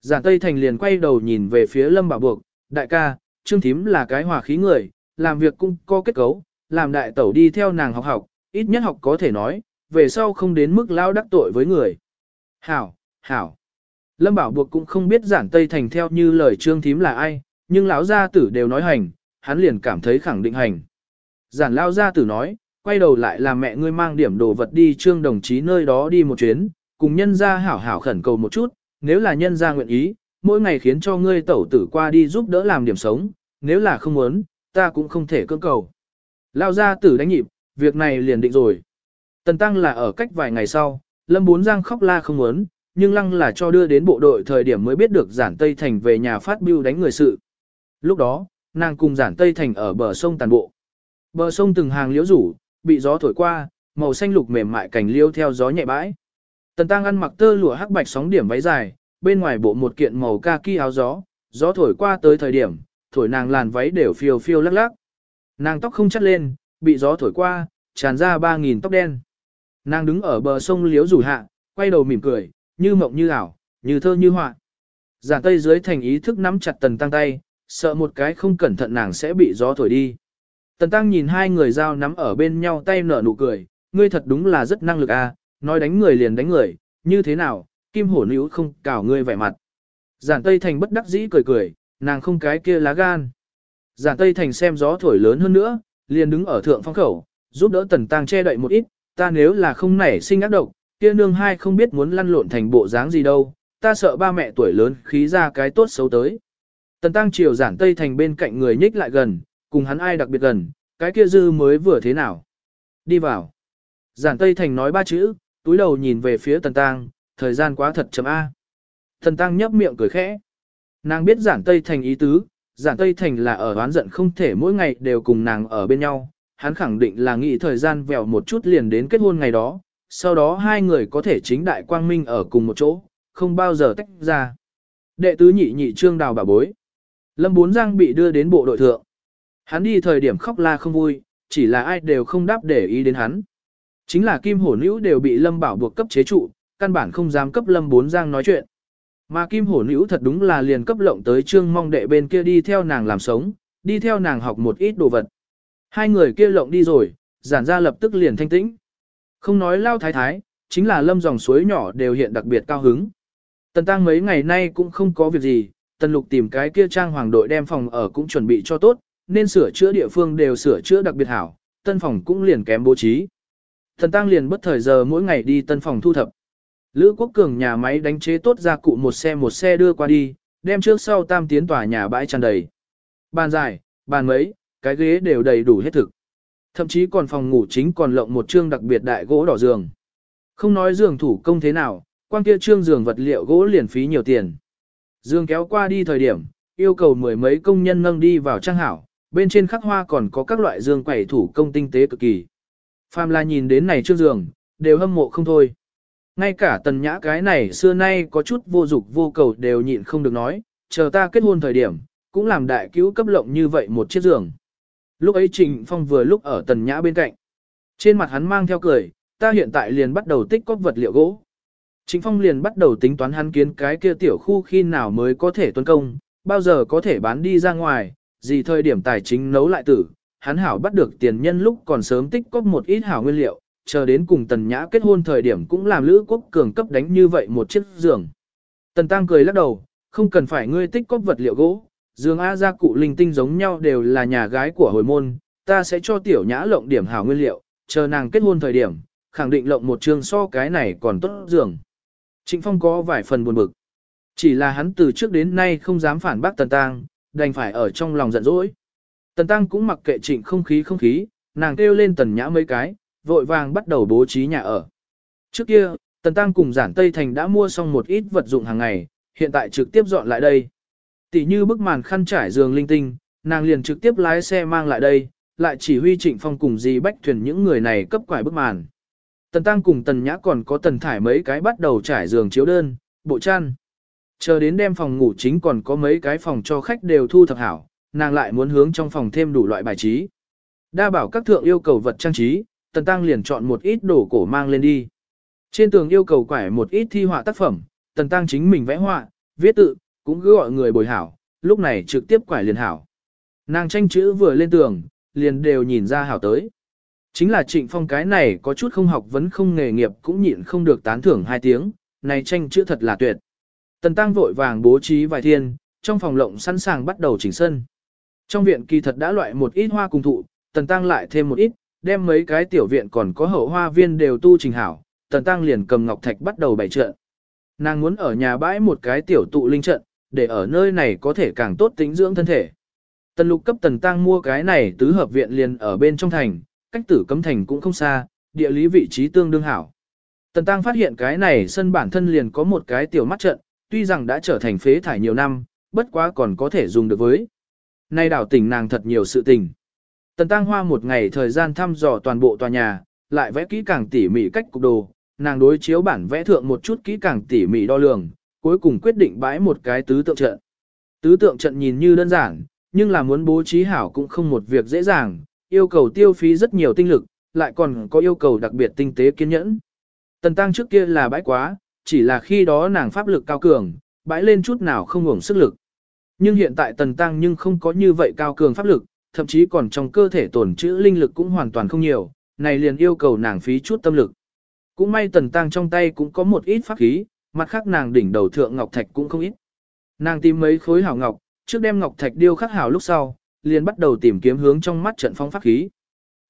Giản Tây Thành liền quay đầu nhìn về phía Lâm Bảo Buộc, đại ca, Trương Thím là cái hòa khí người, làm việc cũng có kết cấu, làm đại tẩu đi theo nàng học học, ít nhất học có thể nói, về sau không đến mức lao đắc tội với người. Hảo, hảo. Lâm Bảo buộc cũng không biết giản Tây Thành theo như lời Trương Thím là ai, nhưng lão gia tử đều nói hành, hắn liền cảm thấy khẳng định hành. Giản lao gia tử nói, quay đầu lại là mẹ ngươi mang điểm đồ vật đi trương đồng chí nơi đó đi một chuyến, cùng nhân gia hảo hảo khẩn cầu một chút, nếu là nhân gia nguyện ý, mỗi ngày khiến cho ngươi tẩu tử qua đi giúp đỡ làm điểm sống, nếu là không muốn, ta cũng không thể cưỡng cầu. Lao gia tử đánh nhịp, việc này liền định rồi. Tần Tăng là ở cách vài ngày sau, Lâm Bốn Giang khóc la không muốn, nhưng lăng là cho đưa đến bộ đội thời điểm mới biết được giản Tây Thành về nhà phát biêu đánh người sự. Lúc đó, nàng cùng giản Tây Thành ở bờ sông tàn bộ. Bờ sông từng hàng liễu rủ, bị gió thổi qua, màu xanh lục mềm mại cảnh liêu theo gió nhẹ bãi. Tần Tăng ăn mặc tơ lụa hắc bạch sóng điểm váy dài, bên ngoài bộ một kiện màu kaki áo gió, gió thổi qua tới thời điểm, thổi nàng làn váy đều phiêu phiêu lắc lắc. Nàng tóc không chắt lên, bị gió thổi qua, tràn ra ba nghìn tóc đen. Nàng đứng ở bờ sông liếu rủ hạ, quay đầu mỉm cười, như mộng như ảo, như thơ như họa. Giản tây dưới thành ý thức nắm chặt tần tăng tay, sợ một cái không cẩn thận nàng sẽ bị gió thổi đi. Tần tăng nhìn hai người giao nắm ở bên nhau tay nở nụ cười, ngươi thật đúng là rất năng lực à, nói đánh người liền đánh người, như thế nào, kim hổ nữ không cào ngươi vẻ mặt. Giản tây thành bất đắc dĩ cười cười, nàng không cái kia lá gan. Giản tây thành xem gió thổi lớn hơn nữa, liền đứng ở thượng phong khẩu, giúp đỡ tần tăng che đậy một ít, ta nếu là không nảy sinh ác độc, kia nương hai không biết muốn lăn lộn thành bộ dáng gì đâu, ta sợ ba mẹ tuổi lớn khí ra cái tốt xấu tới. Tần tăng chiều giản tây thành bên cạnh người nhích lại gần, cùng hắn ai đặc biệt gần, cái kia dư mới vừa thế nào. Đi vào. Giản tây thành nói ba chữ, túi đầu nhìn về phía tần tăng, thời gian quá thật chấm A. Tần tăng nhấp miệng cười khẽ. Nàng biết giản tây thành ý tứ, giản tây thành là ở oán giận không thể mỗi ngày đều cùng nàng ở bên nhau, hắn khẳng định là nghĩ thời gian vèo một chút liền đến kết hôn ngày đó, sau đó hai người có thể chính đại quang minh ở cùng một chỗ, không bao giờ tách ra. Đệ tứ nhị nhị trương đào bà bối. Lâm Bốn Giang bị đưa đến bộ đội thượng. Hắn đi thời điểm khóc la không vui, chỉ là ai đều không đáp để ý đến hắn. Chính là Kim Hổ Nữ đều bị Lâm Bảo buộc cấp chế trụ, căn bản không dám cấp Lâm Bốn Giang nói chuyện. Mà Kim Hổ Nữ thật đúng là liền cấp lộng tới trương mong đệ bên kia đi theo nàng làm sống, đi theo nàng học một ít đồ vật. Hai người kia lộng đi rồi, giản ra lập tức liền thanh tĩnh. Không nói lao thái thái, chính là lâm dòng suối nhỏ đều hiện đặc biệt cao hứng. Tần tăng mấy ngày nay cũng không có việc gì, tần lục tìm cái kia trang hoàng đội đem phòng ở cũng chuẩn bị cho tốt, nên sửa chữa địa phương đều sửa chữa đặc biệt hảo, tân phòng cũng liền kém bố trí. Tần tăng liền bất thời giờ mỗi ngày đi tân phòng thu thập. Lữ quốc cường nhà máy đánh chế tốt ra cụ một xe một xe đưa qua đi, đem trước sau tam tiến tòa nhà bãi tràn đầy. Bàn dài, bàn mấy, cái ghế đều đầy đủ hết thực. Thậm chí còn phòng ngủ chính còn lộng một chương đặc biệt đại gỗ đỏ giường. Không nói giường thủ công thế nào, quan kia trương giường vật liệu gỗ liền phí nhiều tiền. Dương kéo qua đi thời điểm, yêu cầu mười mấy công nhân nâng đi vào trang hảo, bên trên khắc hoa còn có các loại dương quẩy thủ công tinh tế cực kỳ. Phàm là nhìn đến này trương giường, đều hâm mộ không thôi. Ngay cả tần nhã cái này xưa nay có chút vô dục vô cầu đều nhịn không được nói, chờ ta kết hôn thời điểm, cũng làm đại cứu cấp lộng như vậy một chiếc giường. Lúc ấy Trình Phong vừa lúc ở tần nhã bên cạnh. Trên mặt hắn mang theo cười, ta hiện tại liền bắt đầu tích cóp vật liệu gỗ. Trình Phong liền bắt đầu tính toán hắn kiến cái kia tiểu khu khi nào mới có thể tuân công, bao giờ có thể bán đi ra ngoài, gì thời điểm tài chính nấu lại tử, hắn hảo bắt được tiền nhân lúc còn sớm tích cóp một ít hảo nguyên liệu, chờ đến cùng Tần Nhã kết hôn thời điểm cũng làm Lữ Quốc Cường cấp đánh như vậy một chiếc giường. Tần Tăng cười lắc đầu, không cần phải ngươi tích cóp vật liệu gỗ, giường A gia cụ linh tinh giống nhau đều là nhà gái của hồi môn, ta sẽ cho tiểu nhã lộng điểm hảo nguyên liệu, chờ nàng kết hôn thời điểm, khẳng định lộng một trường so cái này còn tốt giường. Trịnh Phong có vài phần buồn bực. Chỉ là hắn từ trước đến nay không dám phản bác Tần Tăng, đành phải ở trong lòng giận dỗi. Tần Tăng cũng mặc kệ trịnh không khí không khí, nàng kêu lên Tần Nhã mấy cái, vội vàng bắt đầu bố trí nhà ở. Trước kia, Tần Tăng cùng Giản Tây Thành đã mua xong một ít vật dụng hàng ngày, hiện tại trực tiếp dọn lại đây. Tỷ như bức màn khăn trải giường linh tinh, nàng liền trực tiếp lái xe mang lại đây, lại chỉ huy trịnh phong cùng dì bách thuyền những người này cấp quải bức màn. Tần Tăng cùng Tần Nhã còn có Tần Thải mấy cái bắt đầu trải giường chiếu đơn, bộ chăn. Chờ đến đêm phòng ngủ chính còn có mấy cái phòng cho khách đều thu thập hảo, nàng lại muốn hướng trong phòng thêm đủ loại bài trí. Đa bảo các thượng yêu cầu vật trang trí, Tần Tăng liền chọn một ít đồ cổ mang lên đi. Trên tường yêu cầu quải một ít thi họa tác phẩm, Tần Tăng chính mình vẽ họa, viết tự, cũng cứ gọi người bồi hảo, lúc này trực tiếp quải liền hảo. Nàng tranh chữ vừa lên tường, liền đều nhìn ra hảo tới. Chính là trịnh phong cái này có chút không học vấn không nghề nghiệp cũng nhịn không được tán thưởng hai tiếng, này tranh chữ thật là tuyệt. Tần tăng vội vàng bố trí vài thiên, trong phòng lộng sẵn sàng bắt đầu chỉnh sân. Trong viện kỳ thật đã loại một ít hoa cùng thụ, tần tăng lại thêm một ít, đem mấy cái tiểu viện còn có hậu hoa viên đều tu trình hảo, tần tăng liền cầm ngọc thạch bắt đầu bày trận. Nàng muốn ở nhà bãi một cái tiểu tụ linh trận, để ở nơi này có thể càng tốt tính dưỡng thân thể. Tần lục cấp tần tăng mua cái này tứ hợp viện liền ở bên trong thành, cách tử cấm thành cũng không xa, địa lý vị trí tương đương hảo. Tần tăng phát hiện cái này sân bản thân liền có một cái tiểu mắt trận, tuy rằng đã trở thành phế thải nhiều năm, bất quá còn có thể dùng được với. Nay đảo tỉnh nàng thật nhiều sự tình. Tần tăng hoa một ngày thời gian thăm dò toàn bộ tòa nhà, lại vẽ kỹ càng tỉ mỉ cách cục đồ, nàng đối chiếu bản vẽ thượng một chút kỹ càng tỉ mỉ đo lường, cuối cùng quyết định bãi một cái tứ tượng trận. Tứ tượng trận nhìn như đơn giản, nhưng là muốn bố trí hảo cũng không một việc dễ dàng, yêu cầu tiêu phí rất nhiều tinh lực, lại còn có yêu cầu đặc biệt tinh tế kiên nhẫn. Tần tăng trước kia là bãi quá, chỉ là khi đó nàng pháp lực cao cường, bãi lên chút nào không ngủng sức lực. Nhưng hiện tại tần tăng nhưng không có như vậy cao cường pháp lực, thậm chí còn trong cơ thể tổn trữ linh lực cũng hoàn toàn không nhiều, này liền yêu cầu nàng phí chút tâm lực. Cũng may tần tăng trong tay cũng có một ít pháp khí, mặt khác nàng đỉnh đầu thượng ngọc thạch cũng không ít. Nàng tìm mấy khối hảo ngọc, trước đem ngọc thạch điêu khắc hảo lúc sau, liền bắt đầu tìm kiếm hướng trong mắt trận phong pháp khí.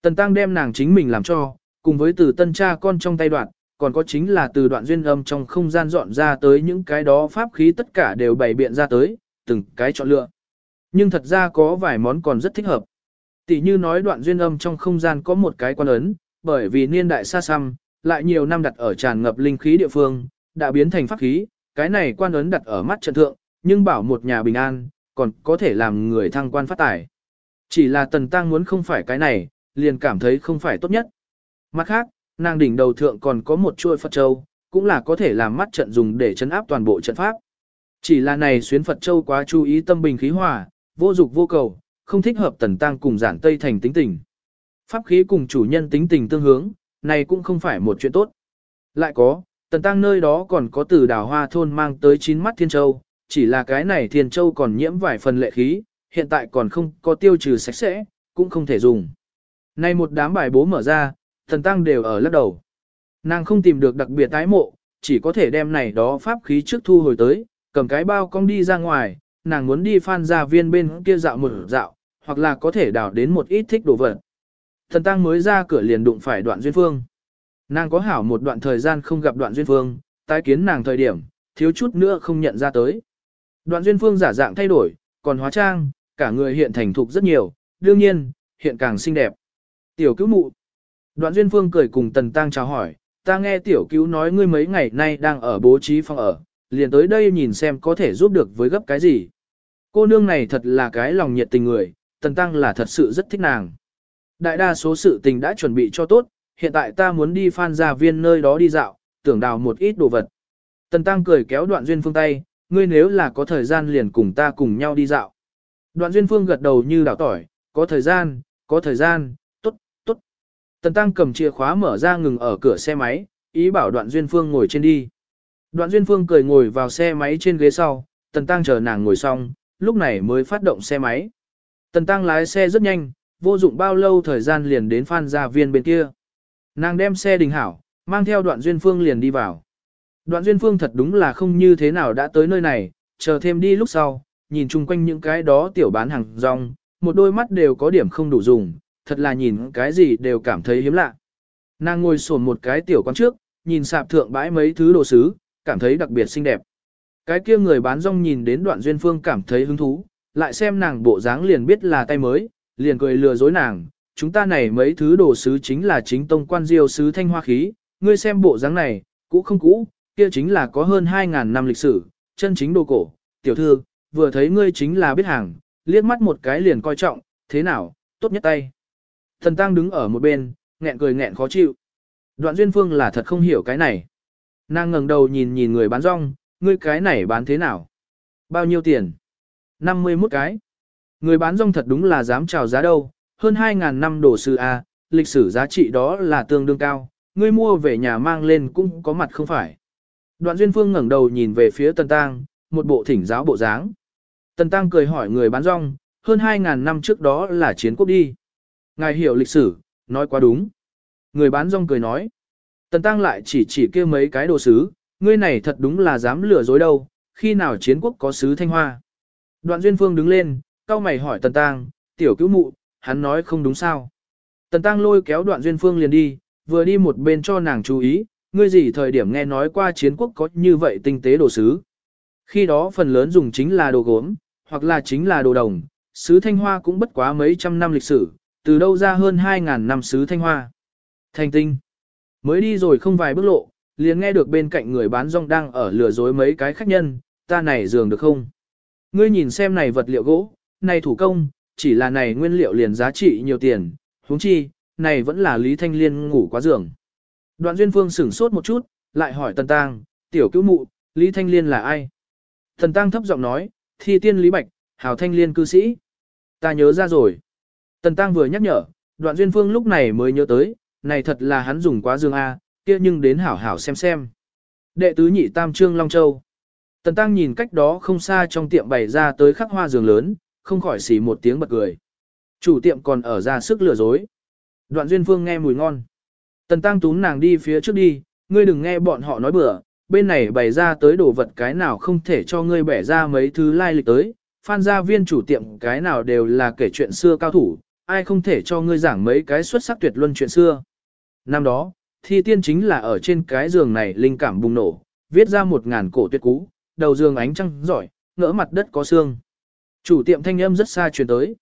Tần tăng đem nàng chính mình làm cho, cùng với từ tân cha con trong tay đoạn, còn có chính là từ đoạn duyên âm trong không gian dọn ra tới những cái đó pháp khí tất cả đều bày biện ra tới, từng cái chọn lựa. Nhưng thật ra có vài món còn rất thích hợp. Tỷ như nói đoạn duyên âm trong không gian có một cái quan ấn, bởi vì niên đại xa xăm, lại nhiều năm đặt ở tràn ngập linh khí địa phương, đã biến thành pháp khí, cái này quan ấn đặt ở mắt trận thượng, nhưng bảo một nhà bình an, còn có thể làm người thăng quan phát tài. Chỉ là tần tăng muốn không phải cái này, liền cảm thấy không phải tốt nhất. Mặt khác, nàng đỉnh đầu thượng còn có một chuôi Phật Châu, cũng là có thể làm mắt trận dùng để chấn áp toàn bộ trận pháp. Chỉ là này xuyến Phật Châu quá chú ý tâm bình khí hòa, vô dục vô cầu, không thích hợp tần tăng cùng giản tây thành tính tình. Pháp khí cùng chủ nhân tính tình tương hướng, này cũng không phải một chuyện tốt. Lại có, tần tăng nơi đó còn có từ đào hoa thôn mang tới chín mắt thiên châu, chỉ là cái này thiên châu còn nhiễm vài phần lệ khí, hiện tại còn không có tiêu trừ sạch sẽ, cũng không thể dùng. Này một đám bài bố mở ra, tần tăng đều ở lắc đầu. Nàng không tìm được đặc biệt tái mộ, chỉ có thể đem này đó pháp khí trước thu hồi tới, cầm cái bao cong đi ra ngoài, nàng muốn đi phan ra viên bên kia dạo một dạo, hoặc là có thể đào đến một ít thích đồ vật. Thần tăng mới ra cửa liền đụng phải đoạn duyên phương. Nàng có hảo một đoạn thời gian không gặp đoạn duyên phương, tái kiến nàng thời điểm, thiếu chút nữa không nhận ra tới. Đoạn duyên phương giả dạng thay đổi, còn hóa trang, cả người hiện thành thục rất nhiều, đương nhiên, hiện càng xinh đẹp. Tiểu cứu mụ. Đoạn duyên phương cười cùng tần tăng chào hỏi, ta nghe tiểu cứu nói ngươi mấy ngày nay đang ở bố trí phòng ở, liền tới đây nhìn xem có thể giúp được với gấp cái gì. Cô nương này thật là cái lòng nhiệt tình người, tần tăng là thật sự rất thích nàng. Đại đa số sự tình đã chuẩn bị cho tốt, hiện tại ta muốn đi phan gia viên nơi đó đi dạo, tưởng đào một ít đồ vật. Tần tăng cười kéo đoạn duyên phương tay, ngươi nếu là có thời gian liền cùng ta cùng nhau đi dạo. Đoạn duyên phương gật đầu như đảo tỏi, có thời gian, có thời gian, tốt, tốt. Tần tăng cầm chìa khóa mở ra ngừng ở cửa xe máy, ý bảo đoạn duyên phương ngồi trên đi. Đoạn duyên phương cười ngồi vào xe máy trên ghế sau, tần tăng chờ nàng ngồi xong, lúc này mới phát động xe máy. Tần tăng lái xe rất nhanh, vô dụng bao lâu thời gian liền đến phan gia viên bên kia. Nàng đem xe đình hảo, mang theo đoạn duyên phương liền đi vào. Đoạn duyên phương thật đúng là không như thế nào đã tới nơi này, chờ thêm đi lúc sau, nhìn chung quanh những cái đó tiểu bán hàng rong, một đôi mắt đều có điểm không đủ dùng, thật là nhìn cái gì đều cảm thấy hiếm lạ. Nàng ngồi sồn một cái tiểu quán trước, nhìn sạp thượng bãi mấy thứ đồ sứ, cảm thấy đặc biệt xinh đẹp. Cái kia người bán rong nhìn đến đoạn duyên phương cảm thấy hứng thú, lại xem nàng bộ dáng liền biết là tay mới, liền cười lừa dối nàng, chúng ta này mấy thứ đồ sứ chính là chính tông quan diêu sứ thanh hoa khí, ngươi xem bộ dáng này, cũ không cũ, kia chính là có hơn 2.000 năm lịch sử, chân chính đồ cổ, tiểu thư, vừa thấy ngươi chính là biết hàng, liếc mắt một cái liền coi trọng, thế nào, tốt nhất tay. Thần Tăng đứng ở một bên, nghẹn cười nghẹn khó chịu. Đoạn Duyên Phương là thật không hiểu cái này. Nàng ngẩng đầu nhìn nhìn người bán rong, ngươi cái này bán thế nào? Bao nhiêu tiền? 51 cái. Người bán rong thật đúng là dám chào giá đâu, hơn 2.000 năm đồ sư A, à, lịch sử giá trị đó là tương đương cao, ngươi mua về nhà mang lên cũng có mặt không phải. Đoạn Duyên Phương ngẩng đầu nhìn về phía Tần Tăng, một bộ thỉnh giáo bộ dáng. Tần Tăng cười hỏi người bán rong, hơn 2.000 năm trước đó là chiến quốc đi. Ngài hiểu lịch sử, nói quá đúng. Người bán rong cười nói. Tần Tăng lại chỉ chỉ kia mấy cái đồ sứ, ngươi này thật đúng là dám lừa dối đâu, khi nào chiến quốc có sứ thanh hoa. Đoạn Duyên Phương đứng lên, cao mày hỏi Tần Tăng, tiểu cứu mụ, hắn nói không đúng sao. Tần Tăng lôi kéo Đoạn Duyên Phương liền đi, vừa đi một bên cho nàng chú ý, ngươi gì thời điểm nghe nói qua chiến quốc có như vậy tinh tế đồ sứ. Khi đó phần lớn dùng chính là đồ gốm, hoặc là chính là đồ đồng, sứ thanh hoa cũng bất quá mấy trăm năm lịch sử, từ đâu ra hơn 2.000 năm sứ thanh hoa. Thành tinh. Mới đi rồi không vài bước lộ, liền nghe được bên cạnh người bán rong đang ở lừa dối mấy cái khách nhân, ta này giường được không? Ngươi nhìn xem này vật liệu gỗ, này thủ công, chỉ là này nguyên liệu liền giá trị nhiều tiền, huống chi, này vẫn là Lý Thanh Liên ngủ quá giường. Đoạn Duyên Phương sửng sốt một chút, lại hỏi Tần Tăng, tiểu cứu mụ, Lý Thanh Liên là ai? Tần Tăng thấp giọng nói, thi tiên Lý Bạch, hào Thanh Liên cư sĩ. Ta nhớ ra rồi. Tần Tăng vừa nhắc nhở, đoạn Duyên Phương lúc này mới nhớ tới, này thật là hắn dùng quá dương A, kia nhưng đến hảo hảo xem xem. Đệ tứ nhị tam trương Long Châu. Tần Tăng nhìn cách đó không xa trong tiệm bày ra tới khắc hoa giường lớn, không khỏi xỉ một tiếng bật cười. Chủ tiệm còn ở ra sức lừa dối. Đoạn Duyên Phương nghe mùi ngon. Tần Tăng túm nàng đi phía trước đi, ngươi đừng nghe bọn họ nói bừa, bên này bày ra tới đồ vật cái nào không thể cho ngươi bẻ ra mấy thứ lai lịch tới. Phan gia viên chủ tiệm cái nào đều là kể chuyện xưa cao thủ, ai không thể cho ngươi giảng mấy cái xuất sắc tuyệt luân chuyện xưa. Năm đó, thi tiên chính là ở trên cái giường này linh cảm bùng nổ, viết ra một ngàn cổ tuyệt cú, đầu giường ánh trăng giỏi, ngỡ mặt đất có xương. Chủ tiệm thanh âm rất xa truyền tới.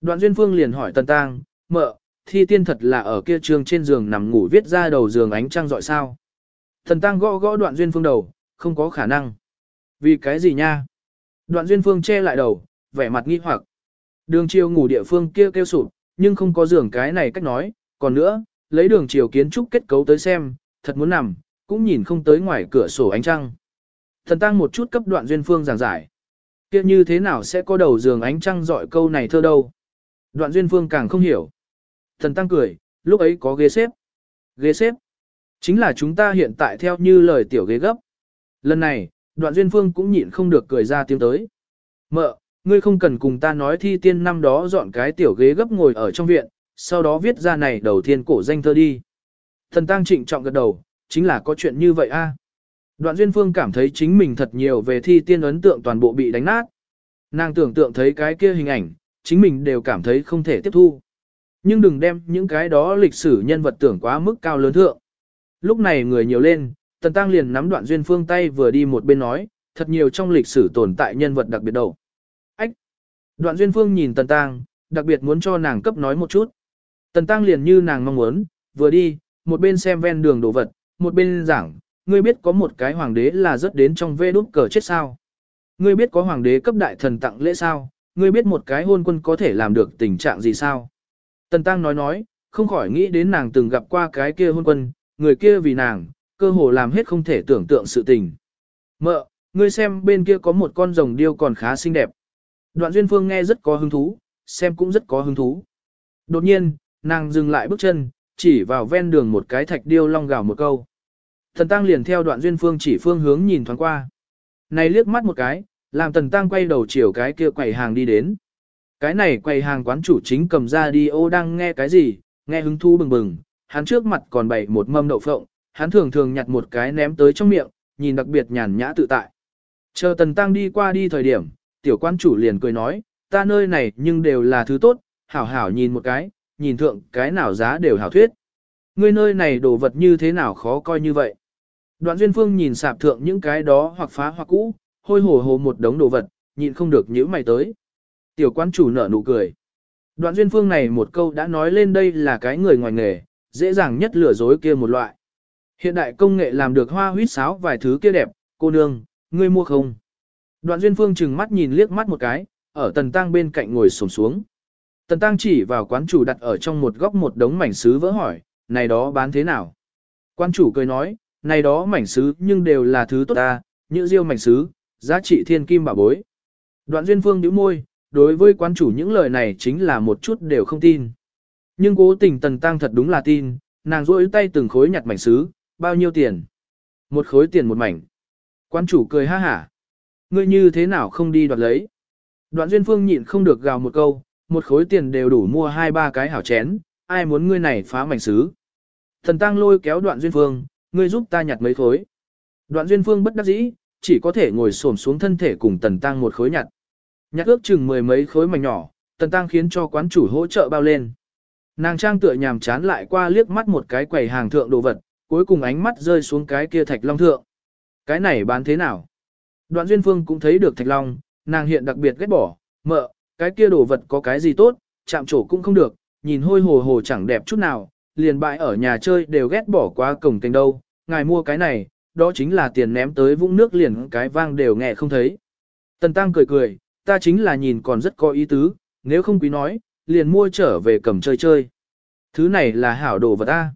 Đoạn Duyên Phương liền hỏi Tần tang, mợ, thi tiên thật là ở kia trường trên giường nằm ngủ viết ra đầu giường ánh trăng giỏi sao. Thần Tăng gõ gõ Đoạn Duyên Phương đầu, không có khả năng. Vì cái gì nha? Đoạn Duyên Phương che lại đầu, vẻ mặt nghi hoặc. Đường chiều ngủ địa phương kia kêu sụp, nhưng không có giường cái này cách nói, còn nữa, lấy đường chiều kiến trúc kết cấu tới xem, thật muốn nằm, cũng nhìn không tới ngoài cửa sổ ánh trăng. Thần tăng một chút cấp đoạn duyên phương giảng giải. kia như thế nào sẽ có đầu giường ánh trăng dọi câu này thơ đâu. Đoạn duyên phương càng không hiểu. Thần tăng cười, lúc ấy có ghế xếp. Ghế xếp. Chính là chúng ta hiện tại theo như lời tiểu ghế gấp. Lần này, đoạn duyên phương cũng nhịn không được cười ra tiếng tới. Mợ, ngươi không cần cùng ta nói thi tiên năm đó dọn cái tiểu ghế gấp ngồi ở trong viện, sau đó viết ra này đầu tiên cổ danh thơ đi. Thần tăng trịnh trọng gật đầu, chính là có chuyện như vậy a. Đoạn Duyên Phương cảm thấy chính mình thật nhiều về thi tiên ấn tượng toàn bộ bị đánh nát. Nàng tưởng tượng thấy cái kia hình ảnh, chính mình đều cảm thấy không thể tiếp thu. Nhưng đừng đem những cái đó lịch sử nhân vật tưởng quá mức cao lớn thượng. Lúc này người nhiều lên, Tần Tăng liền nắm đoạn Duyên Phương tay vừa đi một bên nói, thật nhiều trong lịch sử tồn tại nhân vật đặc biệt đầu. Ách! Đoạn Duyên Phương nhìn Tần Tăng, đặc biệt muốn cho nàng cấp nói một chút. Tần Tăng liền như nàng mong muốn, vừa đi, một bên xem ven đường đồ vật, một bên giảng, ngươi biết có một cái hoàng đế là rất đến trong vê đút cờ chết sao. Ngươi biết có hoàng đế cấp đại thần tặng lễ sao, ngươi biết một cái hôn quân có thể làm được tình trạng gì sao. Tần Tăng nói nói, không khỏi nghĩ đến nàng từng gặp qua cái kia hôn quân, người kia vì nàng, cơ hồ làm hết không thể tưởng tượng sự tình. Mợ, ngươi xem bên kia có một con rồng điêu còn khá xinh đẹp. Đoạn Duyên Phương nghe rất có hứng thú, xem cũng rất có hứng thú. Đột nhiên, Nàng dừng lại bước chân, chỉ vào ven đường một cái thạch điêu long gào một câu. Thần Tăng liền theo đoạn duyên phương chỉ phương hướng nhìn thoáng qua. Này liếc mắt một cái, làm Tần Tăng quay đầu chiều cái kia quầy hàng đi đến. Cái này quầy hàng quán chủ chính cầm ra đi ô đang nghe cái gì, nghe hứng thú bừng bừng, hắn trước mặt còn bày một mâm đậu phộng, hắn thường thường nhặt một cái ném tới trong miệng, nhìn đặc biệt nhàn nhã tự tại. Chờ Tần Tăng đi qua đi thời điểm, tiểu quan chủ liền cười nói, ta nơi này nhưng đều là thứ tốt, hảo hảo nhìn một cái, nhìn thượng cái nào giá đều hảo thuyết. Ngươi nơi này đồ vật như thế nào khó coi như vậy. Đoạn Duyên Phương nhìn sạp thượng những cái đó hoặc phá hoặc cũ, hôi hổ hồ một đống đồ vật, nhịn không được nhíu mày tới. Tiểu quan chủ nở nụ cười. Đoạn Duyên Phương này một câu đã nói lên đây là cái người ngoài nghề, dễ dàng nhất lừa dối kia một loại. Hiện đại công nghệ làm được hoa huyết sáo vài thứ kia đẹp, cô nương, ngươi mua không? Đoạn Duyên Phương chừng mắt nhìn liếc mắt một cái, ở tần tăng bên cạnh ngồi xổm xuống. Tần Tăng chỉ vào quán chủ đặt ở trong một góc một đống mảnh sứ vỡ hỏi, này đó bán thế nào? Quán chủ cười nói, này đó mảnh sứ nhưng đều là thứ tốt ta, như diêu mảnh sứ, giá trị thiên kim bảo bối. Đoạn duyên phương nhíu môi, đối với quán chủ những lời này chính là một chút đều không tin. Nhưng cố tình Tần Tăng thật đúng là tin, nàng rỗi tay từng khối nhặt mảnh sứ, bao nhiêu tiền? Một khối tiền một mảnh. Quán chủ cười ha hả. Ngươi như thế nào không đi đoạt lấy? Đoạn Duyên Phương nhịn không được gào một câu, một khối tiền đều đủ mua hai ba cái hảo chén, ai muốn ngươi này phá mảnh sứ. Thần Tăng lôi kéo Đoạn Duyên Phương, ngươi giúp ta nhặt mấy khối. Đoạn Duyên Phương bất đắc dĩ, chỉ có thể ngồi xổm xuống thân thể cùng Tần Tăng một khối nhặt. Nhặt ước chừng mười mấy khối mảnh nhỏ, Tần Tăng khiến cho quán chủ hỗ trợ bao lên. Nàng trang tựa nhàm chán lại qua liếc mắt một cái quầy hàng thượng đồ vật, cuối cùng ánh mắt rơi xuống cái kia thạch long thượng. Cái này bán thế nào? Đoạn Duyên Phương cũng thấy được thạch long, nàng hiện đặc biệt ghét bỏ, mợ, cái kia đồ vật có cái gì tốt, chạm trổ cũng không được, nhìn hôi hồ hồ chẳng đẹp chút nào, liền bại ở nhà chơi đều ghét bỏ qua cổng kênh đâu, ngài mua cái này, đó chính là tiền ném tới vũng nước liền cái vang đều nghe không thấy. Tần Tăng cười cười, ta chính là nhìn còn rất có ý tứ, nếu không quý nói, liền mua trở về cầm chơi chơi. Thứ này là hảo đồ vật A.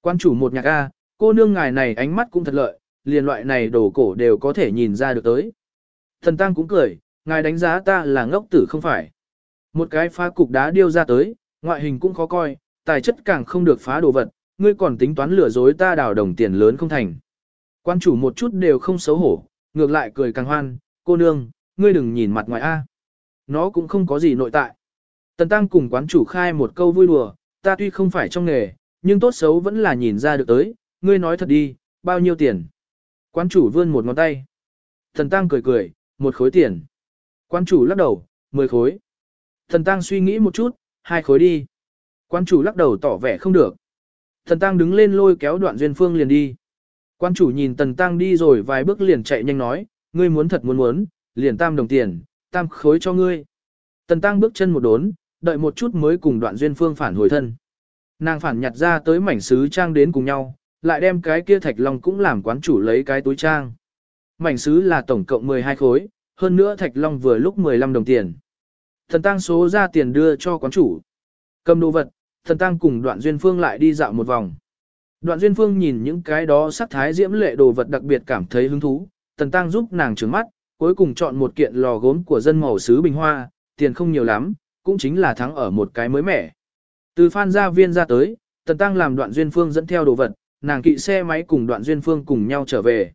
Quan chủ một nhạc A, cô nương ngài này ánh mắt cũng thật lợi, liền loại này đồ cổ đều có thể nhìn ra được tới. Thần Tăng cũng cười, ngài đánh giá ta là ngốc tử không phải. Một cái phá cục đá điêu ra tới, ngoại hình cũng khó coi, tài chất càng không được phá đồ vật, ngươi còn tính toán lừa dối ta đào đồng tiền lớn không thành. Quan chủ một chút đều không xấu hổ, ngược lại cười càng hoan, cô nương, ngươi đừng nhìn mặt ngoài A. Nó cũng không có gì nội tại. Tần Tăng cùng quán chủ khai một câu vui đùa, ta tuy không phải trong nghề, nhưng tốt xấu vẫn là nhìn ra được tới, ngươi nói thật đi, bao nhiêu tiền. Quán chủ vươn một ngón tay. Thần Tăng cười cười, một khối tiền. Quan chủ lắc đầu, mười khối. Thần Tăng suy nghĩ một chút, hai khối đi. Quan chủ lắc đầu tỏ vẻ không được. Thần Tăng đứng lên lôi kéo đoạn duyên phương liền đi. Quan chủ nhìn Tần Tăng đi rồi vài bước liền chạy nhanh nói, ngươi muốn thật muốn muốn, liền tam đồng tiền, tam khối cho ngươi. Tần Tăng bước chân một đốn, đợi một chút mới cùng đoạn duyên phương phản hồi thân. Nàng phản nhặt ra tới mảnh sứ trang đến cùng nhau, lại đem cái kia thạch long cũng làm quán chủ lấy cái túi trang. Mảnh sứ là tổng cộng 12 khối, hơn nữa thạch long vừa lúc 15 đồng tiền. Thần tăng số ra tiền đưa cho quán chủ. Cầm đồ vật, thần tăng cùng đoạn duyên phương lại đi dạo một vòng. Đoạn duyên phương nhìn những cái đó sắc thái diễm lệ đồ vật đặc biệt cảm thấy hứng thú, thần tăng giúp nàng trứng mắt, cuối cùng chọn một kiện lò gốm của dân màu sứ bình hoa, tiền không nhiều lắm, cũng chính là thắng ở một cái mới mẻ. Từ phan gia viên ra tới, tần tăng làm đoạn duyên phương dẫn theo đồ vật, nàng kỵ xe máy cùng đoạn duyên phương cùng nhau trở về.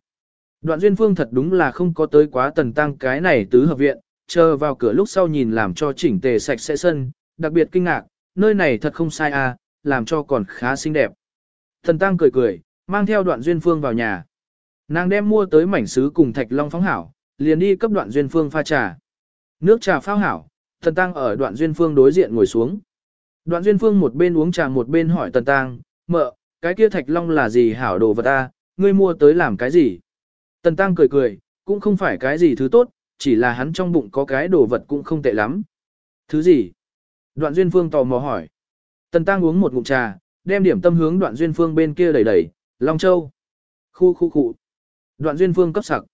Đoạn duyên phương thật đúng là không có tới quá tần tăng cái này tứ hợp viện, chờ vào cửa lúc sau nhìn làm cho chỉnh tề sạch sẽ sân, đặc biệt kinh ngạc, nơi này thật không sai à, làm cho còn khá xinh đẹp. Tần tăng cười cười, mang theo đoạn duyên phương vào nhà. Nàng đem mua tới mảnh sứ cùng thạch long phóng hảo, liền đi cấp đoạn duyên phương pha trà. Nước trà phao hảo, Tần Tăng ở đoạn duyên phương đối diện ngồi xuống. Đoạn duyên phương một bên uống trà một bên hỏi Tần Tăng, mợ, cái kia thạch long là gì hảo đồ vật ta, ngươi mua tới làm cái gì? Tần Tăng cười cười, cũng không phải cái gì thứ tốt, chỉ là hắn trong bụng có cái đồ vật cũng không tệ lắm. Thứ gì? Đoạn duyên phương tò mò hỏi. Tần Tăng uống một ngụm trà, đem điểm tâm hướng đoạn duyên phương bên kia đẩy đẩy, Long Châu. Khu khu khu. Đoạn duyên phương cấp sặc.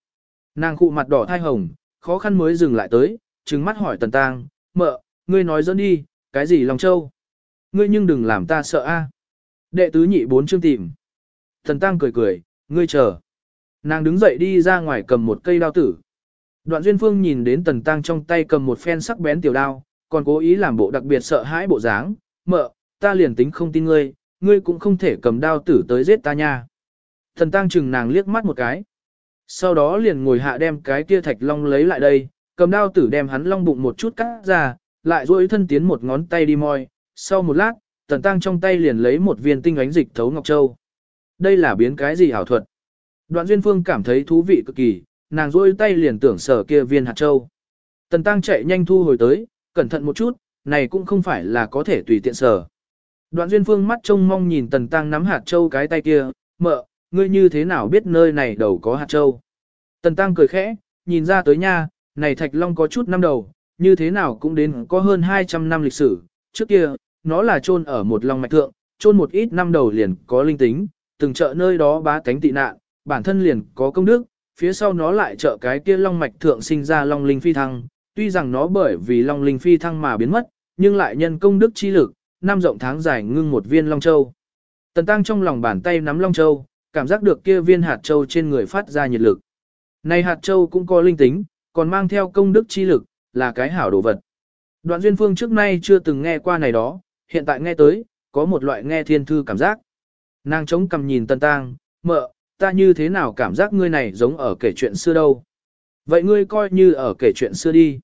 Nàng cụ mặt đỏ thai hồng, khó khăn mới dừng lại tới, trừng mắt hỏi Tần Tăng, mợ, ngươi nói dẫn đi, cái gì Long Châu? Ngươi nhưng đừng làm ta sợ a. Đệ tứ nhị bốn chương tìm. Tần Tăng cười cười, ngươi chờ. Nàng đứng dậy đi ra ngoài cầm một cây đao tử. Đoạn Duyên Phương nhìn đến Tần Tăng trong tay cầm một phen sắc bén tiểu đao, còn cố ý làm bộ đặc biệt sợ hãi bộ dáng. Mợ, ta liền tính không tin ngươi, ngươi cũng không thể cầm đao tử tới giết ta nha. Thần Tăng chừng nàng liếc mắt một cái. Sau đó liền ngồi hạ đem cái kia thạch long lấy lại đây, cầm đao tử đem hắn long bụng một chút cắt ra, lại duỗi thân tiến một ngón tay đi moi, sau một lát, tần tăng trong tay liền lấy một viên tinh ánh dịch thấu ngọc châu. Đây là biến cái gì hảo thuật? Đoạn duyên phương cảm thấy thú vị cực kỳ, nàng duỗi tay liền tưởng sở kia viên hạt châu. Tần tăng chạy nhanh thu hồi tới, cẩn thận một chút, này cũng không phải là có thể tùy tiện sở. Đoạn duyên phương mắt trông mong nhìn tần tăng nắm hạt châu cái tay kia, mợ, ngươi như thế nào biết nơi này đầu có hạt châu? Tần tăng cười khẽ, nhìn ra tới nha, này thạch long có chút năm đầu, như thế nào cũng đến có hơn 200 năm lịch sử, trước kia, nó là chôn ở một long mạch thượng, chôn một ít năm đầu liền có linh tính, từng trợ nơi đó bá tánh tị nạn, bản thân liền có công đức, phía sau nó lại trợ cái kia long mạch thượng sinh ra long linh phi thăng, tuy rằng nó bởi vì long linh phi thăng mà biến mất, nhưng lại nhân công đức chi lực, năm rộng tháng dài ngưng một viên long châu. Tần tăng trong lòng bàn tay nắm long châu, cảm giác được kia viên hạt châu trên người phát ra nhiệt lực. Này hạt châu cũng có linh tính, còn mang theo công đức chi lực, là cái hảo đồ vật. Đoạn Duyên Phương trước nay chưa từng nghe qua này đó, hiện tại nghe tới, có một loại nghe thiên thư cảm giác. Nàng chống cầm nhìn tần tăng mợ, ta như thế nào cảm giác ngươi này giống ở kể chuyện xưa đâu. Vậy ngươi coi như ở kể chuyện xưa đi.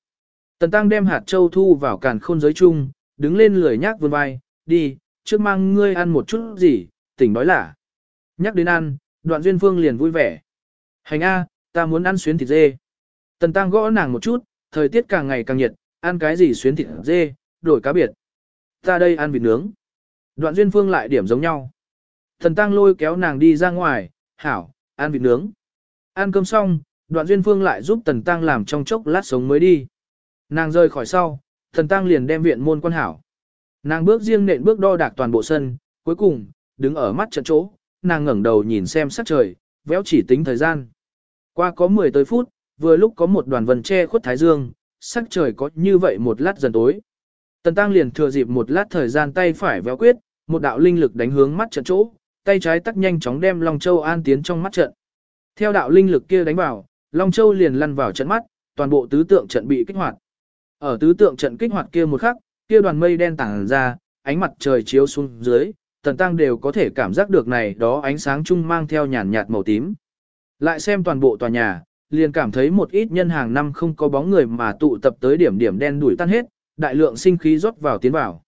Tần Tăng đem hạt châu thu vào càn khôn giới chung, đứng lên lười nhác vươn vai, đi, trước mang ngươi ăn một chút gì, tỉnh đói lả. Nhắc đến ăn, đoạn duyên phương liền vui vẻ. Hành A, ta muốn ăn xuyến thịt dê. Tần Tăng gõ nàng một chút, thời tiết càng ngày càng nhiệt, ăn cái gì xuyến thịt dê, đổi cá biệt. Ta đây ăn vịt nướng. Đoạn duyên phương lại điểm giống nhau. Tần Tăng lôi kéo nàng đi ra ngoài, hảo, ăn vịt nướng. Ăn cơm xong, đoạn duyên phương lại giúp Tần Tăng làm trong chốc lát sống mới đi. Nàng rơi khỏi sau, Tần Tăng liền đem viện môn quan hảo. Nàng bước riêng nện bước đo đạc toàn bộ sân, cuối cùng, đứng ở mắt trận chỗ, nàng ngẩng đầu nhìn xem sắc trời, véo chỉ tính thời gian. Qua có 10 tới phút, vừa lúc có một đoàn vần che khuất thái dương, sắc trời có như vậy một lát dần tối. Tần Tăng liền thừa dịp một lát thời gian tay phải véo quyết, một đạo linh lực đánh hướng mắt trận chỗ, tay trái tắc nhanh chóng đem Long Châu an tiến trong mắt trận. Theo đạo linh lực kia đánh vào, Long Châu liền lăn vào trận mắt, toàn bộ tứ tượng trận bị kích hoạt. Ở tứ tượng trận kích hoạt kia một khắc, kia đoàn mây đen tản ra, ánh mặt trời chiếu xuống dưới, Tần Tăng đều có thể cảm giác được này đó ánh sáng chung mang theo nhàn nhạt màu tím. Lại xem toàn bộ tòa nhà, liền cảm thấy một ít nhân hàng năm không có bóng người mà tụ tập tới điểm điểm đen đuổi tan hết, đại lượng sinh khí rót vào tiến vào.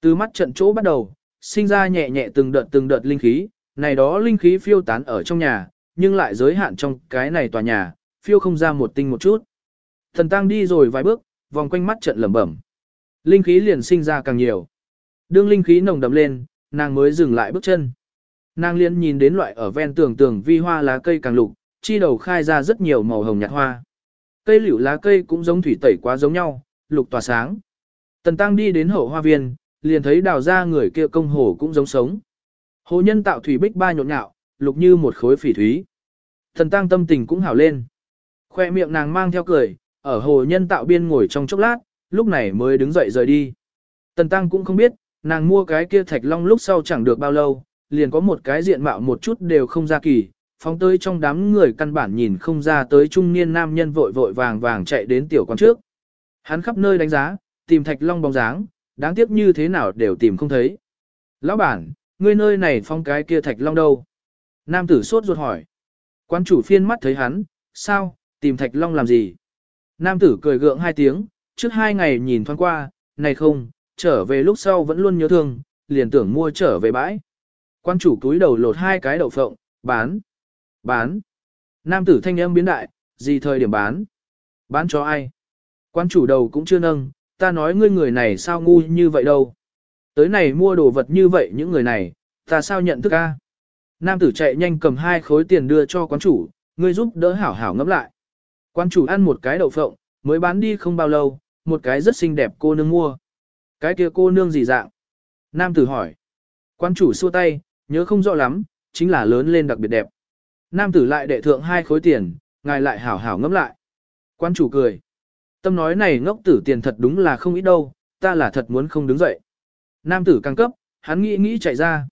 Từ mắt trận chỗ bắt đầu, sinh ra nhẹ nhẹ từng đợt từng đợt linh khí, này đó linh khí phiêu tán ở trong nhà, nhưng lại giới hạn trong cái này tòa nhà, phiêu không ra một tinh một chút. Thần Tăng đi rồi vài bước, vòng quanh mắt trận lẩm bẩm. Linh khí liền sinh ra càng nhiều. Đương linh khí nồng đậm lên, nàng mới dừng lại bước chân. Nàng liên nhìn đến loại ở ven tường tường vi hoa lá cây càng lục, chi đầu khai ra rất nhiều màu hồng nhạt hoa. Cây liễu lá cây cũng giống thủy tẩy quá giống nhau, lục tỏa sáng. Tần Tăng đi đến hậu hoa viên, liền thấy đào ra người kia công hồ cũng giống sống. Hồ nhân tạo thủy bích ba nhộn nhạo, lục như một khối phỉ thúy. thần Tăng tâm tình cũng hảo lên. Khoe miệng nàng mang theo cười, ở hồ nhân tạo biên ngồi trong chốc lát, lúc này mới đứng dậy rời đi. Tần Tăng cũng không biết, nàng mua cái kia thạch long lúc sau chẳng được bao lâu, liền có một cái diện mạo một chút đều không ra kỳ, phóng tới trong đám người căn bản nhìn không ra tới trung niên nam nhân vội vội vàng vàng chạy đến tiểu quán trước. Hắn khắp nơi đánh giá, tìm thạch long bóng dáng, đáng tiếc như thế nào đều tìm không thấy. Lão bản, ngươi nơi này phong cái kia thạch long đâu? Nam tử sốt ruột hỏi. Quán chủ phiên mắt thấy hắn, sao, tìm thạch long làm gì? Nam tử cười gượng hai tiếng, trước hai ngày nhìn thoáng qua, này không, trở về lúc sau vẫn luôn nhớ thương, liền tưởng mua trở về bãi. Quan chủ túi đầu lột hai cái đậu phộng, bán, bán. Nam tử thanh âm biến đại, gì thời điểm bán? Bán cho ai? Quan chủ đầu cũng chưa nâng, ta nói ngươi người này sao ngu như vậy đâu. Tới này mua đồ vật như vậy những người này, ta sao nhận thức a? Nam tử chạy nhanh cầm hai khối tiền đưa cho quán chủ, ngươi giúp đỡ hảo hảo ngẫm lại. Quán chủ ăn một cái đậu phộng, mới bán đi không bao lâu, một cái rất xinh đẹp cô nương mua. Cái kia cô nương gì dạng? Nam tử hỏi. Quán chủ xua tay, nhớ không rõ lắm, chính là lớn lên đặc biệt đẹp. Nam tử lại đệ thượng hai khối tiền, ngài lại hảo hảo ngẫm lại. Quán chủ cười. Tâm nói này ngốc tử tiền thật đúng là không ít đâu, ta là thật muốn không đứng dậy. Nam tử căng cấp, hắn nghĩ nghĩ chạy ra.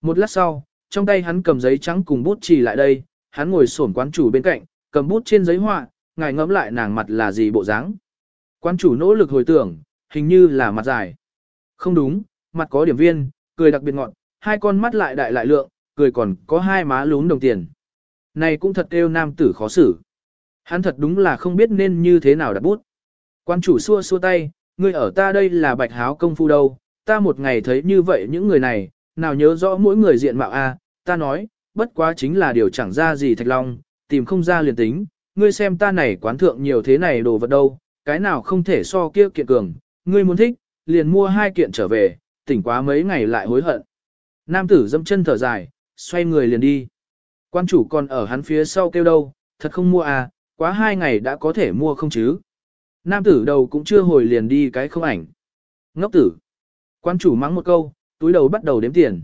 Một lát sau, trong tay hắn cầm giấy trắng cùng bút chỉ lại đây, hắn ngồi xổm quán chủ bên cạnh, cầm bút trên giấy họa, ngài ngẫm lại nàng mặt là gì bộ dáng. Quán chủ nỗ lực hồi tưởng, hình như là mặt dài. Không đúng, mặt có điểm viên, cười đặc biệt ngọn, hai con mắt lại đại lại lượng, cười còn có hai má lún đồng tiền. Này cũng thật kêu nam tử khó xử. Hắn thật đúng là không biết nên như thế nào đặt bút. Quan chủ xua xua tay, ngươi ở ta đây là bạch háo công phu đâu, ta một ngày thấy như vậy những người này, nào nhớ rõ mỗi người diện mạo a, ta nói, bất quá chính là điều chẳng ra gì thạch long, tìm không ra liền tính, ngươi xem ta này quán thượng nhiều thế này đồ vật đâu, cái nào không thể so kia kiện cường, ngươi muốn thích, liền mua hai kiện trở về, tỉnh quá mấy ngày lại hối hận. Nam tử dâm chân thở dài, xoay người liền đi. Quan chủ còn ở hắn phía sau kêu đâu, thật không mua à, quá hai ngày đã có thể mua không chứ. Nam tử đầu cũng chưa hồi liền đi cái không ảnh. Ngốc tử. Quan chủ mắng một câu, túi đầu bắt đầu đếm tiền.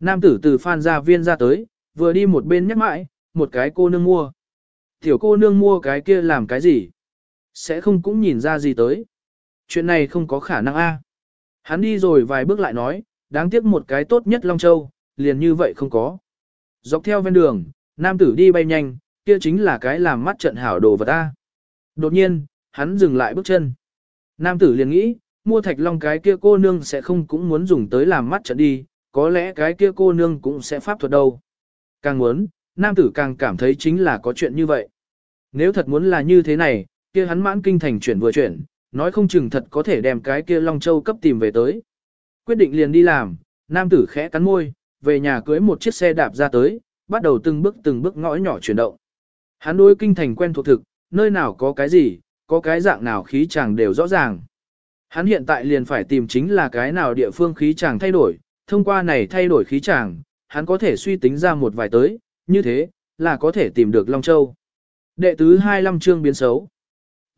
Nam tử từ phan gia viên ra tới, vừa đi một bên nhắc mãi, một cái cô nương mua. Tiểu cô nương mua cái kia làm cái gì? Sẽ không cũng nhìn ra gì tới. Chuyện này không có khả năng a. Hắn đi rồi vài bước lại nói, đáng tiếc một cái tốt nhất Long Châu, liền như vậy không có. Dọc theo ven đường, nam tử đi bay nhanh, kia chính là cái làm mắt trận hảo đồ vật ta. Đột nhiên, hắn dừng lại bước chân. Nam tử liền nghĩ, mua thạch long cái kia cô nương sẽ không cũng muốn dùng tới làm mắt trận đi, có lẽ cái kia cô nương cũng sẽ pháp thuật đâu. Càng muốn, nam tử càng cảm thấy chính là có chuyện như vậy. Nếu thật muốn là như thế này, kia hắn mãn kinh thành chuyển vừa chuyển, nói không chừng thật có thể đem cái kia Long Châu cấp tìm về tới. Quyết định liền đi làm, nam tử khẽ cắn môi, về nhà cưới một chiếc xe đạp ra tới, bắt đầu từng bước từng bước ngõ nhỏ chuyển động. Hắn đối kinh thành quen thuộc thực, nơi nào có cái gì, có cái dạng nào khí chàng đều rõ ràng. Hắn hiện tại liền phải tìm chính là cái nào địa phương khí chàng thay đổi, thông qua này thay đổi khí chàng, hắn có thể suy tính ra một vài tới, như thế, là có thể tìm được Long Châu. Đệ tứ 25 chương biến xấu.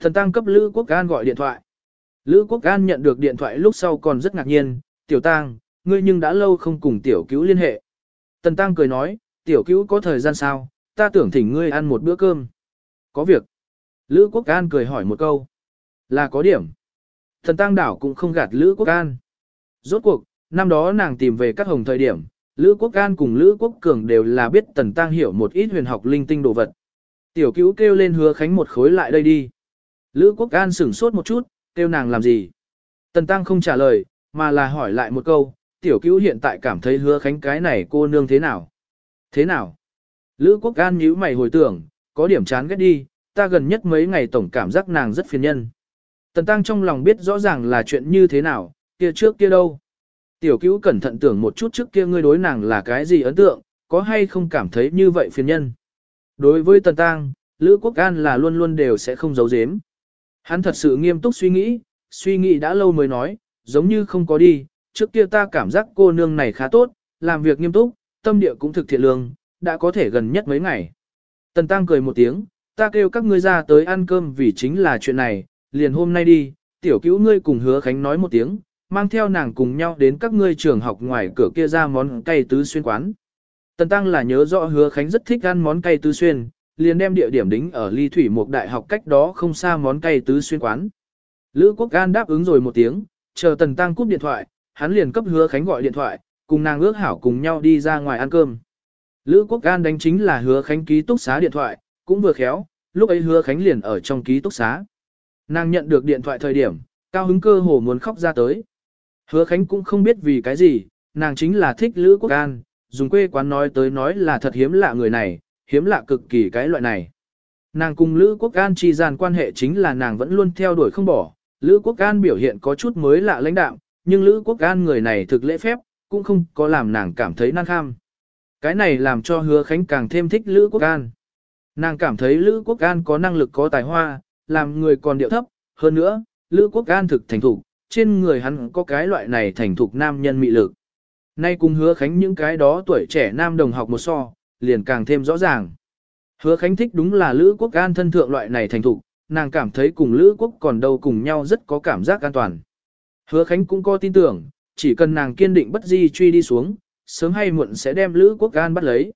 Thần tăng cấp Lữ Quốc An gọi điện thoại. Lữ Quốc An nhận được điện thoại lúc sau còn rất ngạc nhiên, tiểu tăng, ngươi nhưng đã lâu không cùng tiểu cứu liên hệ. Tần tăng cười nói, tiểu cứu có thời gian sao, ta tưởng thỉnh ngươi ăn một bữa cơm. Có việc. Lữ Quốc An cười hỏi một câu. Là có điểm. Thần tăng đảo cũng không gạt Lữ Quốc An. Rốt cuộc, năm đó nàng tìm về các hồng thời điểm, Lữ Quốc An cùng Lữ Quốc Cường đều là biết Tần Tăng hiểu một ít huyền học linh tinh đồ vật. Tiểu cứu kêu lên hứa khánh một khối lại đây đi. Lữ Quốc An sửng sốt một chút, kêu nàng làm gì? Tần Tăng không trả lời, mà là hỏi lại một câu, tiểu cứu hiện tại cảm thấy hứa khánh cái này cô nương thế nào? Thế nào? Lữ Quốc An nhíu mày hồi tưởng, có điểm chán ghét đi, ta gần nhất mấy ngày tổng cảm giác nàng rất phiền nhân. Tần Tăng trong lòng biết rõ ràng là chuyện như thế nào, kia trước kia đâu. Tiểu cứu cẩn thận tưởng một chút trước kia ngươi đối nàng là cái gì ấn tượng, có hay không cảm thấy như vậy phiền nhân. Đối với Tần Tăng, Lữ Quốc An là luôn luôn đều sẽ không giấu giếm. Hắn thật sự nghiêm túc suy nghĩ, suy nghĩ đã lâu mới nói, giống như không có đi, trước kia ta cảm giác cô nương này khá tốt, làm việc nghiêm túc, tâm địa cũng thực thiện lương, đã có thể gần nhất mấy ngày. Tần Tăng cười một tiếng, ta kêu các ngươi ra tới ăn cơm vì chính là chuyện này, liền hôm nay đi, tiểu cứu ngươi cùng hứa khánh nói một tiếng, mang theo nàng cùng nhau đến các ngươi trường học ngoài cửa kia ra món cay tứ xuyên quán. Tần Tăng là nhớ rõ hứa khánh rất thích ăn món cay tứ xuyên, liền đem địa điểm đính ở ly thủy một đại học cách đó không xa món cay tứ xuyên quán. Lữ Quốc Gan đáp ứng rồi một tiếng, chờ Tần Tăng cúp điện thoại, hắn liền cấp hứa khánh gọi điện thoại, cùng nàng ước hảo cùng nhau đi ra ngoài ăn cơm. Lữ Quốc Gan đánh chính là hứa khánh ký túc xá điện thoại, cũng vừa khéo, lúc ấy hứa khánh liền ở trong ký túc xá. Nàng nhận được điện thoại thời điểm, cao hứng cơ hồ muốn khóc ra tới. Hứa Khánh cũng không biết vì cái gì, nàng chính là thích Lữ Quốc An, dùng quê quán nói tới nói là thật hiếm lạ người này, hiếm lạ cực kỳ cái loại này. Nàng cùng Lữ Quốc An chi gian quan hệ chính là nàng vẫn luôn theo đuổi không bỏ, Lữ Quốc An biểu hiện có chút mới lạ lãnh đạm, nhưng Lữ Quốc An người này thực lễ phép, cũng không có làm nàng cảm thấy năng kham. Cái này làm cho Hứa Khánh càng thêm thích Lữ Quốc An. Nàng cảm thấy Lữ Quốc An có năng lực có tài hoa, làm người còn điệu thấp, hơn nữa, Lữ Quốc An thực thành thục, trên người hắn có cái loại này thành thục nam nhân mị lực. Nay cùng hứa khánh những cái đó tuổi trẻ nam đồng học một so, liền càng thêm rõ ràng. Hứa khánh thích đúng là Lữ Quốc An thân thượng loại này thành thục, nàng cảm thấy cùng Lữ Quốc còn đâu cùng nhau rất có cảm giác an toàn. Hứa khánh cũng có tin tưởng, chỉ cần nàng kiên định bất di truy đi xuống, sớm hay muộn sẽ đem Lữ Quốc An bắt lấy.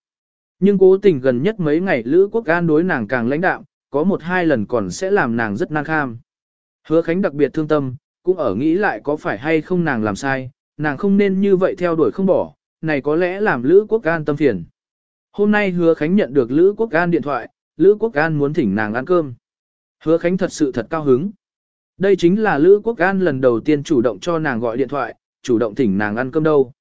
Nhưng cố tình gần nhất mấy ngày Lữ Quốc An đối nàng càng lãnh đạm, có một hai lần còn sẽ làm nàng rất nan kham. Hứa Khánh đặc biệt thương tâm, cũng ở nghĩ lại có phải hay không nàng làm sai, nàng không nên như vậy theo đuổi không bỏ, này có lẽ làm Lữ Quốc An tâm phiền. Hôm nay Hứa Khánh nhận được Lữ Quốc An điện thoại, Lữ Quốc An muốn thỉnh nàng ăn cơm. Hứa Khánh thật sự thật cao hứng. Đây chính là Lữ Quốc An lần đầu tiên chủ động cho nàng gọi điện thoại, chủ động thỉnh nàng ăn cơm đâu.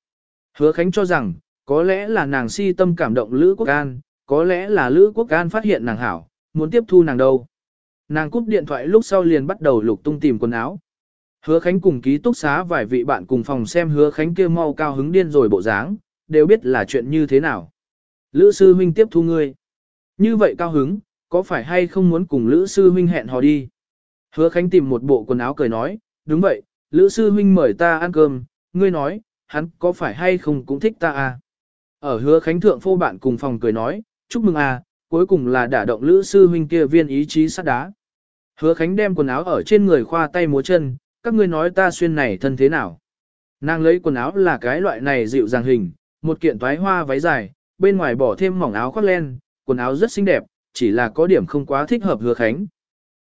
Hứa Khánh cho rằng, có lẽ là nàng si tâm cảm động Lữ Quốc An, có lẽ là Lữ Quốc An phát hiện nàng hảo, muốn tiếp thu nàng đâu. Nàng cúp điện thoại lúc sau liền bắt đầu lục tung tìm quần áo. Hứa Khánh cùng ký túc xá vài vị bạn cùng phòng xem Hứa Khánh kia mau cao hứng điên rồi bộ dáng, đều biết là chuyện như thế nào. Lữ sư huynh tiếp thu ngươi. Như vậy cao hứng, có phải hay không muốn cùng Lữ sư huynh hẹn hò đi? Hứa Khánh tìm một bộ quần áo cười nói, đúng vậy, Lữ sư huynh mời ta ăn cơm, ngươi nói, hắn có phải hay không cũng thích ta à? Ở Hứa Khánh thượng phô bạn cùng phòng cười nói, chúc mừng à, cuối cùng là đả động Lữ sư huynh kia viên ý chí sắt đá. Hứa Khánh đem quần áo ở trên người khoa tay múa chân, các ngươi nói ta xuyên này thân thế nào. Nàng lấy quần áo là cái loại này dịu dàng hình, một kiện toái hoa váy dài, bên ngoài bỏ thêm mỏng áo khoác len, quần áo rất xinh đẹp, chỉ là có điểm không quá thích hợp hứa khánh.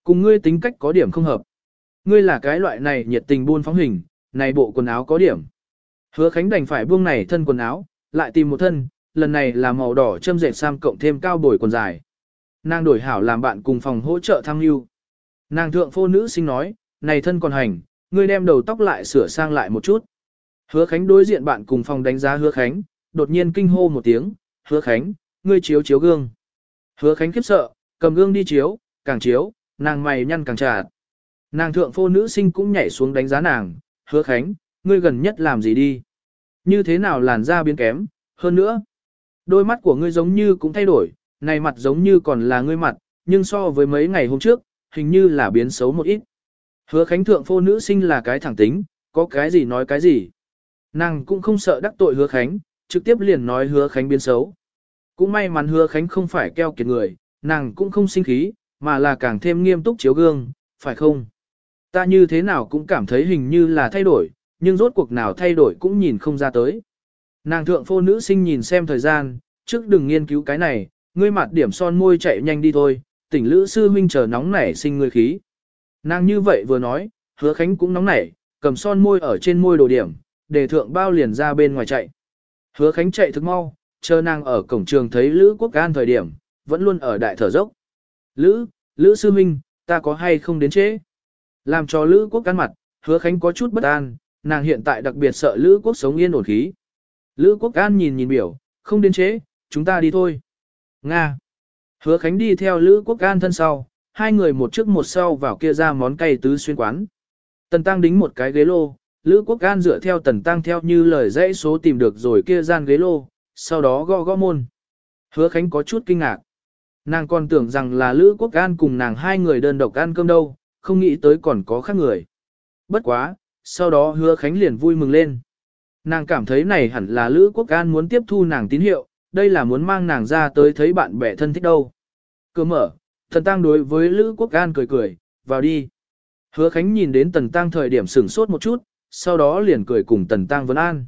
Cùng ngươi tính cách có điểm không hợp. Ngươi là cái loại này nhiệt tình buôn phóng hình, này bộ quần áo có điểm. Hứa khánh đành phải buông này thân quần áo, lại tìm một thân, lần này là màu đỏ châm dệt sam cộng thêm cao bồi quần dài. Nàng đổi hảo làm bạn cùng phòng hỗ trợ tham lưu. Nàng thượng phô nữ sinh nói, này thân còn hành, ngươi đem đầu tóc lại sửa sang lại một chút. Hứa Khánh đối diện bạn cùng phòng đánh giá Hứa Khánh, đột nhiên kinh hô một tiếng, Hứa Khánh, ngươi chiếu chiếu gương. Hứa Khánh khiếp sợ, cầm gương đi chiếu, càng chiếu, nàng mày nhăn càng trà. Nàng thượng phô nữ sinh cũng nhảy xuống đánh giá nàng, hứa khánh, ngươi gần nhất làm gì đi? Như thế nào làn da biến kém, hơn nữa. Đôi mắt của ngươi giống như cũng thay đổi, này mặt giống như còn là ngươi mặt, nhưng so với mấy ngày hôm trước, hình như là biến xấu một ít. Hứa khánh thượng phô nữ sinh là cái thẳng tính, có cái gì nói cái gì. Nàng cũng không sợ đắc tội hứa khánh, trực tiếp liền nói hứa khánh biến xấu. Cũng may mắn hứa khánh không phải keo kiệt người, nàng cũng không sinh khí, mà là càng thêm nghiêm túc chiếu gương, phải không? Ta như thế nào cũng cảm thấy hình như là thay đổi, nhưng rốt cuộc nào thay đổi cũng nhìn không ra tới. Nàng thượng phô nữ sinh nhìn xem thời gian, trước đừng nghiên cứu cái này, ngươi mặt điểm son môi chạy nhanh đi thôi, tỉnh lữ sư huynh chờ nóng nảy sinh ngươi khí. Nàng như vậy vừa nói, hứa khánh cũng nóng nảy, cầm son môi ở trên môi đồ điểm, để thượng bao liền ra bên ngoài chạy. Hứa khánh chạy thức mau, chờ nàng ở cổng trường thấy Lữ Quốc gan thời điểm, vẫn luôn ở đại thở dốc. Lữ, Lữ sư huynh, ta có hay không đến trễ? Làm cho Lữ Quốc gan mặt, hứa khánh có chút bất an, nàng hiện tại đặc biệt sợ Lữ Quốc sống yên ổn khí. Lữ Quốc An nhìn nhìn biểu, không đến chế, chúng ta đi thôi. Nga. Hứa Khánh đi theo Lữ Quốc An thân sau, hai người một trước một sau vào kia ra món cay tứ xuyên quán. Tần Tăng đính một cái ghế lô, Lữ Quốc An dựa theo Tần Tăng theo như lời dãy số tìm được rồi kia gian ghế lô, sau đó gõ gõ môn. Hứa Khánh có chút kinh ngạc. Nàng còn tưởng rằng là Lữ Quốc An cùng nàng hai người đơn độc ăn cơm đâu, không nghĩ tới còn có khác người. Bất quá, sau đó Hứa Khánh liền vui mừng lên. Nàng cảm thấy này hẳn là Lữ Quốc An muốn tiếp thu nàng tín hiệu, đây là muốn mang nàng ra tới thấy bạn bè thân thích đâu. Cửa mở, Tần Tăng đối với Lữ Quốc An cười cười, vào đi. Hứa Khánh nhìn đến Tần Tăng thời điểm sửng sốt một chút, sau đó liền cười cùng Tần Tăng vấn an.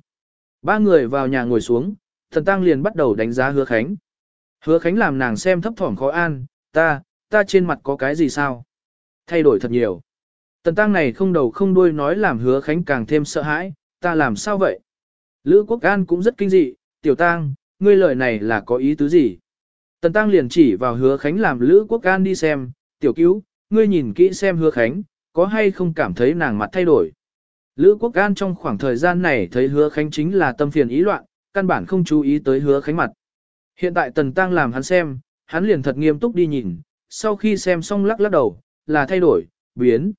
Ba người vào nhà ngồi xuống, Tần Tăng liền bắt đầu đánh giá Hứa Khánh. Hứa Khánh làm nàng xem thấp thỏm khó an, ta, ta trên mặt có cái gì sao? Thay đổi thật nhiều. Tần Tăng này không đầu không đuôi nói làm Hứa Khánh càng thêm sợ hãi, ta làm sao vậy? Lữ Quốc An cũng rất kinh dị, tiểu Tăng, ngươi lời này là có ý tứ gì? Tần tăng liền chỉ vào hứa khánh làm Lữ Quốc An đi xem, tiểu cứu, ngươi nhìn kỹ xem hứa khánh, có hay không cảm thấy nàng mặt thay đổi? Lữ Quốc An trong khoảng thời gian này thấy hứa khánh chính là tâm phiền ý loạn, căn bản không chú ý tới hứa khánh mặt. Hiện tại tần tăng làm hắn xem, hắn liền thật nghiêm túc đi nhìn, sau khi xem xong lắc lắc đầu, là thay đổi, biến.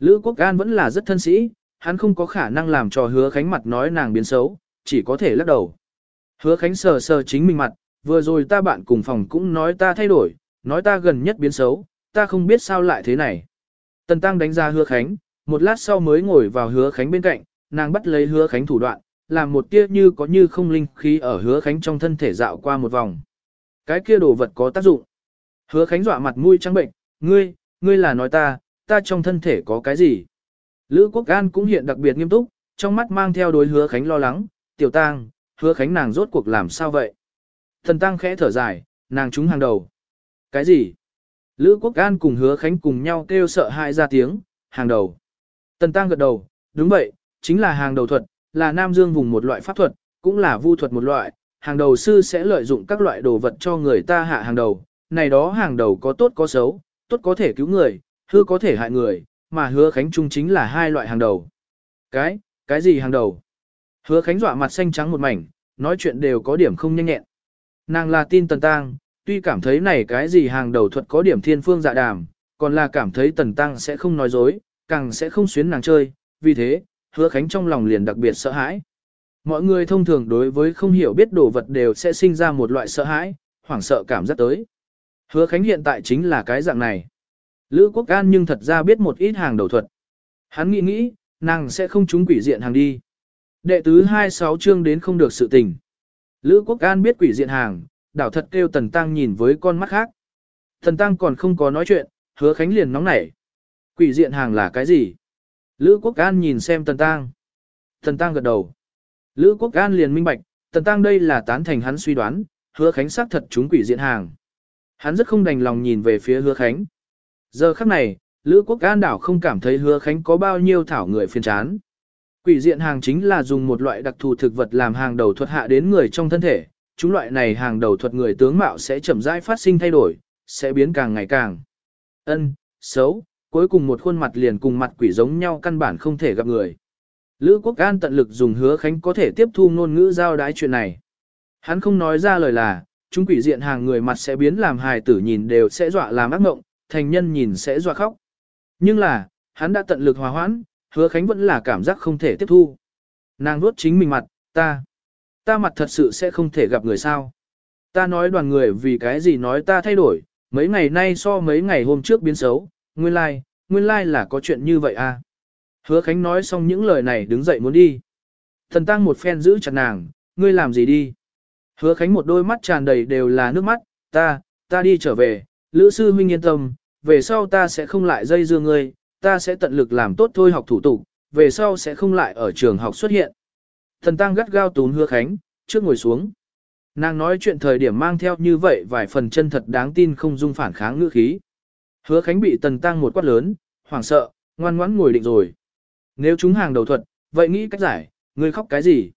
Lữ Quốc An vẫn là rất thân sĩ, hắn không có khả năng làm cho hứa khánh mặt nói nàng biến xấu, chỉ có thể lắc đầu. Hứa khánh sờ sờ chính mình mặt, vừa rồi ta bạn cùng phòng cũng nói ta thay đổi, nói ta gần nhất biến xấu, ta không biết sao lại thế này. Tần Tăng đánh ra hứa khánh, một lát sau mới ngồi vào hứa khánh bên cạnh, nàng bắt lấy hứa khánh thủ đoạn, làm một tia như có như không linh khí ở hứa khánh trong thân thể dạo qua một vòng. Cái kia đồ vật có tác dụng. Hứa khánh dọa mặt mũi trắng bệnh, ngươi, ngươi là nói ta, ta trong thân thể có cái gì? Lữ Quốc An cũng hiện đặc biệt nghiêm túc, trong mắt mang theo đối hứa Khánh lo lắng, tiểu tang, hứa Khánh nàng rốt cuộc làm sao vậy? Thần tăng khẽ thở dài, nàng trúng hàng đầu. Cái gì? Lữ Quốc An cùng hứa Khánh cùng nhau kêu sợ hãi ra tiếng, hàng đầu. Tần tăng gật đầu, đúng vậy, chính là hàng đầu thuật, là Nam Dương vùng một loại pháp thuật, cũng là vu thuật một loại, hàng đầu sư sẽ lợi dụng các loại đồ vật cho người ta hạ hàng đầu, này đó hàng đầu có tốt có xấu, tốt có thể cứu người, hư có thể hại người, mà hứa khánh trung chính là hai loại hàng đầu. Cái, cái gì hàng đầu? Hứa khánh dọa mặt xanh trắng một mảnh, nói chuyện đều có điểm không nhanh nhẹn. Nàng là tin tần tang, tuy cảm thấy này cái gì hàng đầu thuật có điểm thiên phương dạ đàm, còn là cảm thấy tần tăng sẽ không nói dối, càng sẽ không xuyến nàng chơi, vì thế, hứa khánh trong lòng liền đặc biệt sợ hãi. Mọi người thông thường đối với không hiểu biết đồ vật đều sẽ sinh ra một loại sợ hãi, hoảng sợ cảm giác tới. Hứa khánh hiện tại chính là cái dạng này. Lữ Quốc An nhưng thật ra biết một ít hàng đầu thuật. Hắn nghĩ nghĩ, nàng sẽ không trúng quỷ diện hàng đi. Đệ tứ 26 chương đến không được sự tình. Lữ Quốc An biết quỷ diện hàng, đảo thật kêu Tần Tăng nhìn với con mắt khác. Tần Tăng còn không có nói chuyện, hứa Khánh liền nóng nảy. Quỷ diện hàng là cái gì? Lữ Quốc An nhìn xem Tần Tăng. Tần Tăng gật đầu. Lữ Quốc An liền minh bạch, Tần Tăng đây là tán thành hắn suy đoán, hứa Khánh xác thật trúng quỷ diện hàng. Hắn rất không đành lòng nhìn về phía hứa Khánh. Giờ khắc này, Lữ Quốc An đảo không cảm thấy hứa khánh có bao nhiêu thảo người phiền chán. Quỷ diện hàng chính là dùng một loại đặc thù thực vật làm hàng đầu thuật hạ đến người trong thân thể, chúng loại này hàng đầu thuật người tướng mạo sẽ chậm rãi phát sinh thay đổi, sẽ biến càng ngày càng ân, xấu, cuối cùng một khuôn mặt liền cùng mặt quỷ giống nhau căn bản không thể gặp người. Lữ Quốc An tận lực dùng hứa khánh có thể tiếp thu ngôn ngữ giao đái chuyện này. Hắn không nói ra lời là, chúng quỷ diện hàng người mặt sẽ biến làm hài tử nhìn đều sẽ dọa làm ác mộng, thành nhân nhìn sẽ dọa khóc. Nhưng là, hắn đã tận lực hòa hoãn, hứa khánh vẫn là cảm giác không thể tiếp thu. Nàng nuốt chính mình mặt, ta, ta mặt thật sự sẽ không thể gặp người sao. Ta nói đoàn người vì cái gì nói ta thay đổi, mấy ngày nay so mấy ngày hôm trước biến xấu, nguyên lai, like, nguyên lai like là có chuyện như vậy à. Hứa Khánh nói xong những lời này đứng dậy muốn đi. Thần tăng một phen giữ chặt nàng, ngươi làm gì đi. Hứa Khánh một đôi mắt tràn đầy đều là nước mắt, ta, ta đi trở về, Lữ sư huynh yên tâm, về sau ta sẽ không lại dây dưa ngươi, ta sẽ tận lực làm tốt thôi học thủ tục, về sau sẽ không lại ở trường học xuất hiện. Thần tăng gắt gao tún hứa khánh, trước ngồi xuống. Nàng nói chuyện thời điểm mang theo như vậy vài phần chân thật đáng tin không dung phản kháng ngữ khí. Hứa khánh bị tần tăng một quát lớn, hoảng sợ, ngoan ngoãn ngồi định rồi. Nếu chúng hàng đầu thuật, vậy nghĩ cách giải, ngươi khóc cái gì?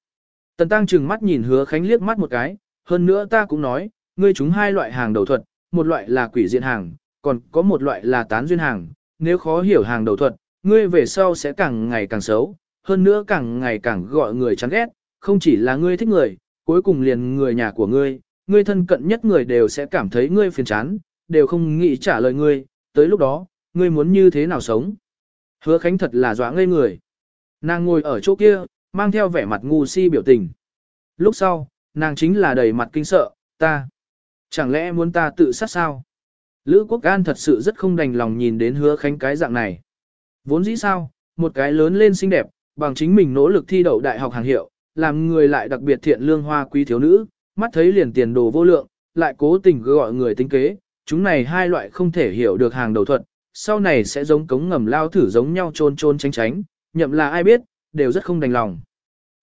Tần tăng trừng mắt nhìn hứa khánh liếc mắt một cái, hơn nữa ta cũng nói, ngươi chúng hai loại hàng đầu thuật, một loại là quỷ diện hàng, còn có một loại là tán duyên hàng, nếu khó hiểu hàng đầu thuật, ngươi về sau sẽ càng ngày càng xấu, hơn nữa càng ngày càng gọi người chán ghét, không chỉ là ngươi thích người, cuối cùng liền người nhà của ngươi, ngươi thân cận nhất người đều sẽ cảm thấy ngươi phiền chán, đều không nghĩ trả lời ngươi, tới lúc đó, ngươi muốn như thế nào sống. Hứa Khánh thật là dọa ngây người. Nàng ngồi ở chỗ kia, mang theo vẻ mặt ngu si biểu tình. Lúc sau, nàng chính là đầy mặt kinh sợ, ta. Chẳng lẽ muốn ta tự sát sao? Lữ Quốc An thật sự rất không đành lòng nhìn đến hứa khánh cái dạng này. Vốn dĩ sao, một cái lớn lên xinh đẹp, bằng chính mình nỗ lực thi đậu đại học hàng hiệu, làm người lại đặc biệt thiện lương hoa quý thiếu nữ, mắt thấy liền tiền đồ vô lượng, lại cố tình gọi người tính kế, chúng này hai loại không thể hiểu được hàng đầu thuật, sau này sẽ giống cống ngầm lao thử giống nhau trôn trôn tránh tránh, nhậm là ai biết, đều rất không đành lòng.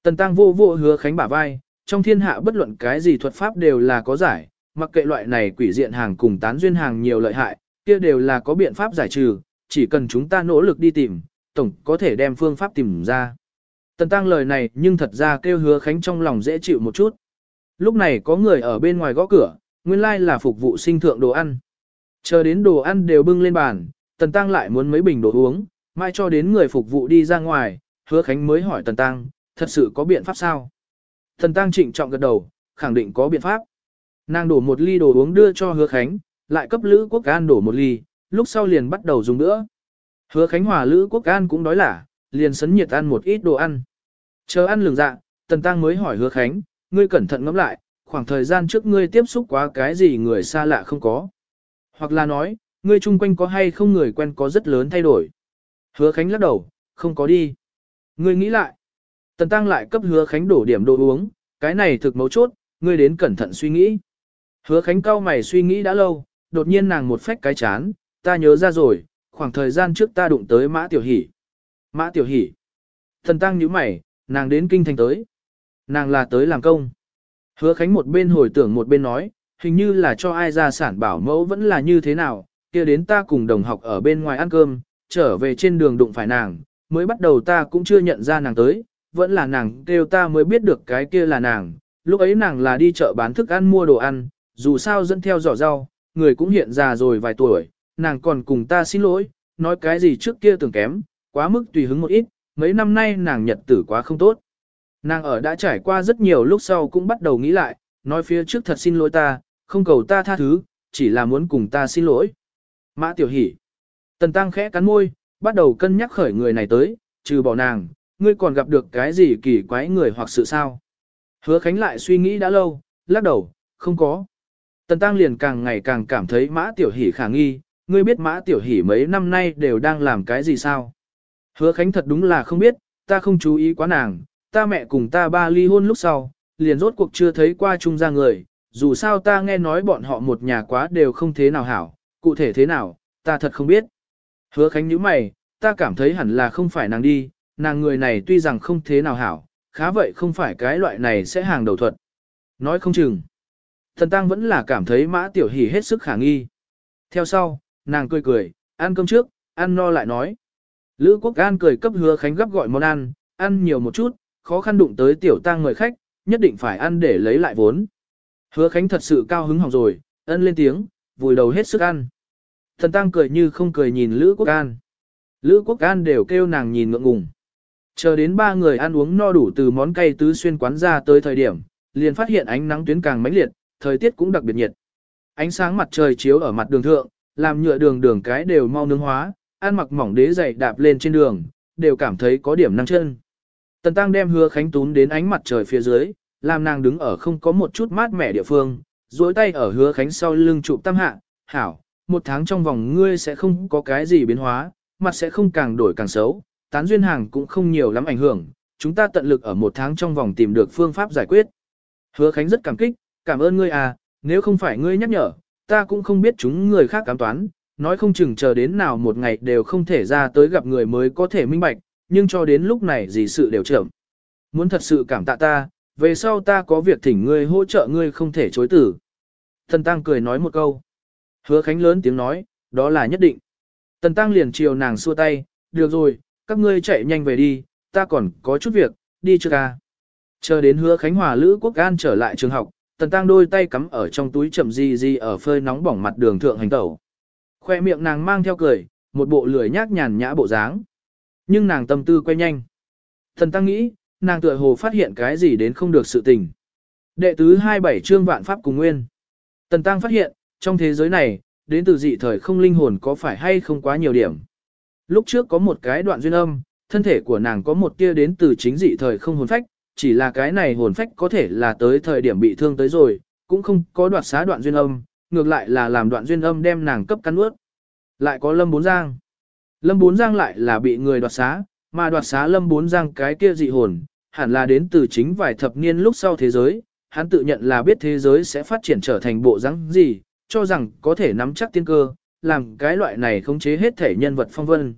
Tần tăng vô vô hứa khánh bả vai, trong thiên hạ bất luận cái gì thuật pháp đều là có giải, mặc kệ loại này quỷ diện hàng cùng tán duyên hàng nhiều lợi hại, kia đều là có biện pháp giải trừ, chỉ cần chúng ta nỗ lực đi tìm, tổng có thể đem phương pháp tìm ra. Tần tăng lời này nhưng thật ra kêu hứa khánh trong lòng dễ chịu một chút. Lúc này có người ở bên ngoài gõ cửa, nguyên lai là phục vụ sinh thượng đồ ăn. Chờ đến đồ ăn đều bưng lên bàn, tần tăng lại muốn mấy bình đồ uống, mai cho đến người phục vụ đi ra ngoài, hứa khánh mới hỏi tần tăng, thật sự có biện pháp sao? Tần tăng trịnh trọng gật đầu, khẳng định có biện pháp. Nàng đổ một ly đồ uống đưa cho hứa khánh, lại cấp Lữ Quốc An đổ một ly, lúc sau liền bắt đầu dùng nữa. Hứa khánh hòa Lữ Quốc An cũng đói lả, liền sấn nhiệt ăn một ít đồ ăn. Chờ ăn lường dạ, Tần Tăng mới hỏi hứa khánh, ngươi cẩn thận ngẫm lại, khoảng thời gian trước ngươi tiếp xúc quá cái gì người xa lạ không có. Hoặc là nói, ngươi chung quanh có hay không người quen có rất lớn thay đổi. Hứa khánh lắc đầu, không có đi. Ngươi nghĩ lại. Tần Tăng lại cấp hứa khánh đổ điểm đồ uống, cái này thực mấu chốt, ngươi đến cẩn thận suy nghĩ. Hứa Khánh cao mày suy nghĩ đã lâu, đột nhiên nàng một phách cái chán, ta nhớ ra rồi, khoảng thời gian trước ta đụng tới Mã Tiểu Hỷ. Mã Tiểu Hỷ. Thần tăng nhíu mày, nàng đến kinh thành tới. Nàng là tới làm công. Hứa Khánh một bên hồi tưởng một bên nói, hình như là cho ai ra sản bảo mẫu vẫn là như thế nào, kia đến ta cùng đồng học ở bên ngoài ăn cơm, trở về trên đường đụng phải nàng, mới bắt đầu ta cũng chưa nhận ra nàng tới, vẫn là nàng kêu ta mới biết được cái kia là nàng, lúc ấy nàng là đi chợ bán thức ăn mua đồ ăn, dù sao dẫn theo giỏ rau, người cũng hiện già rồi vài tuổi, nàng còn cùng ta xin lỗi, nói cái gì trước kia tưởng kém, quá mức tùy hứng một ít, mấy năm nay nàng nhật tử quá không tốt. Nàng ở đã trải qua rất nhiều lúc sau cũng bắt đầu nghĩ lại, nói phía trước thật xin lỗi ta, không cầu ta tha thứ, chỉ là muốn cùng ta xin lỗi. Mã tiểu hỷ. Tần tăng khẽ cắn môi, bắt đầu cân nhắc khởi người này tới, trừ bỏ nàng, ngươi còn gặp được cái gì kỳ quái người hoặc sự sao. Hứa Khánh lại suy nghĩ đã lâu, lắc đầu, không có. Tần Tăng liền càng ngày càng cảm thấy Mã Tiểu Hỷ khả nghi, ngươi biết Mã Tiểu Hỷ mấy năm nay đều đang làm cái gì sao? Hứa Khánh thật đúng là không biết, ta không chú ý quá nàng, ta mẹ cùng ta ba ly hôn lúc sau, liền rốt cuộc chưa thấy qua chung ra người, dù sao ta nghe nói bọn họ một nhà quá đều không thế nào hảo, cụ thể thế nào, ta thật không biết. Hứa Khánh nhíu mày, ta cảm thấy hẳn là không phải nàng đi, nàng người này tuy rằng không thế nào hảo, khá vậy không phải cái loại này sẽ hàng đầu thuật. Nói không chừng. Thần Tăng vẫn là cảm thấy mã tiểu hỷ hết sức khả nghi. Theo sau, nàng cười cười, ăn cơm trước, ăn no lại nói. Lữ Quốc An cười cấp hứa khánh gấp gọi món ăn, ăn nhiều một chút, khó khăn đụng tới tiểu tăng mời khách, nhất định phải ăn để lấy lại vốn. Hứa khánh thật sự cao hứng hỏng rồi, ân lên tiếng, vùi đầu hết sức ăn. Thần tăng cười như không cười nhìn Lữ Quốc An. Lữ Quốc An đều kêu nàng nhìn ngượng ngùng. Chờ đến ba người ăn uống no đủ từ món cay tứ xuyên quán ra tới thời điểm, liền phát hiện ánh nắng tuyến càng mãnh liệt, thời tiết cũng đặc biệt nhiệt. Ánh sáng mặt trời chiếu ở mặt đường thượng, làm nhựa đường đường cái đều mau nướng hóa, ăn mặc mỏng đế dày đạp lên trên đường, đều cảm thấy có điểm năng chân. Tần Tăng đem hứa khánh tún đến ánh mặt trời phía dưới, làm nàng đứng ở không có một chút mát mẻ địa phương, duỗi tay ở hứa khánh sau lưng chụp tam hạ, hảo, một tháng trong vòng ngươi sẽ không có cái gì biến hóa, mặt sẽ không càng đổi càng xấu, tán duyên hàng cũng không nhiều lắm ảnh hưởng, chúng ta tận lực ở một tháng trong vòng tìm được phương pháp giải quyết. Hứa khánh rất cảm kích, cảm ơn ngươi à, nếu không phải ngươi nhắc nhở, ta cũng không biết chúng người khác cám toán, nói không chừng chờ đến nào một ngày đều không thể ra tới gặp người mới có thể minh bạch, nhưng cho đến lúc này gì sự đều chậm. Muốn thật sự cảm tạ ta, về sau ta có việc thỉnh ngươi hỗ trợ ngươi không thể chối tử. Thần Tăng cười nói một câu. Hứa Khánh lớn tiếng nói, đó là nhất định. Tần Tăng liền chiều nàng xua tay, được rồi, các ngươi chạy nhanh về đi, ta còn có chút việc, đi chưa ca. Chờ đến hứa Khánh Hòa Lữ Quốc An trở lại trường học, Tần Tăng đôi tay cắm ở trong túi chậm gì gì ở phơi nóng bỏng mặt đường thượng hành tẩu. Khoe miệng nàng mang theo cười, một bộ lười nhác nhàn nhã bộ dáng. Nhưng nàng tâm tư quay nhanh. Tần Tăng nghĩ, nàng tựa hồ phát hiện cái gì đến không được sự tình. Đệ tứ 27 chương vạn pháp cùng nguyên. Tần Tăng phát hiện, trong thế giới này, đến từ dị thời không linh hồn có phải hay không quá nhiều điểm. Lúc trước có một cái đoạn duyên âm, thân thể của nàng có một tia đến từ chính dị thời không hồn phách, chỉ là cái này hồn phách có thể là tới thời điểm bị thương tới rồi, cũng không có đoạt xá đoạn duyên âm, ngược lại là làm đoạn duyên âm đem nàng cấp cắn ướt. Lại có Lâm Bốn Giang. Lâm Bốn Giang lại là bị người đoạt xá, mà đoạt xá Lâm Bốn Giang cái kia dị hồn, hẳn là đến từ chính vài thập niên lúc sau thế giới, hắn tự nhận là biết thế giới sẽ phát triển trở thành bộ dáng gì, cho rằng có thể nắm chắc tiên cơ, làm cái loại này khống chế hết thể nhân vật phong vân.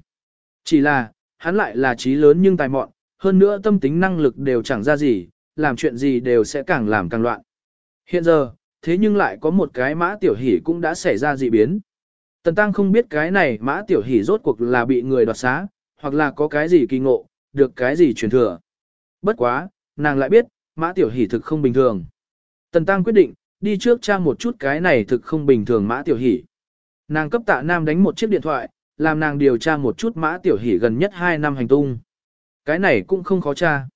Chỉ là, hắn lại là trí lớn nhưng tài mọn, hơn nữa tâm tính năng lực đều chẳng ra gì, làm chuyện gì đều sẽ càng làm càng loạn. Hiện giờ, thế nhưng lại có một cái mã tiểu hỷ cũng đã xảy ra dị biến. Tần Tăng không biết cái này mã tiểu hỷ rốt cuộc là bị người đoạt xá, hoặc là có cái gì kỳ ngộ, được cái gì truyền thừa. Bất quá, nàng lại biết, mã tiểu hỷ thực không bình thường. Tần Tăng quyết định, đi trước tra một chút cái này thực không bình thường mã tiểu hỷ. Nàng cấp tạ nam đánh một chiếc điện thoại, làm nàng điều tra một chút mã tiểu hỷ gần nhất 2 năm hành tung. Cái này cũng không khó tra.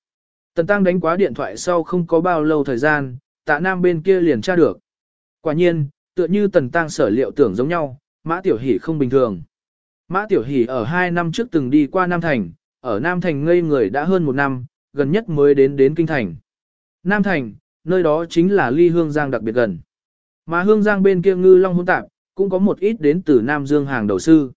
Tần Tăng đánh quá điện thoại sau không có bao lâu thời gian, tạ nam bên kia liền tra được. Quả nhiên, tựa như Tần Tăng sở liệu tưởng giống nhau, mã tiểu hỷ không bình thường. Mã tiểu hỷ ở 2 năm trước từng đi qua Nam Thành, ở Nam Thành ngây người đã hơn một năm, gần nhất mới đến đến Kinh Thành. Nam Thành, nơi đó chính là ly hương giang đặc biệt gần. Mà hương giang bên kia ngư long hỗn tạp, cũng có một ít đến từ Nam Dương hàng đầu sư.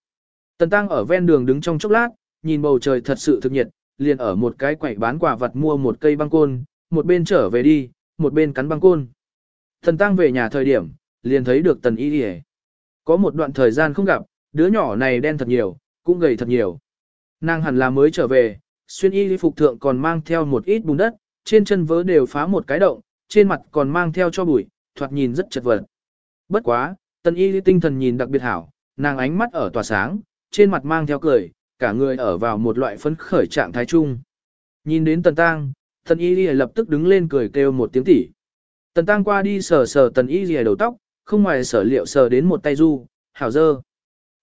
Tần Tăng ở ven đường đứng trong chốc lát, nhìn bầu trời thật sự thực nhiệt, liền ở một cái quầy bán quả vật mua một cây băng côn, một bên trở về đi, một bên cắn băng côn. Thần Tăng về nhà thời điểm, liền thấy được Tần Y Điề. Có một đoạn thời gian không gặp, đứa nhỏ này đen thật nhiều, cũng gầy thật nhiều. Nàng hẳn là mới trở về, xuyên y phục thượng còn mang theo một ít bùn đất, trên chân vớ đều phá một cái động, trên mặt còn mang theo cho bụi, thoạt nhìn rất chật vật. Bất quá, tần y tinh thần nhìn đặc biệt hảo, nàng ánh mắt ở tỏa sáng, trên mặt mang theo cười, cả người ở vào một loại phấn khởi trạng thái chung. Nhìn đến tần tang, tần y lập tức đứng lên cười kêu một tiếng tỉ. Tần tang qua đi sờ sờ tần y đầu tóc, không ngoài sở liệu sờ đến một tay du, hảo dơ.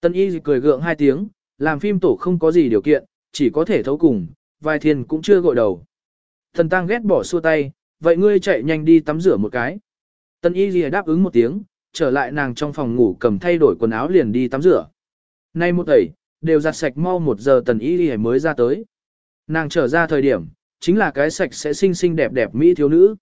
Tần y cười gượng hai tiếng, làm phim tổ không có gì điều kiện, chỉ có thể thấu cùng, vài thiên cũng chưa gội đầu. Tần tăng ghét bỏ xua tay, vậy ngươi chạy nhanh đi tắm rửa một cái. Tần y lìa đáp ứng một tiếng, trở lại nàng trong phòng ngủ cầm thay đổi quần áo liền đi tắm rửa. Nay một tẩy, đều giặt sạch mau một giờ tần y y mới ra tới. Nàng trở ra thời điểm, chính là cái sạch sẽ xinh xinh đẹp đẹp mỹ thiếu nữ.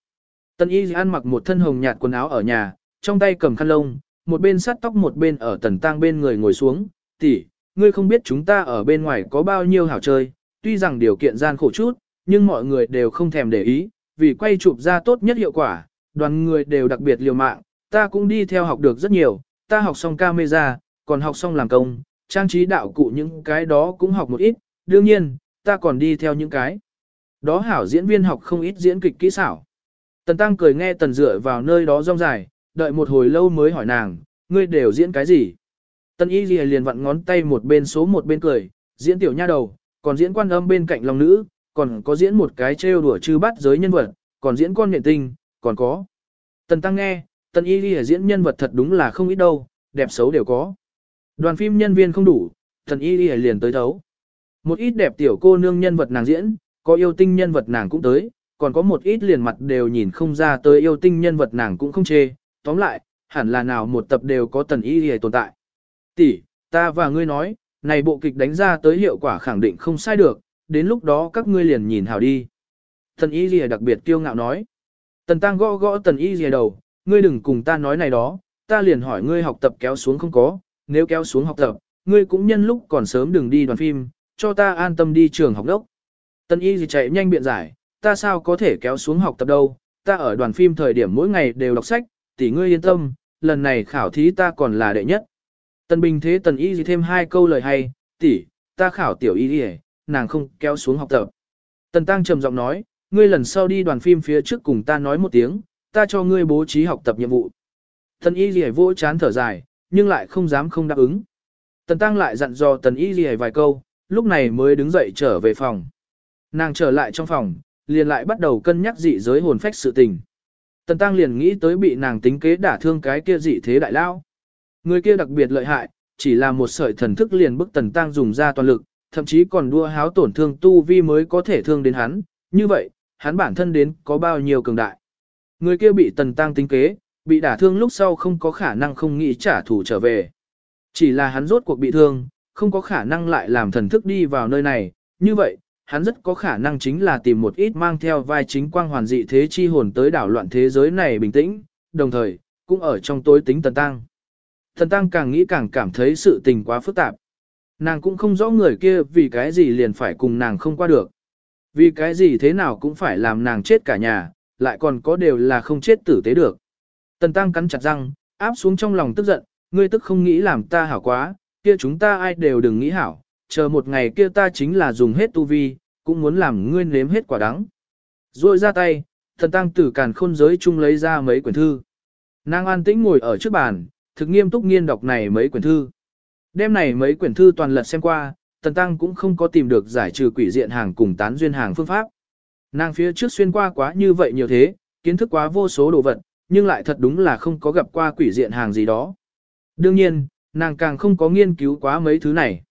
Tần y ăn mặc một thân hồng nhạt quần áo ở nhà, trong tay cầm khăn lông, một bên sát tóc một bên ở tần tang bên người ngồi xuống. tỷ, ngươi không biết chúng ta ở bên ngoài có bao nhiêu hảo chơi, tuy rằng điều kiện gian khổ chút, nhưng mọi người đều không thèm để ý, vì quay chụp ra tốt nhất hiệu quả, đoàn người đều đặc biệt liều mạng, ta cũng đi theo học được rất nhiều, ta học xong camera, còn học xong làm công, trang trí đạo cụ những cái đó cũng học một ít, đương nhiên, ta còn đi theo những cái. Đó hảo diễn viên học không ít diễn kịch kỹ xảo. Tần Tăng cười nghe Tần dựa vào nơi đó rong dài, đợi một hồi lâu mới hỏi nàng, ngươi đều diễn cái gì? Tần Y Ghi liền vặn ngón tay một bên số một bên cười, diễn tiểu nha đầu, còn diễn quan âm bên cạnh lòng nữ, còn có diễn một cái trêu đùa chư bắt giới nhân vật, còn diễn con nhện tinh, còn có. Tần Tăng nghe, Tần Y Ghi diễn nhân vật thật đúng là không ít đâu, đẹp xấu đều có. Đoàn phim nhân viên không đủ, thần Y y liền tới thấu. Một ít đẹp tiểu cô nương nhân vật nàng diễn, có yêu tinh nhân vật nàng cũng tới, còn có một ít liền mặt đều nhìn không ra tới yêu tinh nhân vật nàng cũng không chê. Tóm lại, hẳn là nào một tập đều có Tần Y y tồn tại. Tỷ, ta và ngươi nói, này bộ kịch đánh ra tới hiệu quả khẳng định không sai được, đến lúc đó các ngươi liền nhìn hảo đi. Tần y y đặc biệt kiêu ngạo nói. Tần tăng gõ gõ tần y y đầu, ngươi đừng cùng ta nói này đó, ta liền hỏi ngươi học tập kéo xuống không có, nếu kéo xuống học tập, ngươi cũng nhân lúc còn sớm đừng đi đoàn phim, cho ta an tâm đi trường học đốc. Tần y gì chạy nhanh biện giải, ta sao có thể kéo xuống học tập đâu, ta ở đoàn phim thời điểm mỗi ngày đều đọc sách, tỷ ngươi yên tâm, lần này khảo thí ta còn là đệ nhất. Tần bình thế tần y gì thêm hai câu lời hay, tỷ, ta khảo tiểu y gì, nàng không kéo xuống học tập. Tần tăng trầm giọng nói, ngươi lần sau đi đoàn phim phía trước cùng ta nói một tiếng, ta cho ngươi bố trí học tập nhiệm vụ. Tần y gì vỗ chán thở dài, nhưng lại không dám không đáp ứng. Tần tăng lại dặn dò tần y Ghi vài câu, lúc này mới đứng dậy trở về phòng. Nàng trở lại trong phòng, liền lại bắt đầu cân nhắc dị giới hồn phách sự tình. Tần tăng liền nghĩ tới bị nàng tính kế đả thương cái kia dị thế đại lao. Người kia đặc biệt lợi hại, chỉ là một sợi thần thức liền bức tần tăng dùng ra toàn lực, thậm chí còn đua háo tổn thương tu vi mới có thể thương đến hắn. Như vậy, hắn bản thân đến có bao nhiêu cường đại. Người kia bị tần tăng tính kế, bị đả thương lúc sau không có khả năng không nghĩ trả thù trở về. Chỉ là hắn rốt cuộc bị thương, không có khả năng lại làm thần thức đi vào nơi này, như vậy, hắn rất có khả năng chính là tìm một ít mang theo vai chính quang hoàn dị thế chi hồn tới đảo loạn thế giới này bình tĩnh, đồng thời, cũng ở trong tối tính tần tăng. Tần tăng càng nghĩ càng cảm thấy sự tình quá phức tạp. Nàng cũng không rõ người kia vì cái gì liền phải cùng nàng không qua được. Vì cái gì thế nào cũng phải làm nàng chết cả nhà, lại còn có đều là không chết tử tế được. Tần tăng cắn chặt răng, áp xuống trong lòng tức giận, ngươi tức không nghĩ làm ta hảo quá, kia chúng ta ai đều đừng nghĩ hảo, chờ một ngày kia ta chính là dùng hết tu vi, cũng muốn làm ngươi nếm hết quả đắng. Rồi ra tay, thần tăng tử càn khôn giới chung lấy ra mấy quyển thư. Nàng an tĩnh ngồi ở trước bàn, thực nghiêm túc nghiên đọc này mấy quyển thư. Đêm này mấy quyển thư toàn lật xem qua, tần tăng cũng không có tìm được giải trừ quỷ diện hàng cùng tán duyên hàng phương pháp. Nàng phía trước xuyên qua quá như vậy nhiều thế, kiến thức quá vô số đồ vật, nhưng lại thật đúng là không có gặp qua quỷ diện hàng gì đó. Đương nhiên, nàng càng không có nghiên cứu quá mấy thứ này.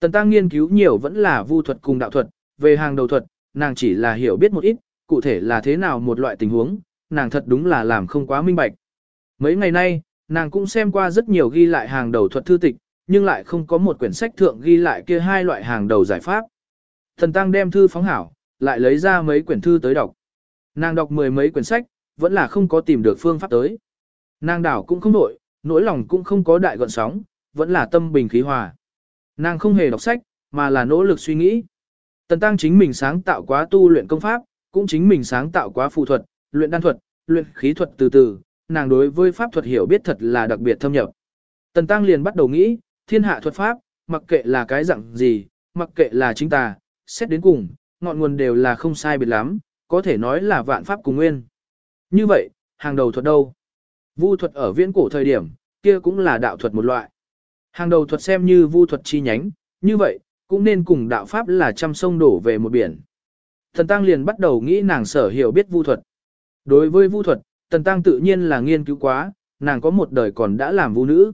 Tần tăng nghiên cứu nhiều vẫn là vu thuật cùng đạo thuật, về hàng đầu thuật, nàng chỉ là hiểu biết một ít, cụ thể là thế nào một loại tình huống, nàng thật đúng là làm không quá minh bạch. Mấy ngày nay, nàng cũng xem qua rất nhiều ghi lại hàng đầu thuật thư tịch, nhưng lại không có một quyển sách thượng ghi lại kia hai loại hàng đầu giải pháp. Thần tăng đem thư phóng hảo, lại lấy ra mấy quyển thư tới đọc. Nàng đọc mười mấy quyển sách, vẫn là không có tìm được phương pháp tới. Nàng đảo cũng không nổi, nỗi lòng cũng không có đại gọn sóng, vẫn là tâm bình khí hòa. Nàng không hề đọc sách, mà là nỗ lực suy nghĩ. Tần Tăng chính mình sáng tạo quá tu luyện công pháp, cũng chính mình sáng tạo quá phù thuật, luyện đan thuật, luyện khí thuật từ từ, nàng đối với pháp thuật hiểu biết thật là đặc biệt thâm nhập. Tần Tăng liền bắt đầu nghĩ, thiên hạ thuật pháp, mặc kệ là cái dạng gì, mặc kệ là chính tà, xét đến cùng, ngọn nguồn đều là không sai biệt lắm, có thể nói là vạn pháp cùng nguyên. Như vậy, hàng đầu thuật đâu? Vu thuật ở viễn cổ thời điểm, kia cũng là đạo thuật một loại. Hàng đầu thuật xem như vu thuật chi nhánh, như vậy, cũng nên cùng đạo pháp là trăm sông đổ về một biển. Thần Tăng liền bắt đầu nghĩ nàng sở hiểu biết vu thuật. Đối với vu thuật, Thần Tăng tự nhiên là nghiên cứu quá, nàng có một đời còn đã làm vu nữ.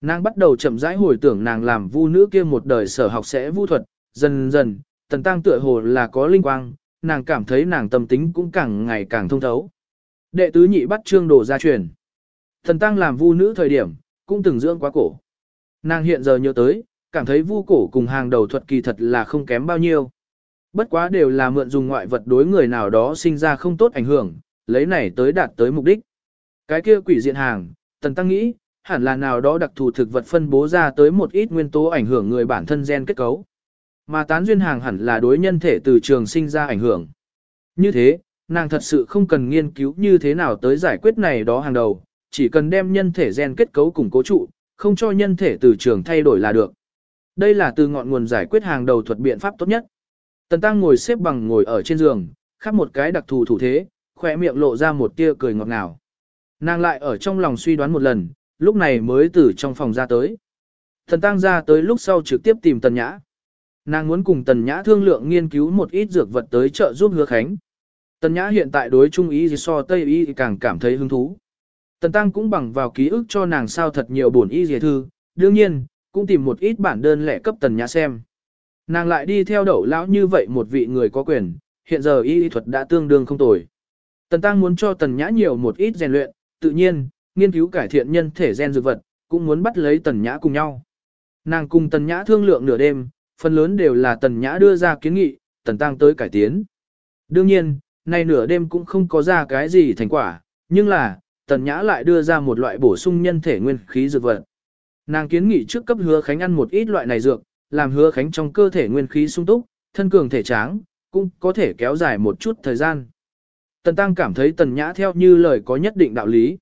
Nàng bắt đầu chậm rãi hồi tưởng nàng làm vu nữ kia một đời sở học sẽ vu thuật, dần dần, Thần Tăng tựa hồ là có linh quang, nàng cảm thấy nàng tâm tính cũng càng ngày càng thông thấu. Đệ tứ nhị bắt trương đồ gia truyền. Thần Tăng làm vu nữ thời điểm, cũng từng dưỡng quá cổ. Nàng hiện giờ nhớ tới, cảm thấy vu cổ cùng hàng đầu thuật kỳ thật là không kém bao nhiêu. Bất quá đều là mượn dùng ngoại vật đối người nào đó sinh ra không tốt ảnh hưởng, lấy này tới đạt tới mục đích. Cái kia quỷ diện hàng, tần tăng nghĩ, hẳn là nào đó đặc thù thực vật phân bố ra tới một ít nguyên tố ảnh hưởng người bản thân gen kết cấu. Mà tán duyên hàng hẳn là đối nhân thể từ trường sinh ra ảnh hưởng. Như thế, nàng thật sự không cần nghiên cứu như thế nào tới giải quyết này đó hàng đầu, chỉ cần đem nhân thể gen kết cấu củng cố trụ, không cho nhân thể từ trường thay đổi là được. Đây là từ ngọn nguồn giải quyết hàng đầu thuật biện pháp tốt nhất. Tần Tăng ngồi xếp bằng ngồi ở trên giường, khắp một cái đặc thù thủ thế, khỏe miệng lộ ra một tia cười ngọt ngào. Nàng lại ở trong lòng suy đoán một lần, lúc này mới từ trong phòng ra tới. Tần Tăng ra tới lúc sau trực tiếp tìm Tần Nhã. Nàng muốn cùng Tần Nhã thương lượng nghiên cứu một ít dược vật tới trợ giúp hứa khánh. Tần Nhã hiện tại đối trung ý so Tây ý càng cảm thấy hứng thú. Tần Tăng cũng bằng vào ký ức cho nàng sao thật nhiều bổn y dề thư, đương nhiên, cũng tìm một ít bản đơn lẻ cấp Tần Nhã xem. Nàng lại đi theo đậu lão như vậy một vị người có quyền, hiện giờ y thuật đã tương đương không tồi. Tần Tăng muốn cho Tần Nhã nhiều một ít rèn luyện, tự nhiên, nghiên cứu cải thiện nhân thể gen dược vật, cũng muốn bắt lấy Tần Nhã cùng nhau. Nàng cùng Tần Nhã thương lượng nửa đêm, phần lớn đều là Tần Nhã đưa ra kiến nghị, Tần Tăng tới cải tiến. Đương nhiên, nay nửa đêm cũng không có ra cái gì thành quả, nhưng là, Tần Nhã lại đưa ra một loại bổ sung nhân thể nguyên khí dược vật. Nàng kiến nghị trước cấp hứa khánh ăn một ít loại này dược, làm hứa khánh trong cơ thể nguyên khí sung túc, thân cường thể tráng, cũng có thể kéo dài một chút thời gian. Tần Tăng cảm thấy Tần Nhã theo như lời có nhất định đạo lý.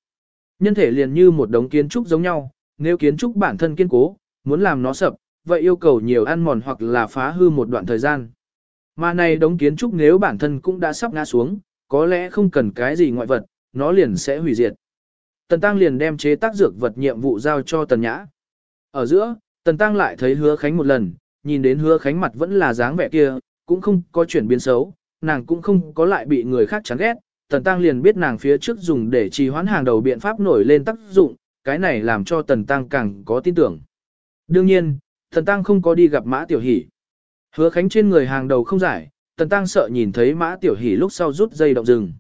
Nhân thể liền như một đống kiến trúc giống nhau, nếu kiến trúc bản thân kiên cố, muốn làm nó sập, vậy yêu cầu nhiều ăn mòn hoặc là phá hư một đoạn thời gian. Mà này đống kiến trúc nếu bản thân cũng đã sắp ngã xuống, có lẽ không cần cái gì ngoại vật, nó liền sẽ hủy diệt. Tần Tăng liền đem chế tác dược vật nhiệm vụ giao cho Tần Nhã. Ở giữa, Tần Tăng lại thấy hứa khánh một lần, nhìn đến hứa khánh mặt vẫn là dáng vẻ kia, cũng không có chuyển biến xấu, nàng cũng không có lại bị người khác chán ghét. Tần Tăng liền biết nàng phía trước dùng để trì hoãn hàng đầu biện pháp nổi lên tác dụng, cái này làm cho Tần Tăng càng có tin tưởng. Đương nhiên, Tần Tăng không có đi gặp Mã Tiểu Hỷ. Hứa Khánh trên người hàng đầu không giải, Tần Tăng sợ nhìn thấy Mã Tiểu Hỷ lúc sau rút dây động rừng.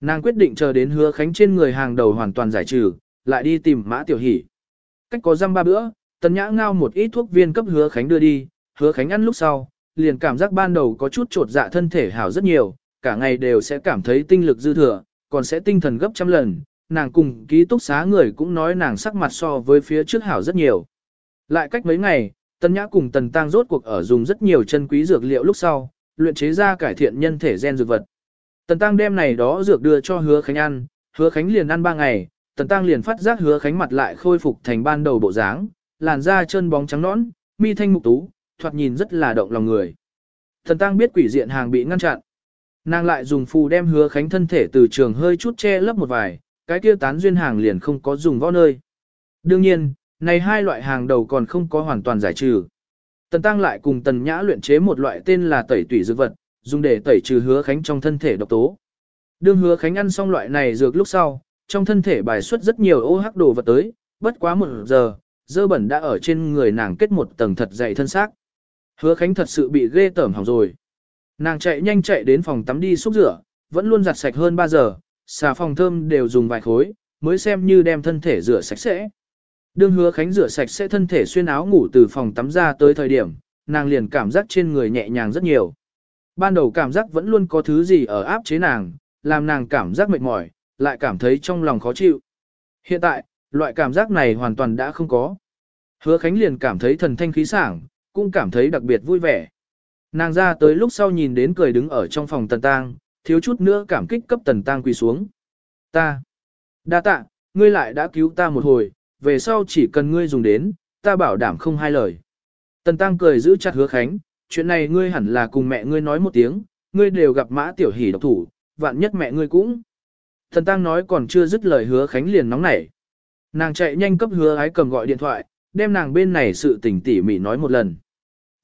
Nàng quyết định chờ đến Hứa Khánh trên người hàng đầu hoàn toàn giải trừ, lại đi tìm Mã Tiểu Hỷ. Cách có răm ba bữa, Tần Nhã ngao một ít thuốc viên cấp Hứa Khánh đưa đi, Hứa Khánh ăn lúc sau, liền cảm giác ban đầu có chút trột dạ thân thể hảo rất nhiều, cả ngày đều sẽ cảm thấy tinh lực dư thừa, còn sẽ tinh thần gấp trăm lần. Nàng cùng ký túc xá người cũng nói nàng sắc mặt so với phía trước hảo rất nhiều. Lại cách mấy ngày, Tần Nhã cùng Tần Tăng rốt cuộc ở dùng rất nhiều chân quý dược liệu lúc sau, luyện chế ra cải thiện nhân thể gen dược vật. Tần Tăng đem này đó dược đưa cho Hứa Khánh ăn, Hứa Khánh liền ăn 3 ngày, Tần Tăng liền phát giác Hứa Khánh mặt lại khôi phục thành ban đầu bộ dáng, làn da chân bóng trắng nõn, mi thanh mục tú, thoạt nhìn rất là động lòng người. Tần Tăng biết quỷ diện hàng bị ngăn chặn. Nàng lại dùng phù đem Hứa Khánh thân thể từ trường hơi chút che lấp một vài, cái kia tán duyên hàng liền không có dùng võ nơi. Đương nhiên, này hai loại hàng đầu còn không có hoàn toàn giải trừ. Tần Tăng lại cùng Tần Nhã luyện chế một loại tên là tẩy tủy dược vật, dùng để tẩy trừ hứa khánh trong thân thể độc tố. Đương hứa khánh ăn xong loại này dược lúc sau, trong thân thể bài xuất rất nhiều ô hắc đồ vật tới, bất quá một giờ, dơ bẩn đã ở trên người nàng kết một tầng thật dày thân xác. Hứa khánh thật sự bị ghê tởm hỏng rồi. Nàng chạy nhanh chạy đến phòng tắm đi xúc rửa, vẫn luôn giặt sạch hơn 3 giờ, xà phòng thơm đều dùng vài khối, mới xem như đem thân thể rửa sạch sẽ. Đương hứa khánh rửa sạch sẽ thân thể xuyên áo ngủ từ phòng tắm ra tới thời điểm, nàng liền cảm giác trên người nhẹ nhàng rất nhiều. Ban đầu cảm giác vẫn luôn có thứ gì ở áp chế nàng, làm nàng cảm giác mệt mỏi, lại cảm thấy trong lòng khó chịu. Hiện tại, loại cảm giác này hoàn toàn đã không có. Hứa Khánh liền cảm thấy thần thanh khí sảng, cũng cảm thấy đặc biệt vui vẻ. Nàng ra tới lúc sau nhìn đến cười đứng ở trong phòng tần tang, thiếu chút nữa cảm kích cấp tần tang quỳ xuống. Ta, đa tạ, ngươi lại đã cứu ta một hồi, về sau chỉ cần ngươi dùng đến, ta bảo đảm không hai lời. Tần tăng cười giữ chặt hứa khánh, chuyện này ngươi hẳn là cùng mẹ ngươi nói một tiếng, ngươi đều gặp mã tiểu hỷ độc thủ, vạn nhất mẹ ngươi cũng. Tần tăng nói còn chưa dứt lời hứa khánh liền nóng nảy. Nàng chạy nhanh cấp hứa ái cầm gọi điện thoại, đem nàng bên này sự tình tỉ mỉ nói một lần.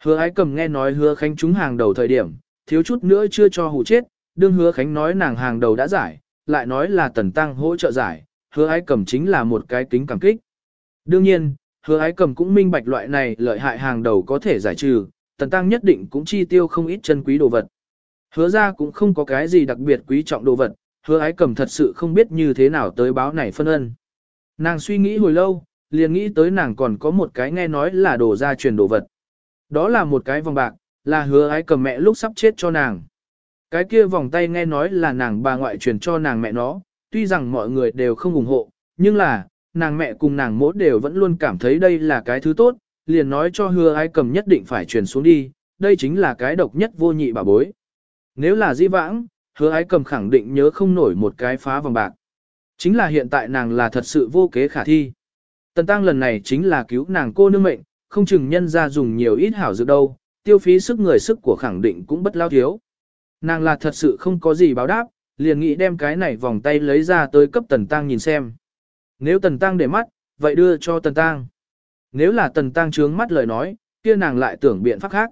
Hứa ái cầm nghe nói hứa khánh trúng hàng đầu thời điểm, thiếu chút nữa chưa cho hù chết, đương hứa khánh nói nàng hàng đầu đã giải, lại nói là tần tăng hỗ trợ giải, hứa ái cầm chính là một cái kính cảm kích. Đương nhiên, hứa ái cầm cũng minh bạch loại này lợi hại hàng đầu có thể giải trừ, tần tăng nhất định cũng chi tiêu không ít chân quý đồ vật. Hứa ra cũng không có cái gì đặc biệt quý trọng đồ vật, hứa ái cầm thật sự không biết như thế nào tới báo này phân ân. Nàng suy nghĩ hồi lâu, liền nghĩ tới nàng còn có một cái nghe nói là đồ ra truyền đồ vật. Đó là một cái vòng bạc, là hứa ái cầm mẹ lúc sắp chết cho nàng. Cái kia vòng tay nghe nói là nàng bà ngoại truyền cho nàng mẹ nó, tuy rằng mọi người đều không ủng hộ, nhưng là, nàng mẹ cùng nàng mốt đều vẫn luôn cảm thấy đây là cái thứ tốt, liền nói cho hứa ái cầm nhất định phải truyền xuống đi, đây chính là cái độc nhất vô nhị bà bối. Nếu là di vãng, hứa ái cầm khẳng định nhớ không nổi một cái phá vòng bạc. Chính là hiện tại nàng là thật sự vô kế khả thi. Tần tăng lần này chính là cứu nàng cô nương mệnh, không chừng nhân ra dùng nhiều ít hảo dược đâu, tiêu phí sức người sức của khẳng định cũng bất lao thiếu. Nàng là thật sự không có gì báo đáp, liền nghĩ đem cái này vòng tay lấy ra tới cấp tần tăng nhìn xem. Nếu tần tăng để mắt, vậy đưa cho tần tăng. Nếu là tần tăng trướng mắt lời nói, kia nàng lại tưởng biện pháp khác.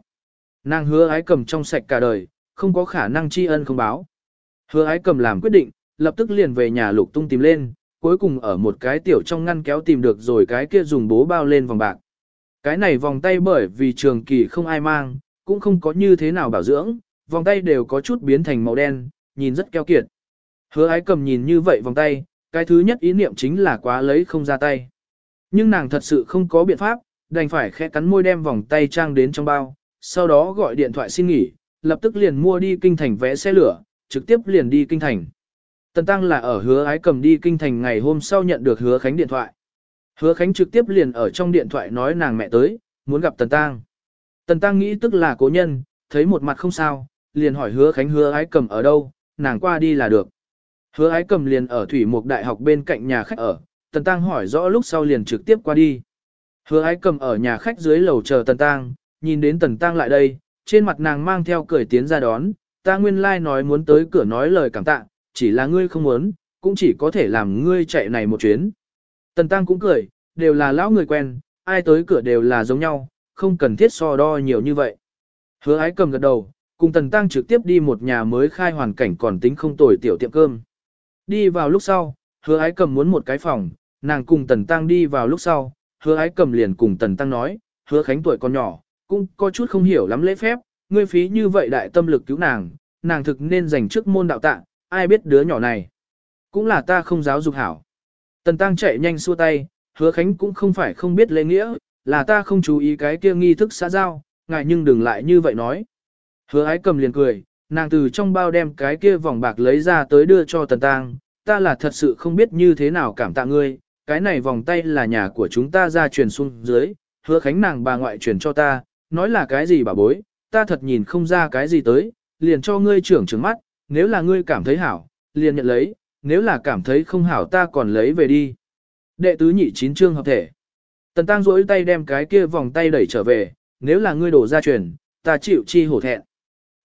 Nàng hứa ái cầm trong sạch cả đời, không có khả năng tri ân không báo. Hứa ái cầm làm quyết định, lập tức liền về nhà lục tung tìm lên, cuối cùng ở một cái tiểu trong ngăn kéo tìm được rồi cái kia dùng bố bao lên vòng bạc. Cái này vòng tay bởi vì trường kỳ không ai mang, cũng không có như thế nào bảo dưỡng, vòng tay đều có chút biến thành màu đen, nhìn rất keo kiệt. Hứa ái cầm nhìn như vậy vòng tay, cái thứ nhất ý niệm chính là quá lấy không ra tay. Nhưng nàng thật sự không có biện pháp, đành phải khẽ cắn môi đem vòng tay trang đến trong bao, sau đó gọi điện thoại xin nghỉ, lập tức liền mua đi kinh thành vé xe lửa, trực tiếp liền đi kinh thành. Tần Tăng là ở hứa ái cầm đi kinh thành ngày hôm sau nhận được hứa Khánh điện thoại. Hứa Khánh trực tiếp liền ở trong điện thoại nói nàng mẹ tới, muốn gặp Tần Tăng. Tần Tăng nghĩ tức là cố nhân, thấy một mặt không sao, liền hỏi hứa Khánh hứa ái cầm ở đâu, nàng qua đi là được. Hứa ái cầm liền ở Thủy Mục Đại học bên cạnh nhà khách ở, Tần Tăng hỏi rõ lúc sau liền trực tiếp qua đi. Hứa ái cầm ở nhà khách dưới lầu chờ Tần Tăng, nhìn đến Tần Tăng lại đây, trên mặt nàng mang theo cười tiến ra đón, ta nguyên lai like nói muốn tới cửa nói lời cảm tạ, chỉ là ngươi không muốn, cũng chỉ có thể làm ngươi chạy này một chuyến. Tần Tăng cũng cười, đều là lão người quen, ai tới cửa đều là giống nhau, không cần thiết so đo nhiều như vậy. Hứa ái cầm gật đầu, cùng Tần Tăng trực tiếp đi một nhà mới khai hoàn cảnh còn tính không tồi tiểu tiệm cơm. Đi vào lúc sau, hứa ái cầm muốn một cái phòng, nàng cùng Tần Tăng đi vào lúc sau, hứa ái cầm liền cùng Tần Tăng nói, hứa khánh tuổi còn nhỏ, cũng có chút không hiểu lắm lễ phép, ngươi phí như vậy đại tâm lực cứu nàng, nàng thực nên dành trước môn đạo tạ, ai biết đứa nhỏ này. Cũng là ta không giáo dục hảo. Tần Tăng chạy nhanh xua tay, hứa khánh cũng không phải không biết lễ nghĩa, là ta không chú ý cái kia nghi thức xã giao, ngại nhưng đừng lại như vậy nói. Hứa ái cầm liền cười, nàng từ trong bao đem cái kia vòng bạc lấy ra tới đưa cho Tần Tăng, ta là thật sự không biết như thế nào cảm tạ ngươi, cái này vòng tay là nhà của chúng ta ra truyền xuống dưới, hứa khánh nàng bà ngoại truyền cho ta, nói là cái gì bà bối, ta thật nhìn không ra cái gì tới, liền cho ngươi trưởng trứng mắt, nếu là ngươi cảm thấy hảo, liền nhận lấy, nếu là cảm thấy không hảo ta còn lấy về đi. Đệ tứ nhị chín chương hợp thể. Tần Tăng duỗi tay đem cái kia vòng tay đẩy trở về, nếu là ngươi đổ ra truyền, ta chịu chi hổ thẹn.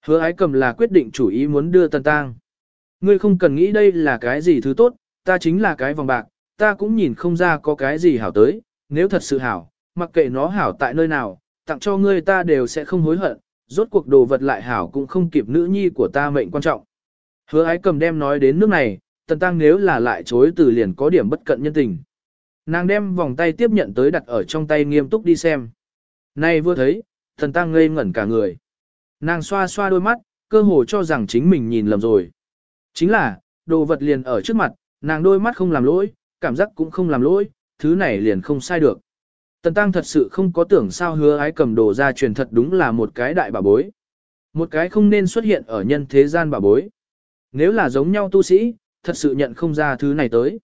Hứa ái cầm là quyết định chủ ý muốn đưa Tần Tăng. Ngươi không cần nghĩ đây là cái gì thứ tốt, ta chính là cái vòng bạc, ta cũng nhìn không ra có cái gì hảo tới, nếu thật sự hảo, mặc kệ nó hảo tại nơi nào, tặng cho ngươi ta đều sẽ không hối hận, rốt cuộc đồ vật lại hảo cũng không kịp nữ nhi của ta mệnh quan trọng. Hứa ái cầm đem nói đến nước này, tần tăng nếu là lại chối từ liền có điểm bất cận nhân tình. Nàng đem vòng tay tiếp nhận tới đặt ở trong tay nghiêm túc đi xem. Nay vừa thấy, tần tăng ngây ngẩn cả người. Nàng xoa xoa đôi mắt, cơ hồ cho rằng chính mình nhìn lầm rồi. Chính là, đồ vật liền ở trước mặt, nàng đôi mắt không làm lỗi, cảm giác cũng không làm lỗi, thứ này liền không sai được. Tần Tăng thật sự không có tưởng sao hứa ái cầm đồ ra truyền thật đúng là một cái đại bà bối. Một cái không nên xuất hiện ở nhân thế gian bà bối. Nếu là giống nhau tu sĩ, thật sự nhận không ra thứ này tới.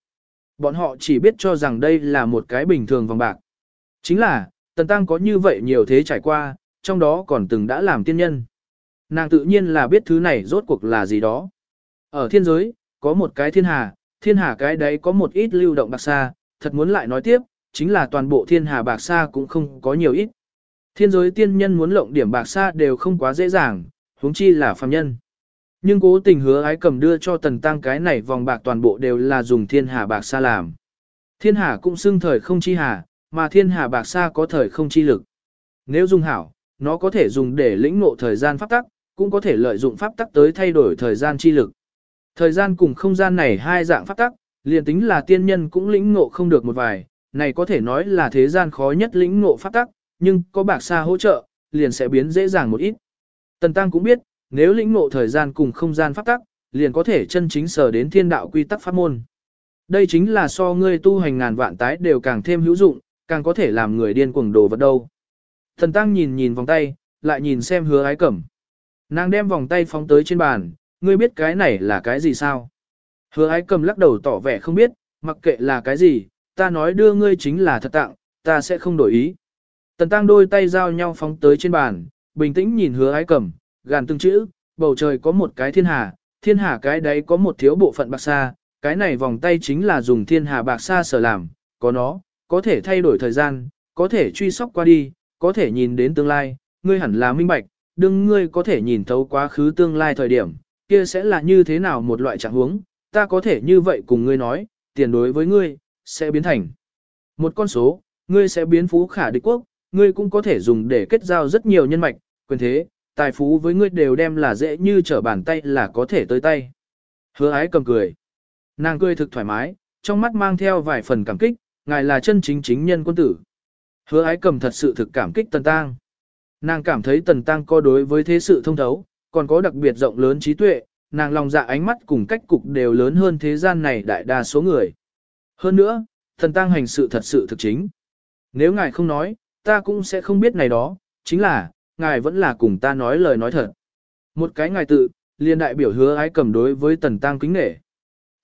Bọn họ chỉ biết cho rằng đây là một cái bình thường vòng bạc. Chính là, Tần Tăng có như vậy nhiều thế trải qua, trong đó còn từng đã làm tiên nhân. Nàng tự nhiên là biết thứ này rốt cuộc là gì đó. Ở thiên giới, có một cái thiên hà, thiên hà cái đấy có một ít lưu động bạc xa, thật muốn lại nói tiếp, chính là toàn bộ thiên hà bạc xa cũng không có nhiều ít. Thiên giới tiên nhân muốn lộng điểm bạc xa đều không quá dễ dàng, huống chi là phàm nhân. Nhưng cố tình hứa ái cầm đưa cho tần tăng cái này vòng bạc toàn bộ đều là dùng thiên hà bạc xa làm. Thiên hà cũng xưng thời không chi hà, mà thiên hà bạc xa có thời không chi lực. Nếu dùng hảo, nó có thể dùng để lĩnh ngộ thời gian pháp tắc, cũng có thể lợi dụng pháp tắc tới thay đổi thời gian chi lực. Thời gian cùng không gian này hai dạng pháp tắc, liền tính là tiên nhân cũng lĩnh ngộ không được một vài, này có thể nói là thế gian khó nhất lĩnh ngộ pháp tắc, nhưng có bạc xa hỗ trợ, liền sẽ biến dễ dàng một ít. Tần Tăng cũng biết, nếu lĩnh ngộ thời gian cùng không gian pháp tắc, liền có thể chân chính sở đến thiên đạo quy tắc pháp môn. Đây chính là so ngươi tu hành ngàn vạn tái đều càng thêm hữu dụng, càng có thể làm người điên cuồng đồ vật đâu. Thần Tăng nhìn nhìn vòng tay, lại nhìn xem hứa ái cẩm. Nàng đem vòng tay phóng tới trên bàn, ngươi biết cái này là cái gì sao? Hứa ái cầm lắc đầu tỏ vẻ không biết, mặc kệ là cái gì, ta nói đưa ngươi chính là thật tặng, ta sẽ không đổi ý. Tần tăng đôi tay giao nhau phóng tới trên bàn, bình tĩnh nhìn hứa ái cầm, gàn từng chữ, bầu trời có một cái thiên hà, thiên hà cái đấy có một thiếu bộ phận bạc sa, cái này vòng tay chính là dùng thiên hà bạc sa sở làm, có nó, có thể thay đổi thời gian, có thể truy sóc qua đi, có thể nhìn đến tương lai, ngươi hẳn là minh bạch, đừng ngươi có thể nhìn thấu quá khứ tương lai thời điểm, kia sẽ là như thế nào một loại trạng huống, ta có thể như vậy cùng ngươi nói, tiền đối với ngươi, sẽ biến thành một con số, ngươi sẽ biến phú khả địch quốc, ngươi cũng có thể dùng để kết giao rất nhiều nhân mạch, quyền thế, tài phú với ngươi đều đem là dễ như trở bàn tay là có thể tới tay. Hứa ái cầm cười. Nàng cười thực thoải mái, trong mắt mang theo vài phần cảm kích, ngài là chân chính chính nhân quân tử. Hứa ái cầm thật sự thực cảm kích tần Tăng, Nàng cảm thấy tần tăng có đối với thế sự thông thấu, còn có đặc biệt rộng lớn trí tuệ, nàng lòng dạ ánh mắt cùng cách cục đều lớn hơn thế gian này đại đa số người. Hơn nữa, Tần tăng hành sự thật sự thực chính. Nếu ngài không nói, ta cũng sẽ không biết này đó, chính là, ngài vẫn là cùng ta nói lời nói thật. Một cái ngài tự, liền đại biểu hứa ái cầm đối với tần tăng kính nể,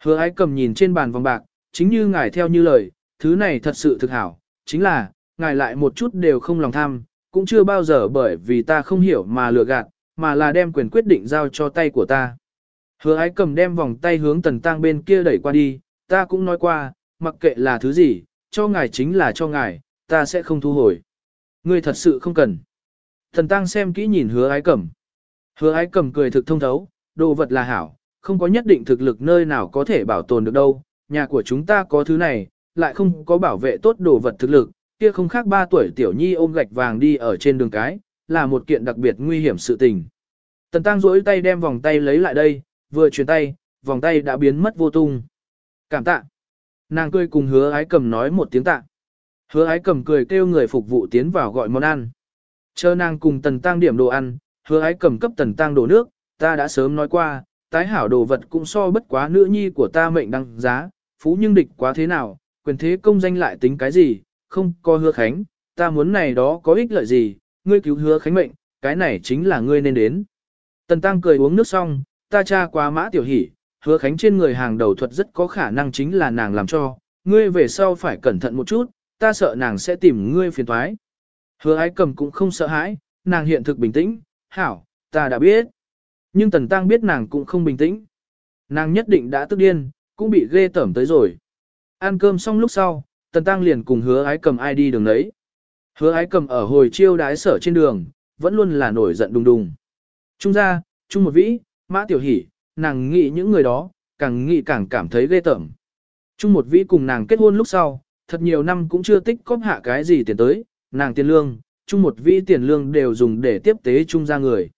Hứa ái cầm nhìn trên bàn vòng bạc, chính như ngài theo như lời, thứ này thật sự thực hảo, chính là, ngài lại một chút đều không lòng tham, cũng chưa bao giờ bởi vì ta không hiểu mà lừa gạt, mà là đem quyền quyết định giao cho tay của ta. Hứa ái cầm đem vòng tay hướng tần tăng bên kia đẩy qua đi, ta cũng nói qua, mặc kệ là thứ gì, cho ngài chính là cho ngài, ta sẽ không thu hồi. Ngươi thật sự không cần. Thần tăng xem kỹ nhìn hứa ái cầm. Hứa ái cầm cười thực thông thấu, đồ vật là hảo, không có nhất định thực lực nơi nào có thể bảo tồn được đâu, nhà của chúng ta có thứ này, lại không có bảo vệ tốt đồ vật thực lực, kia không khác ba tuổi tiểu nhi ôm gạch vàng đi ở trên đường cái, là một kiện đặc biệt nguy hiểm sự tình. Tần tăng rỗi tay đem vòng tay lấy lại đây, vừa chuyển tay, vòng tay đã biến mất vô tung. Cảm tạ. Nàng cười cùng hứa ái cầm nói một tiếng tạ. Hứa ái cầm cười kêu người phục vụ tiến vào gọi món ăn. Chờ nàng cùng tần tăng điểm đồ ăn, hứa ái cầm cấp tần tăng đổ nước, ta đã sớm nói qua, tái hảo đồ vật cũng so bất quá nữ nhi của ta mệnh đăng giá, phú nhưng địch quá thế nào, quyền thế công danh lại tính cái gì, không có hứa khánh, ta muốn này đó có ích lợi gì, ngươi cứu hứa khánh mệnh, cái này chính là ngươi nên đến. Tần tăng cười uống nước xong, ta tra qua mã tiểu hỷ, hứa khánh trên người hàng đầu thuật rất có khả năng chính là nàng làm cho, ngươi về sau phải cẩn thận một chút, ta sợ nàng sẽ tìm ngươi phiền toái. Hứa ái cầm cũng không sợ hãi, nàng hiện thực bình tĩnh, hảo, ta đã biết. Nhưng tần tăng biết nàng cũng không bình tĩnh. Nàng nhất định đã tức điên, cũng bị ghê tởm tới rồi. Ăn cơm xong lúc sau, tần tăng liền cùng hứa ái cầm ai đi đường đấy. Hứa ái cầm ở hồi chiêu đái sở trên đường, vẫn luôn là nổi giận đùng đùng. Trung gia, Trung một vĩ, mã tiểu hỷ, nàng nghĩ những người đó, càng nghĩ càng cảm thấy ghê tởm. Trung một vĩ cùng nàng kết hôn lúc sau, thật nhiều năm cũng chưa tích cóp hạ cái gì tiền tới, nàng tiền lương, Trung một vĩ tiền lương đều dùng để tiếp tế Trung gia người.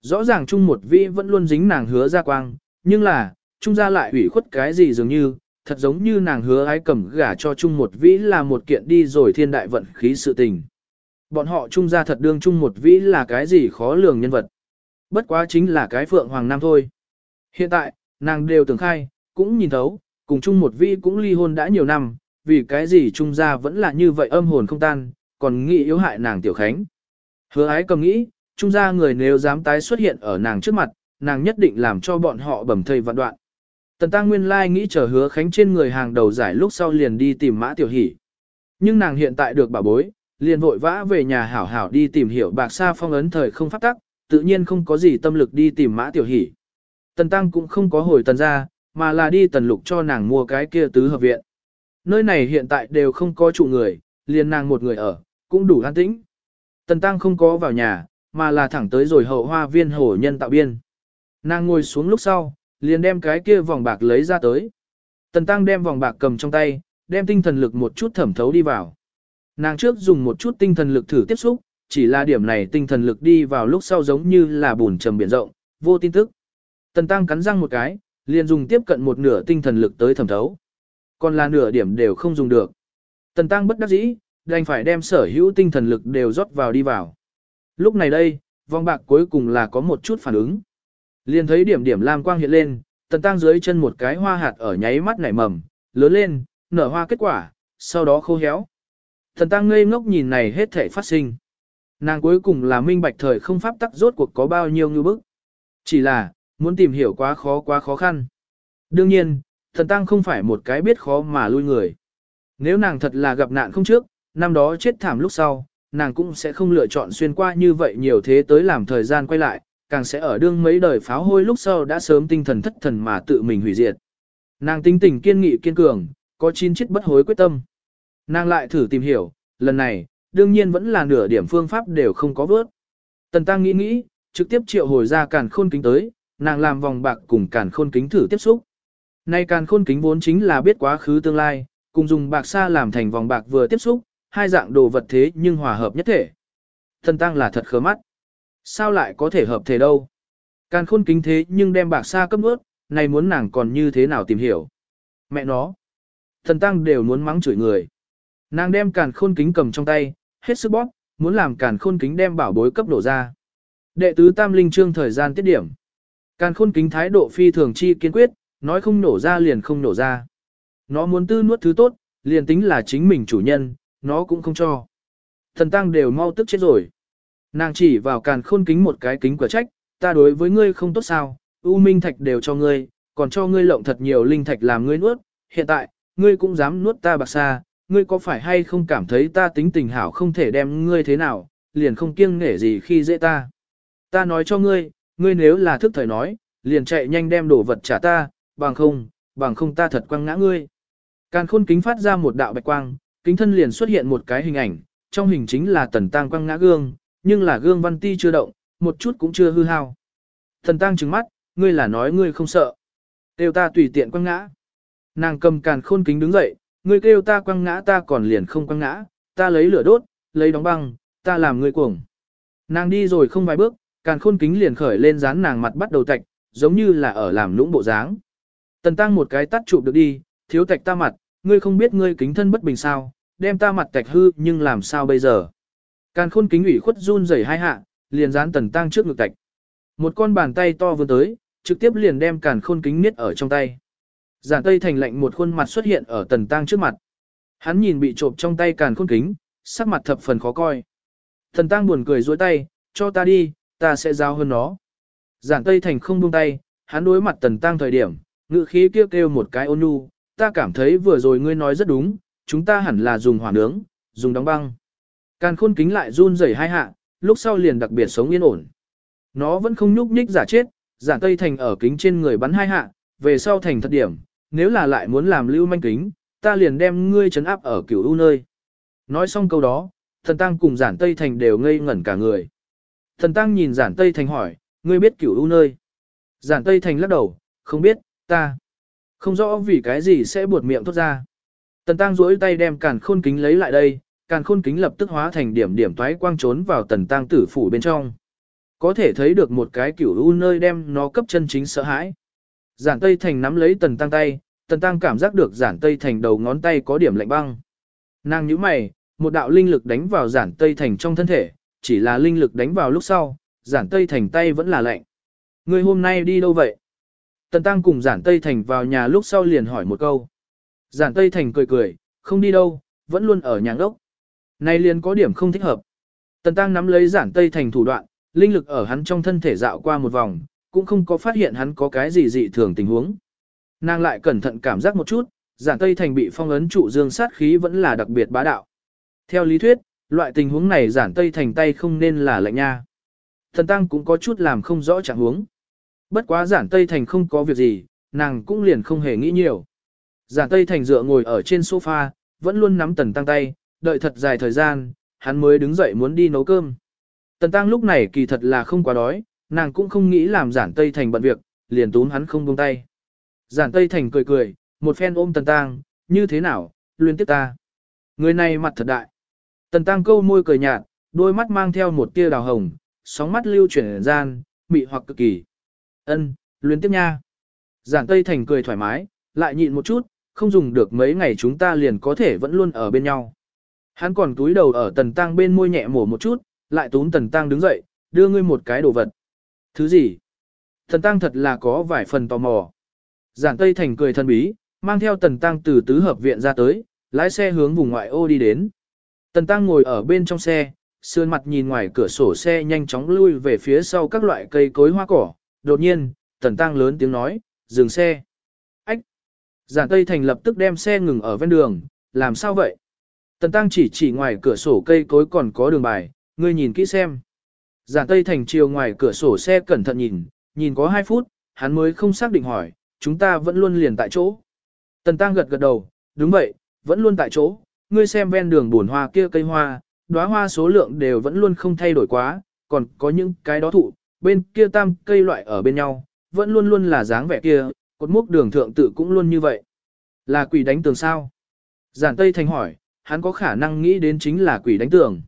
Rõ ràng Trung một vĩ vẫn luôn dính nàng hứa ra quang, nhưng là, Trung gia lại ủy khuất cái gì dường như, thật giống như nàng hứa ái cầm gả cho Trung một vĩ là một kiện đi rồi thiên đại vận khí sự tình. Bọn họ Trung gia thật đương Trung một vĩ là cái gì khó lường nhân vật. Bất quá chính là cái phượng hoàng nam thôi. Hiện tại, nàng đều tưởng khai, cũng nhìn thấu, cùng Trung một vĩ cũng ly hôn đã nhiều năm, vì cái gì Trung gia vẫn là như vậy âm hồn không tan, còn nghĩ yếu hại nàng tiểu khánh. Hứa ái cầm nghĩ, Trung gia người nếu dám tái xuất hiện ở nàng trước mặt, nàng nhất định làm cho bọn họ bầm thây vạn đoạn. Tần Tăng Nguyên Lai nghĩ chờ hứa khánh trên người hàng đầu giải lúc sau liền đi tìm mã tiểu hỷ. Nhưng nàng hiện tại được bảo bối, liền vội vã về nhà hảo hảo đi tìm hiểu bạc sa phong ấn thời không phát tắc, tự nhiên không có gì tâm lực đi tìm mã tiểu hỷ. Tần Tăng cũng không có hồi tần ra, mà là đi tần lục cho nàng mua cái kia tứ hợp viện. Nơi này hiện tại đều không có trụ người, liền nàng một người ở, cũng đủ an tĩnh. Tần Tăng không có vào nhà, mà là thẳng tới rồi hậu hoa viên hổ nhân tạo biên. Nàng ngồi xuống lúc sau, liền đem cái kia vòng bạc lấy ra tới. Tần Tăng đem vòng bạc cầm trong tay, đem tinh thần lực một chút thẩm thấu đi vào. Nàng trước dùng một chút tinh thần lực thử tiếp xúc, chỉ là điểm này tinh thần lực đi vào lúc sau giống như là bùn trầm biển rộng, vô tin tức. Tần Tăng cắn răng một cái, liền dùng tiếp cận một nửa tinh thần lực tới thẩm thấu. Còn là nửa điểm đều không dùng được. Tần Tăng bất đắc dĩ, đành phải đem sở hữu tinh thần lực đều rót vào đi vào. Lúc này đây, vòng bạc cuối cùng là có một chút phản ứng. Liền thấy điểm điểm lam quang hiện lên, tần tăng dưới chân một cái hoa hạt ở nháy mắt nảy mầm, lớn lên, nở hoa kết quả, sau đó khô héo. Tần tăng ngây ngốc nhìn này hết thể phát sinh. Nàng cuối cùng là minh bạch thời không pháp tắc rốt cuộc có bao nhiêu như bức. Chỉ là, muốn tìm hiểu quá khó quá khó khăn. Đương nhiên, thần tăng không phải một cái biết khó mà lui người. Nếu nàng thật là gặp nạn không trước, năm đó chết thảm lúc sau, nàng cũng sẽ không lựa chọn xuyên qua như vậy nhiều thế tới làm thời gian quay lại, càng sẽ ở đương mấy đời pháo hôi lúc sau đã sớm tinh thần thất thần mà tự mình hủy diệt. Nàng tinh tình kiên nghị kiên cường, có chín chiếc bất hối quyết tâm. Nàng lại thử tìm hiểu, lần này, đương nhiên vẫn là nửa điểm phương pháp đều không có vớt. Tần Tăng nghĩ nghĩ, trực tiếp triệu hồi ra càn khôn kính tới, nàng làm vòng bạc cùng càn khôn kính thử tiếp xúc. Nay càn khôn kính vốn chính là biết quá khứ tương lai, cùng dùng bạc xa làm thành vòng bạc vừa tiếp xúc, hai dạng đồ vật thế nhưng hòa hợp nhất thể. Tần Tăng là thật khớ mắt. Sao lại có thể hợp thể đâu? Càn khôn kính thế nhưng đem bạc xa cấp ướt, này muốn nàng còn như thế nào tìm hiểu? Mẹ nó! Thần tăng đều muốn mắng chửi người. Nàng đem càn khôn kính cầm trong tay, hết sức bóp, muốn làm càn khôn kính đem bảo bối cấp đổ ra. Đệ tứ tam linh trương thời gian tiết điểm. Càn khôn kính thái độ phi thường chi kiên quyết, nói không nổ ra liền không nổ ra. Nó muốn tư nuốt thứ tốt, liền tính là chính mình chủ nhân, nó cũng không cho. Thần tăng đều mau tức chết rồi. Nàng chỉ vào càn khôn kính một cái kính quả trách, ta đối với ngươi không tốt sao, U Minh Thạch đều cho ngươi, còn cho ngươi lộng thật nhiều linh thạch làm ngươi nuốt, hiện tại, ngươi cũng dám nuốt ta bạc xa, ngươi có phải hay không cảm thấy ta tính tình hảo không thể đem ngươi thế nào, liền không kiêng nể gì khi dễ ta. Ta nói cho ngươi, ngươi nếu là thức thời nói, liền chạy nhanh đem đồ vật trả ta, bằng không, bằng không ta thật quăng ngã ngươi. Càn khôn kính phát ra một đạo bạch quang, kính thân liền xuất hiện một cái hình ảnh, trong hình chính là tần tăng quăng ngã gương, nhưng là gương văn ti chưa động, một chút cũng chưa hư hao. Thần tăng trừng mắt, ngươi là nói ngươi không sợ. Kêu ta tùy tiện quăng ngã. Nàng cầm càn khôn kính đứng dậy, ngươi kêu ta quăng ngã ta còn liền không quăng ngã, ta lấy lửa đốt, lấy đóng băng, ta làm ngươi cuồng. Nàng đi rồi không vài bước, càn khôn kính liền khởi lên dán nàng mặt bắt đầu tạch, giống như là ở làm lũng bộ dáng. Tần tăng một cái tắt chụp được đi, thiếu tạch ta mặt, ngươi không biết ngươi kính thân bất bình sao, đem ta mặt tạch hư nhưng làm sao bây giờ. Càn khôn kính ủy khuất run rẩy hai hạ, liền dán tần tăng trước ngực tạch. Một con bàn tay to vươn tới, trực tiếp liền đem càn khôn kính niết ở trong tay. Giản Tây Thành lạnh một khuôn mặt xuất hiện ở tần tăng trước mặt. Hắn nhìn bị trộm trong tay càn khôn kính, sắc mặt thập phần khó coi. Tần tăng buồn cười dối tay, cho ta đi, ta sẽ giao hơn nó. Giản Tây Thành không buông tay, hắn đối mặt tần tăng thời điểm, ngự khí kêu kêu một cái ôn nhu, ta cảm thấy vừa rồi ngươi nói rất đúng, chúng ta hẳn là dùng hỏa nướng, dùng đóng băng. Càn khôn kính lại run rẩy hai hạ, lúc sau liền đặc biệt sống yên ổn. Nó vẫn không nhúc nhích giả chết, giả tây thành ở kính trên người bắn hai hạ, về sau thành thật điểm, nếu là lại muốn làm lưu manh kính, ta liền đem ngươi trấn áp ở cửu u nơi. Nói xong câu đó, thần tăng cùng giản tây thành đều ngây ngẩn cả người. Thần tăng nhìn giản tây thành hỏi, ngươi biết cửu u nơi. Giản tây thành lắc đầu, không biết, ta. Không rõ vì cái gì sẽ buột miệng thốt ra. Tần tăng duỗi tay đem càn khôn kính lấy lại đây, càn khôn kính lập tức hóa thành điểm điểm toái quang trốn vào tần tăng tử phủ bên trong. Có thể thấy được một cái kiểu u nơi đem nó cấp chân chính sợ hãi. Giản Tây Thành nắm lấy tần tăng tay, tần tăng cảm giác được giản Tây Thành đầu ngón tay có điểm lạnh băng. Nàng nhíu mày, một đạo linh lực đánh vào giản Tây Thành trong thân thể, chỉ là linh lực đánh vào lúc sau, giản Tây Thành tay vẫn là lạnh. Người hôm nay đi đâu vậy? Tần tăng cùng giản Tây Thành vào nhà lúc sau liền hỏi một câu. Giản Tây Thành cười cười, không đi đâu, vẫn luôn ở nhà ngốc này liền có điểm không thích hợp. Tần tăng nắm lấy giản Tây Thành thủ đoạn, linh lực ở hắn trong thân thể dạo qua một vòng, cũng không có phát hiện hắn có cái gì dị thường tình huống. Nàng lại cẩn thận cảm giác một chút, giản Tây Thành bị phong ấn trụ dương sát khí vẫn là đặc biệt bá đạo. Theo lý thuyết, loại tình huống này giản Tây Thành tay không nên là lạnh nha. Thần tăng cũng có chút làm không rõ trạng huống. Bất quá giản Tây Thành không có việc gì, nàng cũng liền không hề nghĩ nhiều. Giản Tây Thành dựa ngồi ở trên sofa, vẫn luôn nắm tần tăng tay, đợi thật dài thời gian, hắn mới đứng dậy muốn đi nấu cơm. Tần tăng lúc này kỳ thật là không quá đói, nàng cũng không nghĩ làm giản Tây Thành bận việc, liền túm hắn không buông tay. Giản Tây Thành cười cười, một phen ôm tần tăng, như thế nào, luyên tiếp ta. Người này mặt thật đại. Tần tăng câu môi cười nhạt, đôi mắt mang theo một tia đào hồng, sóng mắt lưu chuyển gian, mị hoặc cực kỳ. Ân, luyến tiếp nha. Giản Tây Thành cười thoải mái, lại nhịn một chút, không dùng được mấy ngày chúng ta liền có thể vẫn luôn ở bên nhau. Hắn còn túi đầu ở tần tăng bên môi nhẹ mổ một chút, lại túm tần tăng đứng dậy, đưa ngươi một cái đồ vật. Thứ gì? Tần tăng thật là có vài phần tò mò. Giản Tây Thành cười thân bí, mang theo tần tăng từ tứ hợp viện ra tới, lái xe hướng vùng ngoại ô đi đến. Tần tăng ngồi ở bên trong xe, sườn mặt nhìn ngoài cửa sổ xe nhanh chóng lui về phía sau các loại cây cối hoa cỏ. Đột nhiên, tần tăng lớn tiếng nói, dừng xe. Ách! Giản Tây Thành lập tức đem xe ngừng ở ven đường, làm sao vậy? Tần tăng chỉ chỉ ngoài cửa sổ cây cối còn có đường bài, ngươi nhìn kỹ xem. Giản Tây Thành chiều ngoài cửa sổ xe cẩn thận nhìn, nhìn có 2 phút, hắn mới không xác định hỏi, chúng ta vẫn luôn liền tại chỗ. Tần Tăng gật gật đầu, đúng vậy, vẫn luôn tại chỗ, ngươi xem ven đường buồn hoa kia cây hoa, đóa hoa số lượng đều vẫn luôn không thay đổi quá, còn có những cái đó thụ, bên kia tam cây loại ở bên nhau, vẫn luôn luôn là dáng vẻ kia, cột mốc đường thượng tự cũng luôn như vậy. Là quỷ đánh tường sao? Giản Tây Thành hỏi, hắn có khả năng nghĩ đến chính là quỷ đánh tường.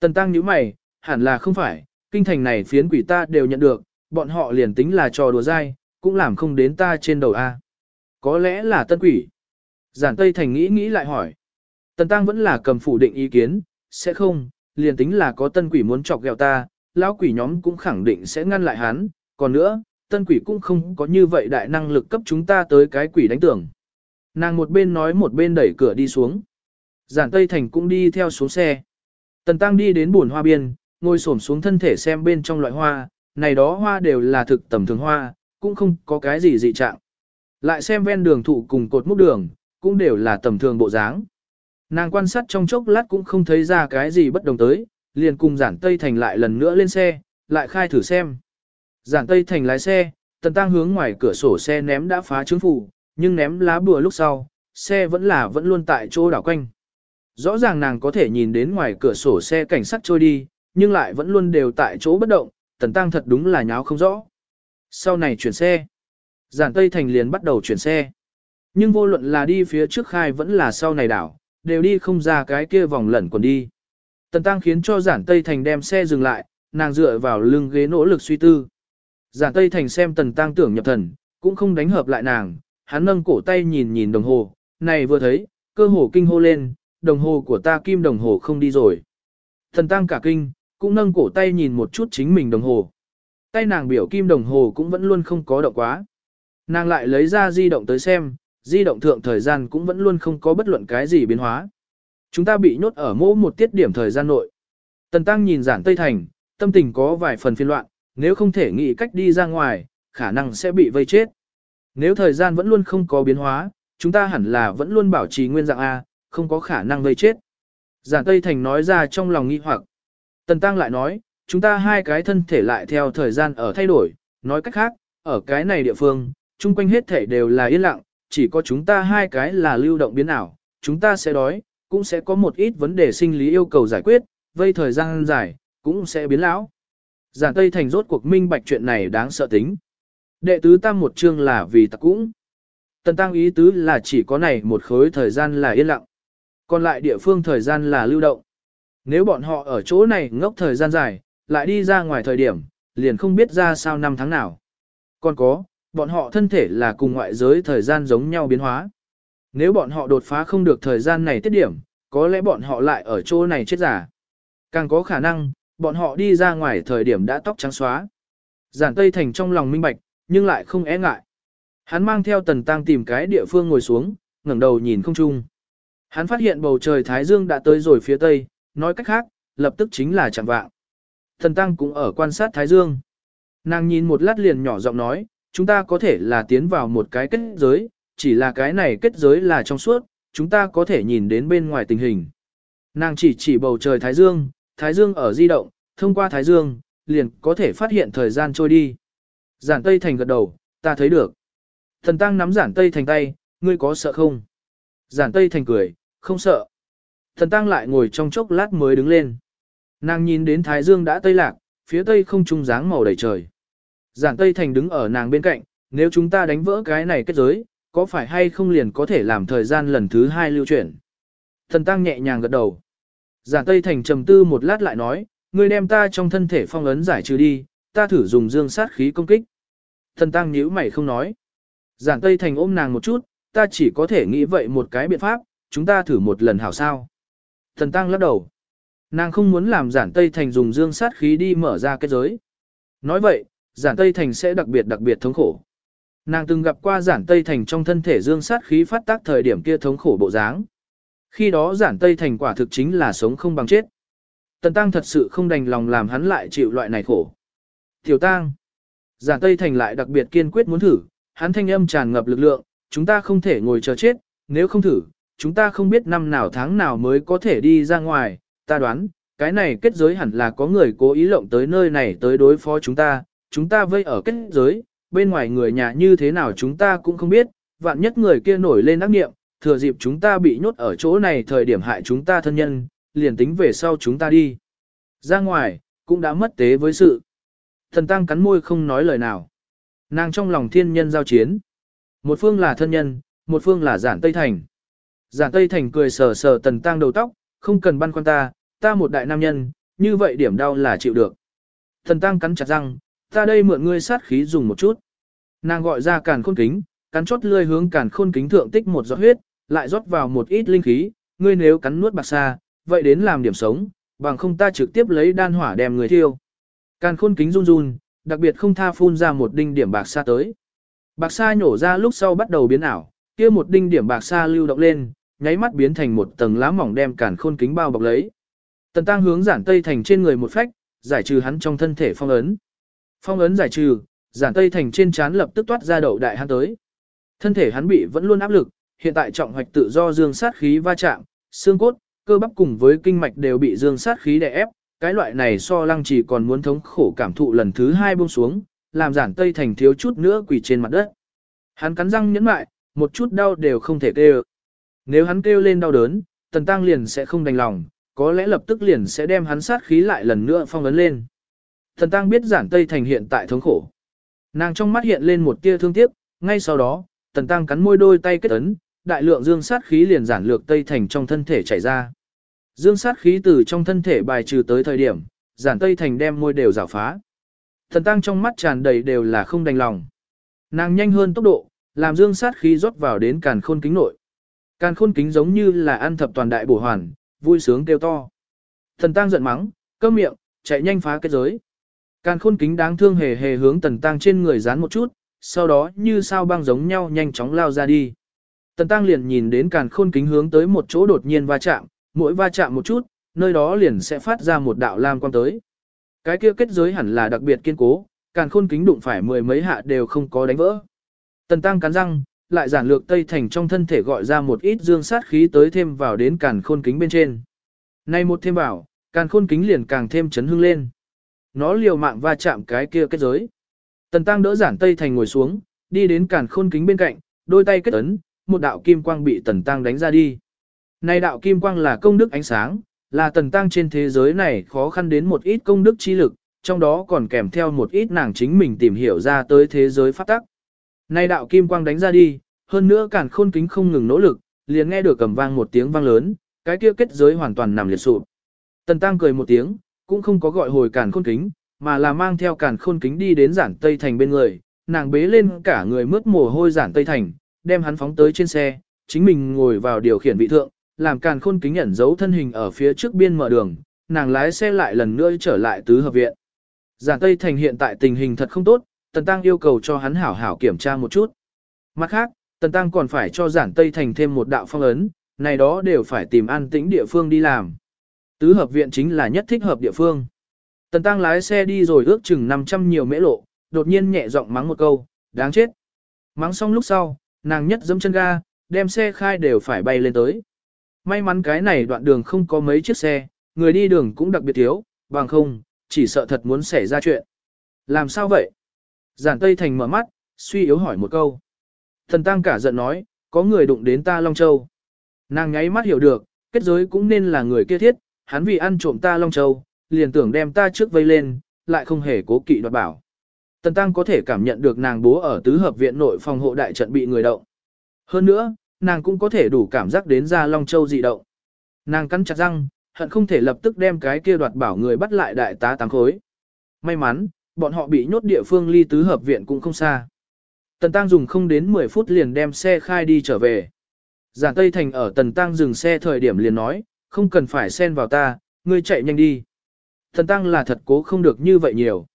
Tần tăng nhíu mày, hẳn là không phải, kinh thành này phiến quỷ ta đều nhận được, bọn họ liền tính là trò đùa dai, cũng làm không đến ta trên đầu A. Có lẽ là tân quỷ. Giản Tây Thành nghĩ nghĩ lại hỏi. Tần tăng vẫn là cầm phủ định ý kiến, sẽ không, liền tính là có tân quỷ muốn chọc ghẹo ta, lão quỷ nhóm cũng khẳng định sẽ ngăn lại hắn, còn nữa, tân quỷ cũng không có như vậy đại năng lực cấp chúng ta tới cái quỷ đánh tưởng. Nàng một bên nói một bên đẩy cửa đi xuống. Giản Tây Thành cũng đi theo xuống xe. Tần Tăng đi đến buồn hoa biên, ngồi xổm xuống thân thể xem bên trong loại hoa, này đó hoa đều là thực tầm thường hoa, cũng không có cái gì dị trạng. Lại xem ven đường thụ cùng cột múc đường, cũng đều là tầm thường bộ dáng. Nàng quan sát trong chốc lát cũng không thấy ra cái gì bất đồng tới, liền cùng giản Tây Thành lại lần nữa lên xe, lại khai thử xem. Giản Tây Thành lái xe, tần tăng hướng ngoài cửa sổ xe ném đã phá trứng phủ, nhưng ném lá bùa lúc sau, xe vẫn là vẫn luôn tại chỗ đảo quanh. Rõ ràng nàng có thể nhìn đến ngoài cửa sổ xe cảnh sát trôi đi, nhưng lại vẫn luôn đều tại chỗ bất động, tần tăng thật đúng là nháo không rõ. Sau này chuyển xe. Giản Tây Thành liền bắt đầu chuyển xe. Nhưng vô luận là đi phía trước khai vẫn là sau này đảo, đều đi không ra cái kia vòng lẩn còn đi. Tần Tăng khiến cho Giản Tây Thành đem xe dừng lại, nàng dựa vào lưng ghế nỗ lực suy tư. Giản Tây Thành xem Tần Tăng tưởng nhập thần, cũng không đánh hợp lại nàng, hắn nâng cổ tay nhìn nhìn đồng hồ, này vừa thấy, cơ hồ kinh hô lên, đồng hồ của ta kim đồng hồ không đi rồi. Thần Tăng cả kinh, cũng nâng cổ tay nhìn một chút chính mình đồng hồ. Tay nàng biểu kim đồng hồ cũng vẫn luôn không có động quá. Nàng lại lấy ra di động tới xem, di động thượng thời gian cũng vẫn luôn không có bất luận cái gì biến hóa. Chúng ta bị nhốt ở mỗ một tiết điểm thời gian nội. Tần Tăng nhìn giản Tây Thành, tâm tình có vài phần phiên loạn, nếu không thể nghĩ cách đi ra ngoài, khả năng sẽ bị vây chết. Nếu thời gian vẫn luôn không có biến hóa, chúng ta hẳn là vẫn luôn bảo trì nguyên dạng A, không có khả năng vây chết. Giản Tây Thành nói ra trong lòng nghi hoặc. Tần Tăng lại nói, chúng ta hai cái thân thể lại theo thời gian ở thay đổi, nói cách khác, ở cái này địa phương, chung quanh hết thể đều là yên lặng, chỉ có chúng ta hai cái là lưu động biến ảo, chúng ta sẽ đói, cũng sẽ có một ít vấn đề sinh lý yêu cầu giải quyết, vây thời gian dài, cũng sẽ biến lão. Giản Tây Thành rốt cuộc minh bạch chuyện này đáng sợ tính. Đệ tứ tam một chương là vì ta cũng. Tần tăng ý tứ là chỉ có này một khối thời gian là yên lặng. Còn lại địa phương thời gian là lưu động. Nếu bọn họ ở chỗ này ngốc thời gian dài, lại đi ra ngoài thời điểm, liền không biết ra sao năm tháng nào. Còn có, bọn họ thân thể là cùng ngoại giới thời gian giống nhau biến hóa. Nếu bọn họ đột phá không được thời gian này tiết điểm, có lẽ bọn họ lại ở chỗ này chết giả. Càng có khả năng, bọn họ đi ra ngoài thời điểm đã tóc trắng xóa. Giản Tây Thành trong lòng minh bạch, nhưng lại không e ngại. Hắn mang theo tần tăng tìm cái địa phương ngồi xuống, ngẩng đầu nhìn không trung. Hắn phát hiện bầu trời Thái Dương đã tới rồi phía tây, nói cách khác, lập tức chính là chẳng vạng. thần tăng cũng ở quan sát Thái Dương. Nàng nhìn một lát liền nhỏ giọng nói, chúng ta có thể là tiến vào một cái kết giới, chỉ là cái này kết giới là trong suốt, chúng ta có thể nhìn đến bên ngoài tình hình. Nàng chỉ chỉ bầu trời Thái Dương, Thái Dương ở di động, thông qua Thái Dương, liền có thể phát hiện thời gian trôi đi. Giản Tây Thành gật đầu, ta thấy được. Thần Tăng nắm Giản Tây Thành tay, ngươi có sợ không? Giản Tây Thành cười, không sợ. Thần Tăng lại ngồi trong chốc lát mới đứng lên. Nàng nhìn đến Thái Dương đã tây lạc, phía tây không trung dáng màu đầy trời. Giản Tây Thành đứng ở nàng bên cạnh, nếu chúng ta đánh vỡ cái này kết giới, có phải hay không liền có thể làm thời gian lần thứ hai lưu chuyển. Thần Tăng nhẹ nhàng gật đầu. Giản Tây Thành trầm tư một lát lại nói, ngươi đem ta trong thân thể phong ấn giải trừ đi, ta thử dùng dương sát khí công kích. Thần Tăng nhíu mày không nói. Giản Tây Thành ôm nàng một chút, ta chỉ có thể nghĩ vậy một cái biện pháp, chúng ta thử một lần hảo sao. Thần Tăng lắc đầu. Nàng không muốn làm Giản Tây Thành dùng dương sát khí đi mở ra kết giới. Nói vậy, Giản Tây Thành sẽ đặc biệt đặc biệt thống khổ. Nàng từng gặp qua Giản Tây Thành trong thân thể dương sát khí phát tác thời điểm kia thống khổ bộ dáng. Khi đó Giản Tây Thành quả thực chính là sống không bằng chết. Tần Tăng thật sự không đành lòng làm hắn lại chịu loại này khổ. Tiểu Tăng. Giản Tây Thành lại đặc biệt kiên quyết muốn thử, hắn thanh âm tràn ngập lực lượng, chúng ta không thể ngồi chờ chết, nếu không thử, chúng ta không biết năm nào tháng nào mới có thể đi ra ngoài, ta đoán, cái này kết giới hẳn là có người cố ý lộng tới nơi này tới đối phó chúng ta, chúng ta vây ở kết giới, bên ngoài người nhà như thế nào chúng ta cũng không biết, vạn nhất người kia nổi lên ác nghiệm, thừa dịp chúng ta bị nhốt ở chỗ này thời điểm hại chúng ta thân nhân, liền tính về sau chúng ta đi. Ra ngoài, cũng đã mất tế với sự. Thần tăng cắn môi không nói lời nào. Nàng trong lòng thiên nhân giao chiến. Một phương là thân nhân, một phương là giản Tây Thành. Giản Tây Thành cười sờ sờ tần tăng đầu tóc, không cần băn khoăn ta, ta một đại nam nhân, như vậy điểm đau là chịu được. Thần tăng cắn chặt răng, ta đây mượn ngươi sát khí dùng một chút. Nàng gọi ra càn khôn kính, cắn chót lươi hướng càn khôn kính thượng tích một giọt huyết, lại rót vào một ít linh khí, ngươi nếu cắn nuốt bạc sa, vậy đến làm điểm sống, bằng không ta trực tiếp lấy đan hỏa đem người thiêu. Càn khôn kính run run, đặc biệt không tha phun ra một đinh điểm bạc sa tới. Bạc sa nhổ ra lúc sau bắt đầu biến ảo, kia một đinh điểm bạc sa lưu động lên, nháy mắt biến thành một tầng lá mỏng đem cản khôn kính bao bọc lấy. Tần tăng hướng giản tây thành trên người một phách, giải trừ hắn trong thân thể phong ấn. Phong ấn giải trừ, giản tây thành trên trán lập tức toát ra đậu đại hắn tới. Thân thể hắn bị vẫn luôn áp lực, hiện tại trọng hoạch tự do dương sát khí va chạm, xương cốt, cơ bắp cùng với kinh mạch đều bị dương sát khí đè ép, cái loại này so lăng chỉ còn muốn thống khổ cảm thụ lần thứ hai buông xuống, làm giản tây thành thiếu chút nữa quỳ trên mặt đất. Hắn cắn răng nhẫn mại, một chút đau đều không thể kêu. Nếu hắn kêu lên đau đớn, tần tăng liền sẽ không đành lòng, có lẽ lập tức liền sẽ đem hắn sát khí lại lần nữa phong ấn lên. Tần tăng biết giản tây thành hiện tại thống khổ. Nàng trong mắt hiện lên một tia thương tiếc, ngay sau đó, tần tăng cắn môi đôi tay kết ấn, đại lượng dương sát khí liền giản lược tây thành trong thân thể chảy ra. Dương sát khí từ trong thân thể bài trừ tới thời điểm, giản tây thành đem môi đều rào phá. Thần tăng trong mắt tràn đầy đều là không đành lòng. Nàng nhanh hơn tốc độ, làm dương sát khí rót vào đến càn khôn kính nội. Càn khôn kính giống như là ăn thập toàn đại bổ hoàn, vui sướng kêu to. Thần tang giận mắng, cơm miệng, chạy nhanh phá kết giới. Càn khôn kính đáng thương hề hề hướng tần tăng trên người dán một chút, sau đó như sao băng giống nhau nhanh chóng lao ra đi. Tần tăng liền nhìn đến càn khôn kính hướng tới một chỗ đột nhiên va chạm, mỗi va chạm một chút, nơi đó liền sẽ phát ra một đạo lam quang tới. Cái kia kết giới hẳn là đặc biệt kiên cố, càn khôn kính đụng phải mười mấy hạ đều không có đánh vỡ. Tần tăng cắn răng, lại giản lược tây thành trong thân thể gọi ra một ít dương sát khí tới thêm vào đến càn khôn kính bên trên. Nay một thêm vào, càn khôn kính liền càng thêm chấn hưng lên. Nó liều mạng va chạm cái kia kết giới. Tần tăng đỡ giản tây thành ngồi xuống, đi đến càn khôn kính bên cạnh, đôi tay kết ấn, một đạo kim quang bị tần tăng đánh ra đi. Này đạo kim quang là công đức ánh sáng, là tần tăng trên thế giới này khó khăn đến một ít công đức chi lực, trong đó còn kèm theo một ít nàng chính mình tìm hiểu ra tới thế giới phát tắc nay đạo kim quang đánh ra đi, hơn nữa cản khôn kính không ngừng nỗ lực, liền nghe được cầm vang một tiếng vang lớn, cái kia kết giới hoàn toàn nằm liệt sụp. Tần tăng cười một tiếng, cũng không có gọi hồi cản khôn kính, mà là mang theo cản khôn kính đi đến giản tây thành bên người, nàng bế lên cả người mướt mồ hôi giản tây thành, đem hắn phóng tới trên xe, chính mình ngồi vào điều khiển vị thượng, làm càn khôn kính ẩn giấu thân hình ở phía trước biên mở đường, nàng lái xe lại lần nữa trở lại tứ hợp viện. Giản Tây Thành hiện tại tình hình thật không tốt, Tần Tăng yêu cầu cho hắn hảo hảo kiểm tra một chút. Mặt khác, Tần Tăng còn phải cho Giản Tây Thành thêm một đạo phong ấn, này đó đều phải tìm an tĩnh địa phương đi làm. Tứ hợp viện chính là nhất thích hợp địa phương. Tần Tăng lái xe đi rồi ước chừng 500 nhiều mễ lộ, đột nhiên nhẹ giọng mắng một câu, đáng chết. Mắng xong lúc sau, nàng nhất dẫm chân ga, đem xe khai đều phải bay lên tới. May mắn cái này đoạn đường không có mấy chiếc xe, người đi đường cũng đặc biệt thiếu, bằng không, chỉ sợ thật muốn xảy ra chuyện. Làm sao vậy? Giản Tây Thành mở mắt, suy yếu hỏi một câu. Thần Tăng cả giận nói, có người đụng đến ta Long Châu. Nàng nháy mắt hiểu được, kết giới cũng nên là người kia thiết, hắn vì ăn trộm ta Long Châu, liền tưởng đem ta trước vây lên, lại không hề cố kỵ đoạt bảo. Tần Tăng có thể cảm nhận được nàng bố ở tứ hợp viện nội phòng hộ đại trận bị người động. Hơn nữa, nàng cũng có thể đủ cảm giác đến ra Long Châu dị động. Nàng cắn chặt răng, hận không thể lập tức đem cái kia đoạt bảo người bắt lại đại tá tám khối. May mắn, bọn họ bị nhốt địa phương ly tứ hợp viện cũng không xa. Tần Tăng dùng không đến 10 phút liền đem xe khai đi trở về. Giản Tây Thành ở Tần Tăng dừng xe thời điểm liền nói, không cần phải xen vào ta, ngươi chạy nhanh đi. Tần Tăng là thật cố không được như vậy nhiều.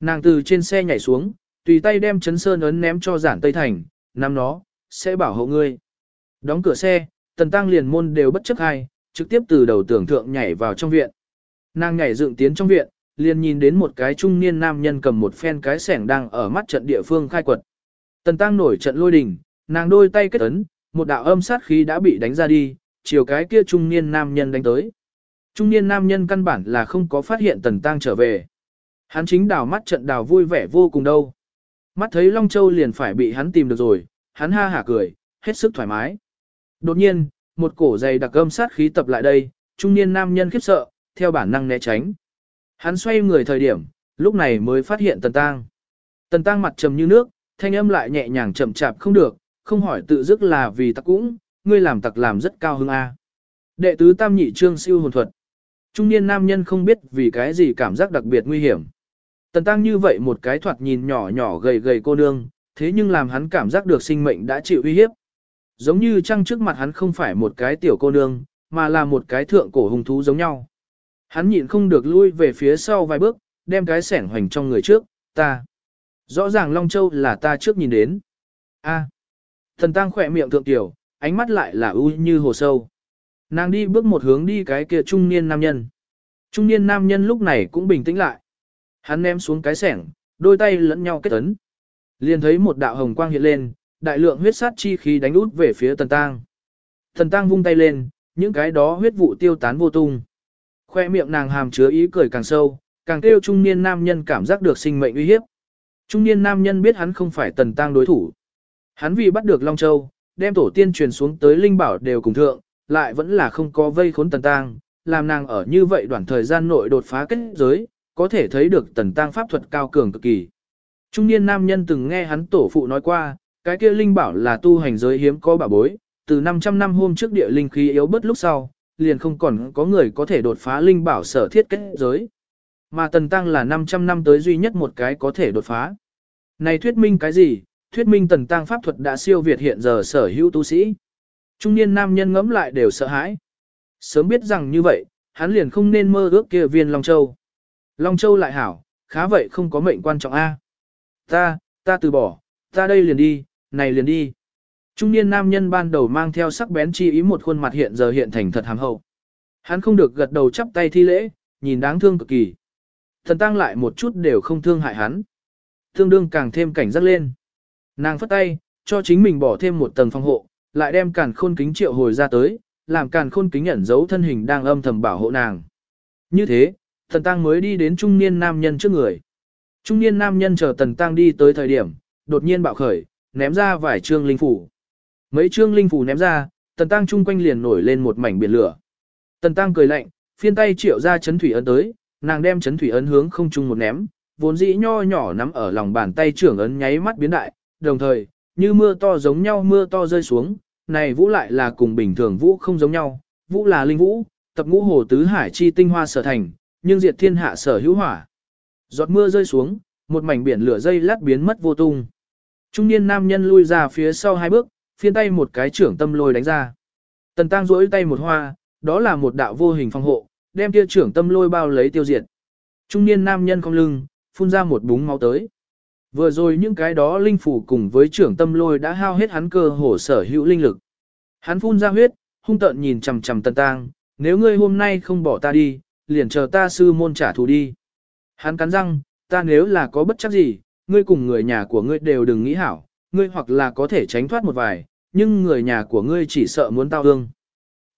Nàng từ trên xe nhảy xuống, tùy tay đem chấn sơn ấn ném cho Giản Tây Thành, nắm nó, sẽ bảo hộ ngươi. Đóng cửa xe, tần tăng liền môn đều bất chấp hai, trực tiếp từ đầu tưởng thượng nhảy vào trong viện. Nàng nhảy dựng tiến trong viện, liền nhìn đến một cái trung niên nam nhân cầm một phen cái sẻng đang ở mắt trận địa phương khai quật. Tần tăng nổi trận lôi đình, nàng đôi tay kết ấn, một đạo âm sát khí đã bị đánh ra đi, chiều cái kia trung niên nam nhân đánh tới. Trung niên nam nhân căn bản là không có phát hiện tần tăng trở về. Hắn chính đào mắt trận đào vui vẻ vô cùng đâu. Mắt thấy Long Châu liền phải bị hắn tìm được rồi, hắn ha hả cười, hết sức thoải mái. Đột nhiên, một cổ dày đặc âm sát khí tập lại đây, trung niên nam nhân khiếp sợ, theo bản năng né tránh. Hắn xoay người thời điểm, lúc này mới phát hiện Tần Tăng. Tần Tăng mặt trầm như nước, thanh âm lại nhẹ nhàng chậm chạp không được, không hỏi tự dứt là vì tặc cũng, ngươi làm tặc làm rất cao hứng a. Đệ tứ tam nhị trương siêu hồn thuật. Trung niên nam nhân không biết vì cái gì cảm giác đặc biệt nguy hiểm. Tần Tăng như vậy một cái thoạt nhìn nhỏ nhỏ gầy gầy cô nương, thế nhưng làm hắn cảm giác được sinh mệnh đã chịu uy hiếp. Giống như trăng trước mặt hắn không phải một cái tiểu cô nương, mà là một cái thượng cổ hùng thú giống nhau. Hắn nhịn không được lui về phía sau vài bước, đem cái sẻng hoành trong người trước, ta. Rõ ràng Long Châu là ta trước nhìn đến. A. Thần tăng khỏe miệng thượng tiểu, ánh mắt lại là u như hồ sâu. Nàng đi bước một hướng đi cái kia trung niên nam nhân. Trung niên nam nhân lúc này cũng bình tĩnh lại. Hắn ném xuống cái sẻng, đôi tay lẫn nhau kết ấn. Liền thấy một đạo hồng quang hiện lên, đại lượng huyết sát chi khí đánh út về phía Tần Tăng. Tần Tăng vung tay lên, những cái đó huyết vụ tiêu tán vô tung. Khoe miệng nàng hàm chứa ý cười càng sâu, càng kêu trung niên nam nhân cảm giác được sinh mệnh uy hiếp. Trung niên nam nhân biết hắn không phải Tần Tăng đối thủ. Hắn vì bắt được Long Châu, đem tổ tiên truyền xuống tới Linh Bảo đều cùng thượng, lại vẫn là không có vây khốn Tần Tăng, làm nàng ở như vậy đoạn thời gian nội đột phá kết giới, có thể thấy được Tần Tăng pháp thuật cao cường cực kỳ. Trung niên nam nhân từng nghe hắn tổ phụ nói qua, cái kia Linh Bảo là tu hành giới hiếm có bảo bối, từ 500 năm hôm trước địa linh khí yếu bớt lúc sau, liền không còn có người có thể đột phá Linh Bảo sở thiết kết giới. Mà Tần Tăng là 500 năm tới duy nhất một cái có thể đột phá. Này thuyết minh cái gì? Thuyết minh Tần Tăng pháp thuật đã siêu việt hiện giờ sở hữu tu sĩ. Trung niên nam nhân ngẫm lại đều sợ hãi. Sớm biết rằng như vậy, hắn liền không nên mơ ước kia viên Long Châu. Long Châu lại hảo, khá vậy không có mệnh quan trọng A. Ta, ta từ bỏ, ta đây liền đi, này liền đi. Trung niên nam nhân ban đầu mang theo sắc bén chi ý một khuôn mặt hiện giờ hiện thành thật hàm hậu. Hắn không được gật đầu chắp tay thi lễ, nhìn đáng thương cực kỳ. Thần tăng lại một chút đều không thương hại hắn. Thương đương càng thêm cảnh giác lên. Nàng phất tay, cho chính mình bỏ thêm một tầng phòng hộ, lại đem càn khôn kính triệu hồi ra tới, làm càn khôn kính ẩn giấu thân hình đang âm thầm bảo hộ nàng. Như thế, thần tăng mới đi đến trung niên nam nhân trước người. Trung niên nam nhân chờ tần tăng đi tới thời điểm, đột nhiên bạo khởi, ném ra vài trương linh phủ. Mấy trương linh phù ném ra, tần tăng chung quanh liền nổi lên một mảnh biển lửa. Tần tăng cười lạnh, phiên tay triệu ra chấn thủy ấn tới, nàng đem chấn thủy ấn hướng không trung một ném, vốn dĩ nho nhỏ nắm ở lòng bàn tay trưởng ấn nháy mắt biến đại, đồng thời, như mưa to giống nhau mưa to rơi xuống, này vũ lại là cùng bình thường vũ không giống nhau, vũ là linh vũ, tập ngũ hồ tứ hải chi tinh hoa sở thành, nhưng diệt thiên hạ sở hữu hỏa. Giọt mưa rơi xuống, một mảnh biển lửa dây lát biến mất vô tung. Trung niên nam nhân lui ra phía sau hai bước, phiên tay một cái trưởng tâm lôi đánh ra. Tần tăng rỗi tay một hoa, đó là một đạo vô hình phong hộ, đem kia trưởng tâm lôi bao lấy tiêu diệt. Trung niên nam nhân cong lưng, phun ra một búng máu tới. Vừa rồi những cái đó linh phủ cùng với trưởng tâm lôi đã hao hết hắn cơ hồ sở hữu linh lực. Hắn phun ra huyết, hung tợn nhìn chằm chằm tần tang, nếu ngươi hôm nay không bỏ ta đi, liền chờ ta sư môn trả thù đi. Hắn cắn răng, ta nếu là có bất chấp gì, ngươi cùng người nhà của ngươi đều đừng nghĩ hảo, ngươi hoặc là có thể tránh thoát một vài, nhưng người nhà của ngươi chỉ sợ muốn tao ương.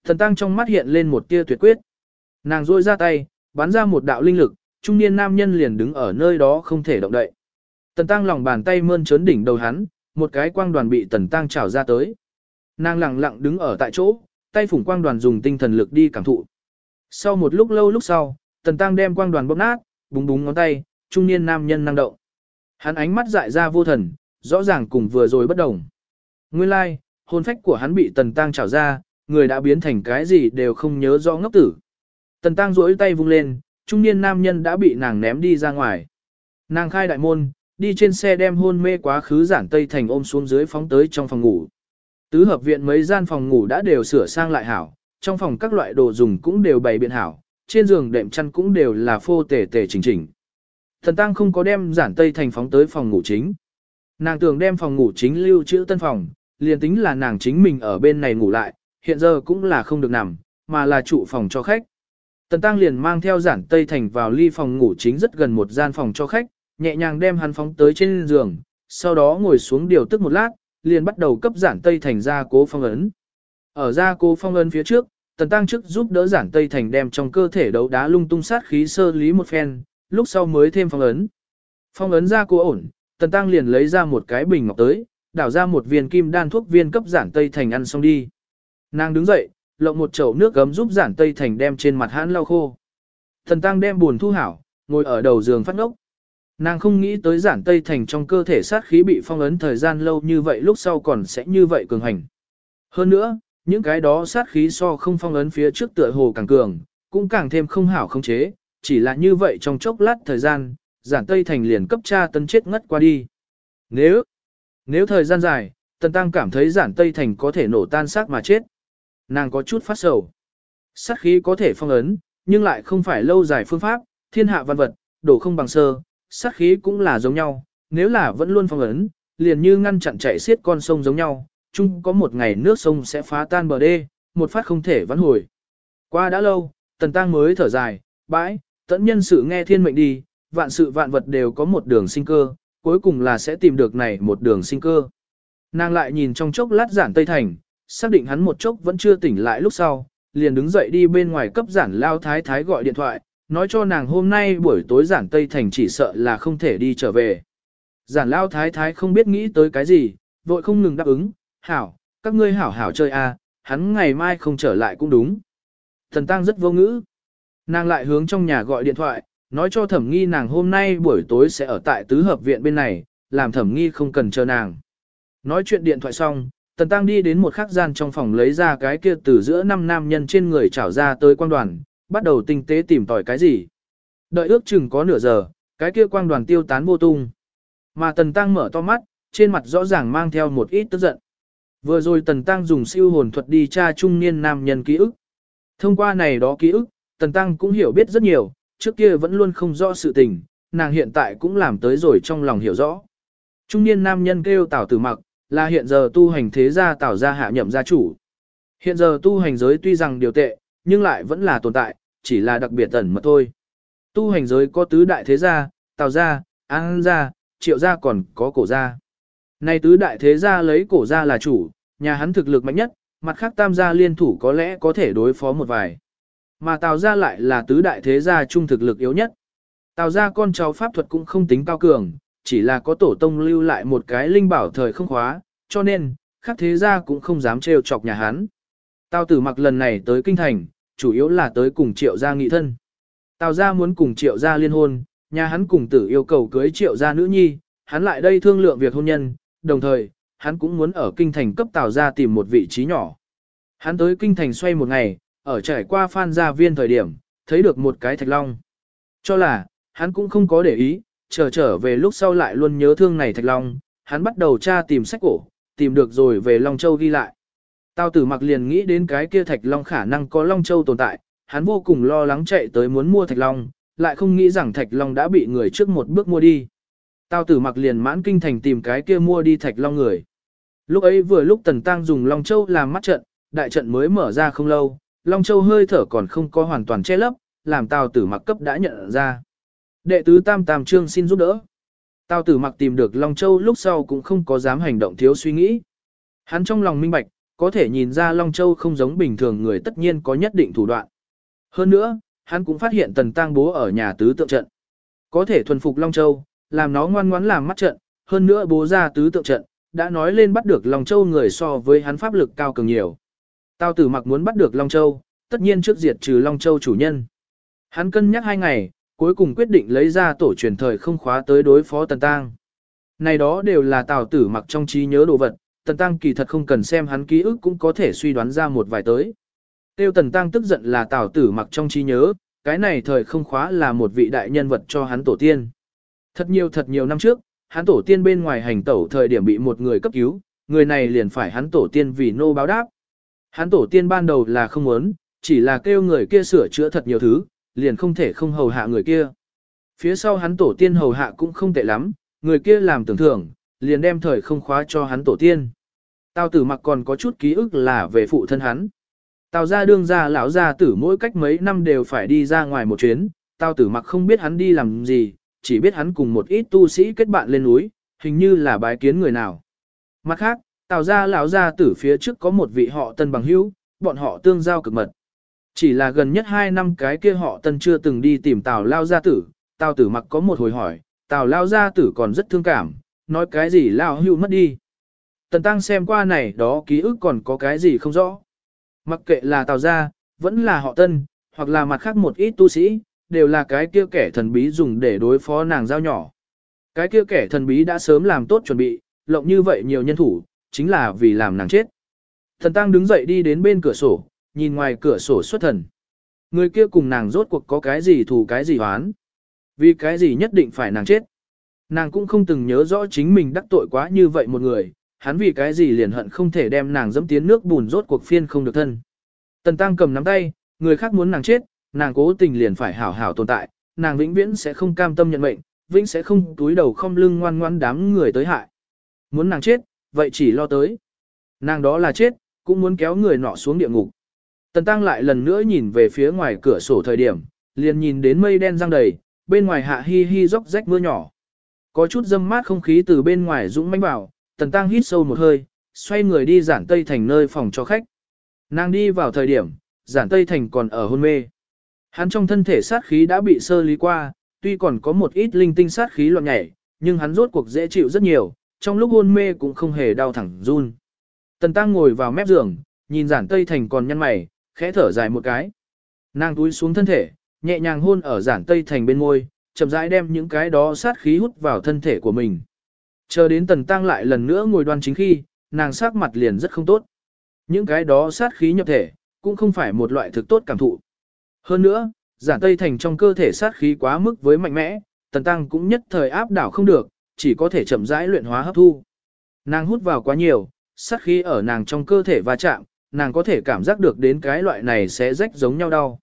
Thần tăng trong mắt hiện lên một tia tuyệt quyết. Nàng rôi ra tay, bắn ra một đạo linh lực, trung niên nam nhân liền đứng ở nơi đó không thể động đậy. Tần tăng lòng bàn tay mơn trớn đỉnh đầu hắn, một cái quang đoàn bị tần tăng trào ra tới. Nàng lặng lặng đứng ở tại chỗ, tay phủng quang đoàn dùng tinh thần lực đi cảm thụ. Sau một lúc lâu lúc sau, tần tăng đem quang đoàn bóp nát, búng búng ngón tay, trung niên nam nhân năng động. Hắn ánh mắt dại ra vô thần, rõ ràng cùng vừa rồi bất đồng. Nguyên lai, like, hồn phách của hắn bị tần tăng trảo ra, người đã biến thành cái gì đều không nhớ rõ ngốc tử. Tần tăng duỗi tay vung lên, trung niên nam nhân đã bị nàng ném đi ra ngoài. Nàng khai đại môn, đi trên xe đem hôn mê quá khứ giản tây thành ôm xuống dưới phóng tới trong phòng ngủ. Tứ hợp viện mấy gian phòng ngủ đã đều sửa sang lại hảo, trong phòng các loại đồ dùng cũng đều bày biện hảo, trên giường đệm chăn cũng đều là phô tề tề chỉnh chỉnh. Thần Tăng không có đem giản tây thành phóng tới phòng ngủ chính. Nàng tưởng đem phòng ngủ chính lưu trữ tân phòng, liền tính là nàng chính mình ở bên này ngủ lại, hiện giờ cũng là không được nằm, mà là trụ phòng cho khách. Tần Tăng liền mang theo giản tây thành vào ly phòng ngủ chính rất gần một gian phòng cho khách, nhẹ nhàng đem hắn phóng tới trên giường, sau đó ngồi xuống điều tức một lát, liền bắt đầu cấp giản tây thành ra cố phong ấn. Ở ra cố phong ấn phía trước, Tần Tăng trước giúp đỡ giản tây thành đem trong cơ thể đấu đá lung tung sát khí sơ lý một phen, lúc sau mới thêm phong ấn. Phong ấn ra cố ổn, Tần Tăng liền lấy ra một cái bình ngọc tới, đảo ra một viên kim đan thuốc viên cấp giản tây thành ăn xong đi. Nàng đứng dậy, lộng một chậu nước gấm giúp giản tây thành đem trên mặt hãn lau khô. Thần Tăng đem buồn thu hảo, ngồi ở đầu giường phát ngốc. Nàng không nghĩ tới giản tây thành trong cơ thể sát khí bị phong ấn thời gian lâu như vậy lúc sau còn sẽ như vậy cường hành. Hơn nữa, những cái đó sát khí so không phong ấn phía trước tựa hồ càng cường, cũng càng thêm không hảo không chế, chỉ là như vậy trong chốc lát thời gian, giản tây thành liền cấp cha tân chết ngất qua đi. Nếu, nếu thời gian dài, tần tăng cảm thấy giản tây thành có thể nổ tan xác mà chết. Nàng có chút phát sầu. Sát khí có thể phong ấn, nhưng lại không phải lâu dài phương pháp, thiên hạ văn vật, đổ không bằng sơ, sát khí cũng là giống nhau, nếu là vẫn luôn phong ấn, liền như ngăn chặn chạy xiết con sông giống nhau, chung có một ngày nước sông sẽ phá tan bờ đê, một phát không thể vãn hồi. Qua đã lâu, tần tăng mới thở dài, bãi, tận nhân sự nghe thiên mệnh đi, vạn sự vạn vật đều có một đường sinh cơ, cuối cùng là sẽ tìm được này một đường sinh cơ. Nàng lại nhìn trong chốc lát giản Tây Thành, xác định hắn một chốc vẫn chưa tỉnh lại lúc sau, liền đứng dậy đi bên ngoài cấp giản lao thái thái gọi điện thoại, nói cho nàng hôm nay buổi tối giản Tây Thành chỉ sợ là không thể đi trở về. Giản lao thái thái không biết nghĩ tới cái gì, vội không ngừng đáp ứng, hảo, các ngươi hảo hảo chơi a, à, hắn ngày mai không trở lại cũng đúng. Thần Tăng rất vô ngữ. Nàng lại hướng trong nhà gọi điện thoại, nói cho thẩm nghi nàng hôm nay buổi tối sẽ ở tại tứ hợp viện bên này, làm thẩm nghi không cần chờ nàng. Nói chuyện điện thoại xong, Tần Tăng đi đến một khắc gian trong phòng lấy ra cái kia từ giữa năm nam nhân trên người trảo ra tới quang đoàn, bắt đầu tinh tế tìm tòi cái gì. Đợi ước chừng có nửa giờ, cái kia quang đoàn tiêu tán vô tung. Mà Tần Tăng mở to mắt, trên mặt rõ ràng mang theo một ít tức giận. Vừa rồi Tần Tăng dùng siêu hồn thuật đi tra trung niên nam nhân ký ức. Thông qua này đó ký ức, Tần Tăng cũng hiểu biết rất nhiều, trước kia vẫn luôn không rõ sự tình, nàng hiện tại cũng làm tới rồi trong lòng hiểu rõ. Trung niên nam nhân kêu Tào Tử Mặc, là hiện giờ tu hành thế gia Tào gia hạ nhậm gia chủ. Hiện giờ tu hành giới tuy rằng điều tệ, nhưng lại vẫn là tồn tại, chỉ là đặc biệt ẩn mà thôi. Tu hành giới có tứ đại thế gia, Tào gia, An gia, Triệu gia còn có cổ gia. Nay tứ đại thế gia lấy cổ gia là chủ, nhà hắn thực lực mạnh nhất, mặt khác tam gia liên thủ có lẽ có thể đối phó một vài. Mà Tào gia lại là tứ đại thế gia trung thực lực yếu nhất. Tào gia con cháu pháp thuật cũng không tính cao cường, chỉ là có tổ tông lưu lại một cái linh bảo thời không khóa, cho nên, khác thế gia cũng không dám trêu chọc nhà hắn. Tào tử mặc lần này tới kinh thành, chủ yếu là tới cùng triệu gia nghị thân. Tào gia muốn cùng triệu gia liên hôn, nhà hắn cùng tử yêu cầu cưới triệu gia nữ nhi, hắn lại đây thương lượng việc hôn nhân, đồng thời, hắn cũng muốn ở kinh thành cấp Tào gia tìm một vị trí nhỏ. Hắn tới kinh thành xoay một ngày, ở trải qua phan gia viên thời điểm, thấy được một cái thạch long. Cho là, hắn cũng không có để ý, chờ trở về lúc sau lại luôn nhớ thương này thạch long, hắn bắt đầu tra tìm sách cổ, tìm được rồi về Long Châu ghi lại. tao tử mặc liền nghĩ đến cái kia thạch long khả năng có Long Châu tồn tại, hắn vô cùng lo lắng chạy tới muốn mua thạch long, lại không nghĩ rằng thạch long đã bị người trước một bước mua đi. tao tử mặc liền mãn kinh thành tìm cái kia mua đi thạch long người. Lúc ấy vừa lúc Tần Tăng dùng Long Châu làm mắt trận, đại trận mới mở ra không lâu, Long Châu hơi thở còn không có hoàn toàn che lấp, làm Tào tử mặc cấp đã nhận ra. Đệ tứ Tam Tam Trương xin giúp đỡ. Tào tử mặc tìm được Long Châu lúc sau cũng không có dám hành động thiếu suy nghĩ. Hắn trong lòng minh bạch, có thể nhìn ra Long Châu không giống bình thường người tất nhiên có nhất định thủ đoạn. Hơn nữa, hắn cũng phát hiện tần Tăng bố ở nhà tứ tượng trận. Có thể thuần phục Long Châu, làm nó ngoan ngoãn làm mắt trận, hơn nữa bố ra tứ tượng trận, đã nói lên bắt được Long Châu người so với hắn pháp lực cao cường nhiều. Tào tử mặc muốn bắt được Long Châu, tất nhiên trước diệt trừ Long Châu chủ nhân. Hắn cân nhắc hai ngày, cuối cùng quyết định lấy ra tổ truyền thời không khóa tới đối phó Tần Tăng. Này đó đều là Tào tử mặc trong trí nhớ đồ vật, Tần Tăng kỳ thật không cần xem hắn ký ức cũng có thể suy đoán ra một vài tới. Tiêu Tần Tăng tức giận là Tào tử mặc trong trí nhớ, cái này thời không khóa là một vị đại nhân vật cho hắn tổ tiên. Thật nhiều thật nhiều năm trước, hắn tổ tiên bên ngoài hành tẩu thời điểm bị một người cấp cứu, người này liền phải hắn tổ tiên vì nô báo đáp. Hắn tổ tiên ban đầu là không muốn, chỉ là kêu người kia sửa chữa thật nhiều thứ, liền không thể không hầu hạ người kia. Phía sau hắn tổ tiên hầu hạ cũng không tệ lắm, người kia làm tưởng thưởng, liền đem thời không khóa cho hắn tổ tiên. Tào tử mặc còn có chút ký ức là về phụ thân hắn. Tào gia đương gia lão gia tử mỗi cách mấy năm đều phải đi ra ngoài một chuyến, Tào tử mặc không biết hắn đi làm gì, chỉ biết hắn cùng một ít tu sĩ kết bạn lên núi, hình như là bái kiến người nào. Mặt khác, Tào gia lão gia tử phía trước có một vị họ tân bằng hữu, bọn họ tương giao cực mật. Chỉ là gần nhất 2 năm cái kia họ tân chưa từng đi tìm Tào Lao Gia Tử, Tào Tử mặc có một hồi hỏi, Tào Lao Gia Tử còn rất thương cảm, nói cái gì Lao hữu mất đi. Tần Tăng xem qua này đó ký ức còn có cái gì không rõ. Mặc kệ là Tào Gia, vẫn là họ tân, hoặc là mặt khác một ít tu sĩ, đều là cái kia kẻ thần bí dùng để đối phó nàng giao nhỏ. Cái kia kẻ thần bí đã sớm làm tốt chuẩn bị, lộng như vậy nhiều nhân thủ, chính là vì làm nàng chết. Thần Tăng đứng dậy đi đến bên cửa sổ, nhìn ngoài cửa sổ xuất thần. Người kia cùng nàng rốt cuộc có cái gì thù cái gì hoán. Vì cái gì nhất định phải nàng chết. Nàng cũng không từng nhớ rõ chính mình đắc tội quá như vậy một người, hắn vì cái gì liền hận không thể đem nàng dẫm tiến nước bùn rốt cuộc phiên không được thân. Tần Tăng cầm nắm tay, người khác muốn nàng chết, nàng cố tình liền phải hảo hảo tồn tại, nàng vĩnh viễn sẽ không cam tâm nhận mệnh, vĩnh sẽ không túi đầu không lưng ngoan ngoan đám người tới hại. Muốn nàng chết, vậy chỉ lo tới. Nàng đó là chết, cũng muốn kéo người nọ xuống địa ngục. Tần Tăng lại lần nữa nhìn về phía ngoài cửa sổ thời điểm, liền nhìn đến mây đen răng đầy, bên ngoài hạ hi hi róc rách mưa nhỏ. Có chút dâm mát không khí từ bên ngoài dũng mãnh vào, tần tăng hít sâu một hơi, xoay người đi giản tây thành nơi phòng cho khách. Nàng đi vào thời điểm, giản tây thành còn ở hôn mê. Hắn trong thân thể sát khí đã bị sơ lý qua, tuy còn có một ít linh tinh sát khí loạn nhảy, nhưng hắn rốt cuộc dễ chịu rất nhiều, trong lúc hôn mê cũng không hề đau thẳng run. Tần tăng ngồi vào mép giường, nhìn giản tây thành còn nhăn mày, khẽ thở dài một cái. Nàng túi xuống thân thể, nhẹ nhàng hôn ở giản tây thành bên môi, chậm rãi đem những cái đó sát khí hút vào thân thể của mình. Chờ đến tần tăng lại lần nữa ngồi đoan chính khi, nàng sắc mặt liền rất không tốt. Những cái đó sát khí nhập thể, cũng không phải một loại thực tốt cảm thụ. Hơn nữa, giản tây thành trong cơ thể sát khí quá mức với mạnh mẽ, tần tăng cũng nhất thời áp đảo không được, chỉ có thể chậm rãi luyện hóa hấp thu. Nàng hút vào quá nhiều, sát khí ở nàng trong cơ thể va chạm, nàng có thể cảm giác được đến cái loại này sẽ rách giống nhau đau.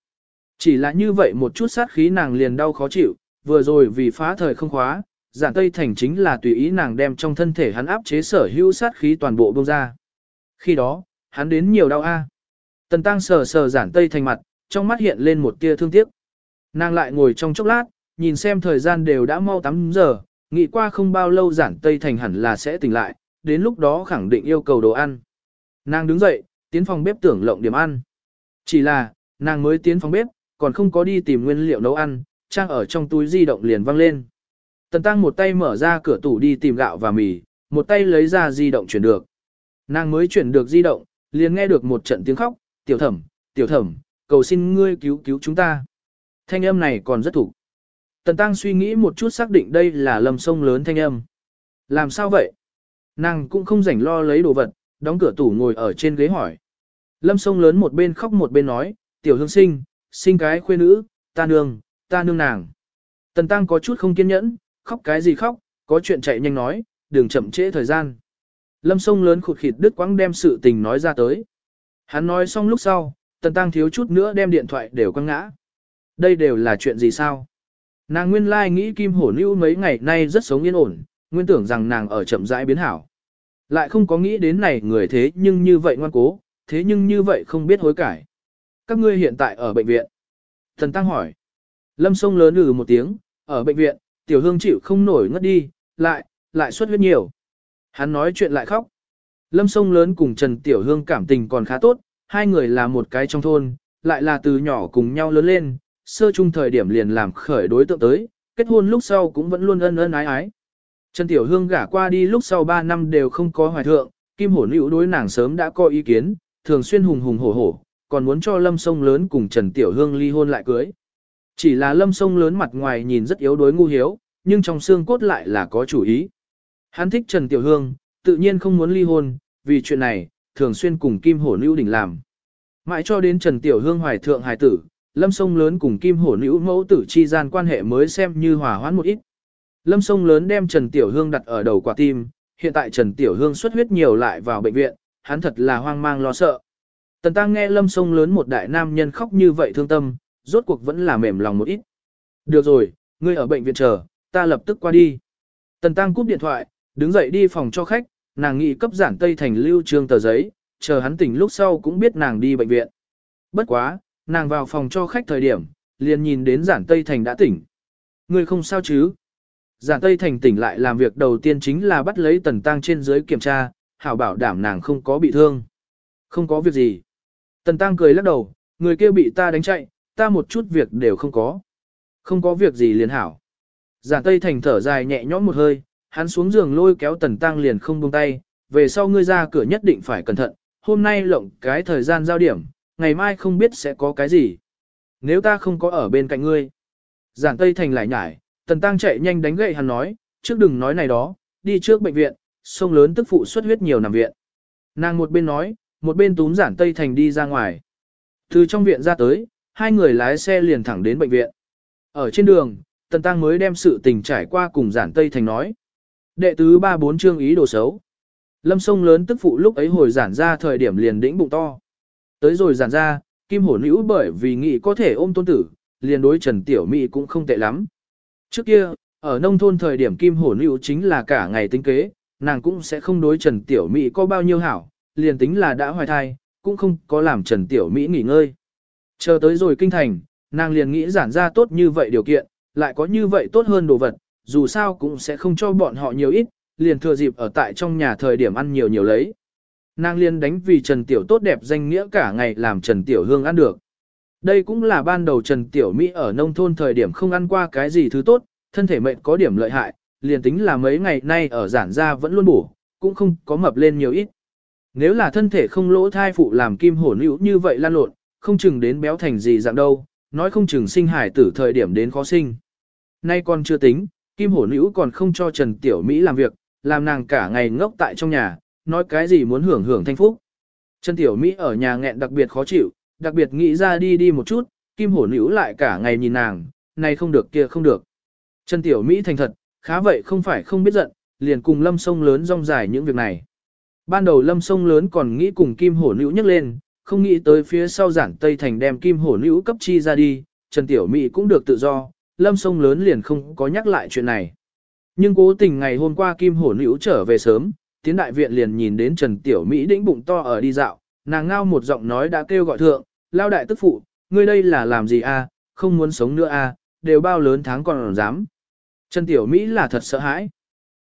Chỉ là như vậy một chút sát khí nàng liền đau khó chịu, vừa rồi vì phá thời không khóa, giản tây thành chính là tùy ý nàng đem trong thân thể hắn áp chế sở hữu sát khí toàn bộ bông ra. Khi đó, hắn đến nhiều đau a. À. Tần tăng sờ sờ giản tây thành mặt, trong mắt hiện lên một tia thương tiếc. Nàng lại ngồi trong chốc lát, nhìn xem thời gian đều đã mau 8 giờ, nghĩ qua không bao lâu giản tây thành hẳn là sẽ tỉnh lại, đến lúc đó khẳng định yêu cầu đồ ăn. Nàng đứng dậy, tiến phòng bếp tưởng lộng điểm ăn. Chỉ là, nàng mới tiến phòng bếp, còn không có đi tìm nguyên liệu nấu ăn, trang ở trong túi di động liền văng lên. Tần Tăng một tay mở ra cửa tủ đi tìm gạo và mì, một tay lấy ra di động chuyển được. Nàng mới chuyển được di động, liền nghe được một trận tiếng khóc, tiểu thẩm, tiểu thẩm, cầu xin ngươi cứu cứu chúng ta. Thanh âm này còn rất thủ. Tần Tăng suy nghĩ một chút xác định đây là lầm sông lớn thanh âm. Làm sao vậy? Nàng cũng không rảnh lo lấy đồ vật, đóng cửa tủ ngồi ở trên ghế hỏi. Lâm sông lớn một bên khóc một bên nói, tiểu hương sinh, sinh cái khuê nữ, ta nương, ta nương nàng. Tần Tăng có chút không kiên nhẫn, khóc cái gì khóc, có chuyện chạy nhanh nói, đừng chậm trễ thời gian. Lâm sông lớn khụt khịt đứt quãng đem sự tình nói ra tới. Hắn nói xong lúc sau, Tần Tăng thiếu chút nữa đem điện thoại đều quăng ngã. Đây đều là chuyện gì sao? Nàng nguyên lai nghĩ Kim Hổ Nưu mấy ngày nay rất sống yên ổn, nguyên tưởng rằng nàng ở chậm rãi biến hảo. Lại không có nghĩ đến này người thế nhưng như vậy ngoan cố, thế nhưng như vậy không biết hối cải. Các ngươi hiện tại ở bệnh viện. Thần Tăng hỏi. Lâm sông lớn ừ một tiếng, ở bệnh viện, tiểu hương chịu không nổi ngất đi, lại, lại xuất huyết nhiều. Hắn nói chuyện lại khóc. Lâm sông lớn cùng Trần Tiểu Hương cảm tình còn khá tốt, hai người là một cái trong thôn, lại là từ nhỏ cùng nhau lớn lên, sơ chung thời điểm liền làm khởi đối tượng tới, kết hôn lúc sau cũng vẫn luôn ân ân ái ái. Trần Tiểu Hương gả qua đi lúc sau 3 năm đều không có hoài thượng, Kim Hổ Nữ đối nàng sớm đã có ý kiến, thường xuyên hùng hùng hổ hổ, còn muốn cho Lâm Sông lớn cùng Trần Tiểu Hương ly hôn lại cưới. Chỉ là Lâm Sông lớn mặt ngoài nhìn rất yếu đuối ngu hiếu, nhưng trong xương cốt lại là có chủ ý. Hắn thích Trần Tiểu Hương, tự nhiên không muốn ly hôn, vì chuyện này, thường xuyên cùng Kim Hổ Nữ đỉnh làm. Mãi cho đến Trần Tiểu Hương hoài thượng hài tử, Lâm Sông lớn cùng Kim Hổ Nữ mẫu tử chi gian quan hệ mới xem như hòa hoãn một ít. Lâm Sông lớn đem Trần Tiểu Hương đặt ở đầu quả tim, hiện tại Trần Tiểu Hương xuất huyết nhiều lại vào bệnh viện, hắn thật là hoang mang lo sợ. Tần Tăng nghe Lâm Sông lớn một đại nam nhân khóc như vậy thương tâm, rốt cuộc vẫn là mềm lòng một ít. Được rồi, ngươi ở bệnh viện chờ, ta lập tức qua đi. Tần Tăng cúp điện thoại, đứng dậy đi phòng cho khách, nàng nghị cấp giản Tây Thành lưu trương tờ giấy, chờ hắn tỉnh lúc sau cũng biết nàng đi bệnh viện. Bất quá, nàng vào phòng cho khách thời điểm, liền nhìn đến giản Tây Thành đã tỉnh. Người không sao chứ? Giản Tây Thành tỉnh lại làm việc đầu tiên chính là bắt lấy Tần Tăng trên dưới kiểm tra, hảo bảo đảm nàng không có bị thương. Không có việc gì. Tần Tăng cười lắc đầu, người kia bị ta đánh chạy, ta một chút việc đều không có. Không có việc gì liền hảo. Giản Tây Thành thở dài nhẹ nhõm một hơi, hắn xuống giường lôi kéo Tần Tăng liền không buông tay, về sau ngươi ra cửa nhất định phải cẩn thận, hôm nay lộng cái thời gian giao điểm, ngày mai không biết sẽ có cái gì. Nếu ta không có ở bên cạnh ngươi. Giản Tây Thành lại nhải, Tần Tăng chạy nhanh đánh gậy hắn nói, trước đừng nói này đó, đi trước bệnh viện, sông lớn tức phụ xuất huyết nhiều nằm viện. Nàng một bên nói, một bên túm giản Tây Thành đi ra ngoài. Từ trong viện ra tới, hai người lái xe liền thẳng đến bệnh viện. Ở trên đường, Tần Tăng mới đem sự tình trải qua cùng giản Tây Thành nói. Đệ tứ ba bốn chương ý đồ xấu. Lâm sông lớn tức phụ lúc ấy hồi giản ra thời điểm liền đĩnh bụng to. Tới rồi giản ra, Kim Hổ Nữ bởi vì nghĩ có thể ôm tôn tử, liền đối Trần Tiểu Mỹ cũng không tệ lắm. Trước kia, ở nông thôn thời điểm Kim Hổ Nữ chính là cả ngày tính kế, nàng cũng sẽ không đối Trần Tiểu Mỹ có bao nhiêu hảo, liền tính là đã hoài thai, cũng không có làm Trần Tiểu Mỹ nghỉ ngơi. Chờ tới rồi kinh thành, Nàng liền nghĩ giản ra tốt như vậy điều kiện, lại có như vậy tốt hơn đồ vật, dù sao cũng sẽ không cho bọn họ nhiều ít, liền thừa dịp ở tại trong nhà thời điểm ăn nhiều nhiều lấy. Nàng liền đánh vì Trần Tiểu tốt đẹp danh nghĩa cả ngày làm Trần Tiểu Hương ăn được. Đây cũng là ban đầu Trần Tiểu Mỹ ở nông thôn thời điểm không ăn qua cái gì thứ tốt, thân thể mệnh có điểm lợi hại, liền tính là mấy ngày nay ở giản gia vẫn luôn bổ, cũng không có mập lên nhiều ít. Nếu là thân thể không lỗ thai phụ làm kim hổ nữ như vậy lan lộn, không chừng đến béo thành gì dạng đâu, nói không chừng sinh hải tử thời điểm đến khó sinh. Nay còn chưa tính, kim hổ nữ còn không cho Trần Tiểu Mỹ làm việc, làm nàng cả ngày ngốc tại trong nhà, nói cái gì muốn hưởng hưởng thanh phúc. Trần Tiểu Mỹ ở nhà nghẹn đặc biệt khó chịu, đặc biệt nghĩ ra đi đi một chút, kim hổ nữ lại cả ngày nhìn nàng, này không được kia không được. Trần Tiểu Mỹ thành thật, khá vậy không phải không biết giận, liền cùng lâm sông lớn rong dài những việc này. Ban đầu lâm sông lớn còn nghĩ cùng kim hổ nữ nhắc lên, không nghĩ tới phía sau giản Tây Thành đem kim hổ nữ cấp chi ra đi, Trần Tiểu Mỹ cũng được tự do, lâm sông lớn liền không có nhắc lại chuyện này. Nhưng cố tình ngày hôm qua kim hổ nữ trở về sớm, tiến đại viện liền nhìn đến Trần Tiểu Mỹ đĩnh bụng to ở đi dạo, nàng ngao một giọng nói đã kêu gọi thượng, lao đại tức phụ, ngươi đây là làm gì a? không muốn sống nữa a? đều bao lớn tháng còn dám. Trần Tiểu Mỹ là thật sợ hãi.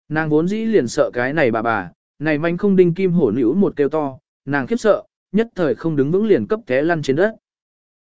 Nàng vốn dĩ liền sợ cái này bà bà, này manh không đinh kim hổ nữ một kêu to, nàng khiếp sợ, nhất thời không đứng vững liền cấp té lăn trên đất.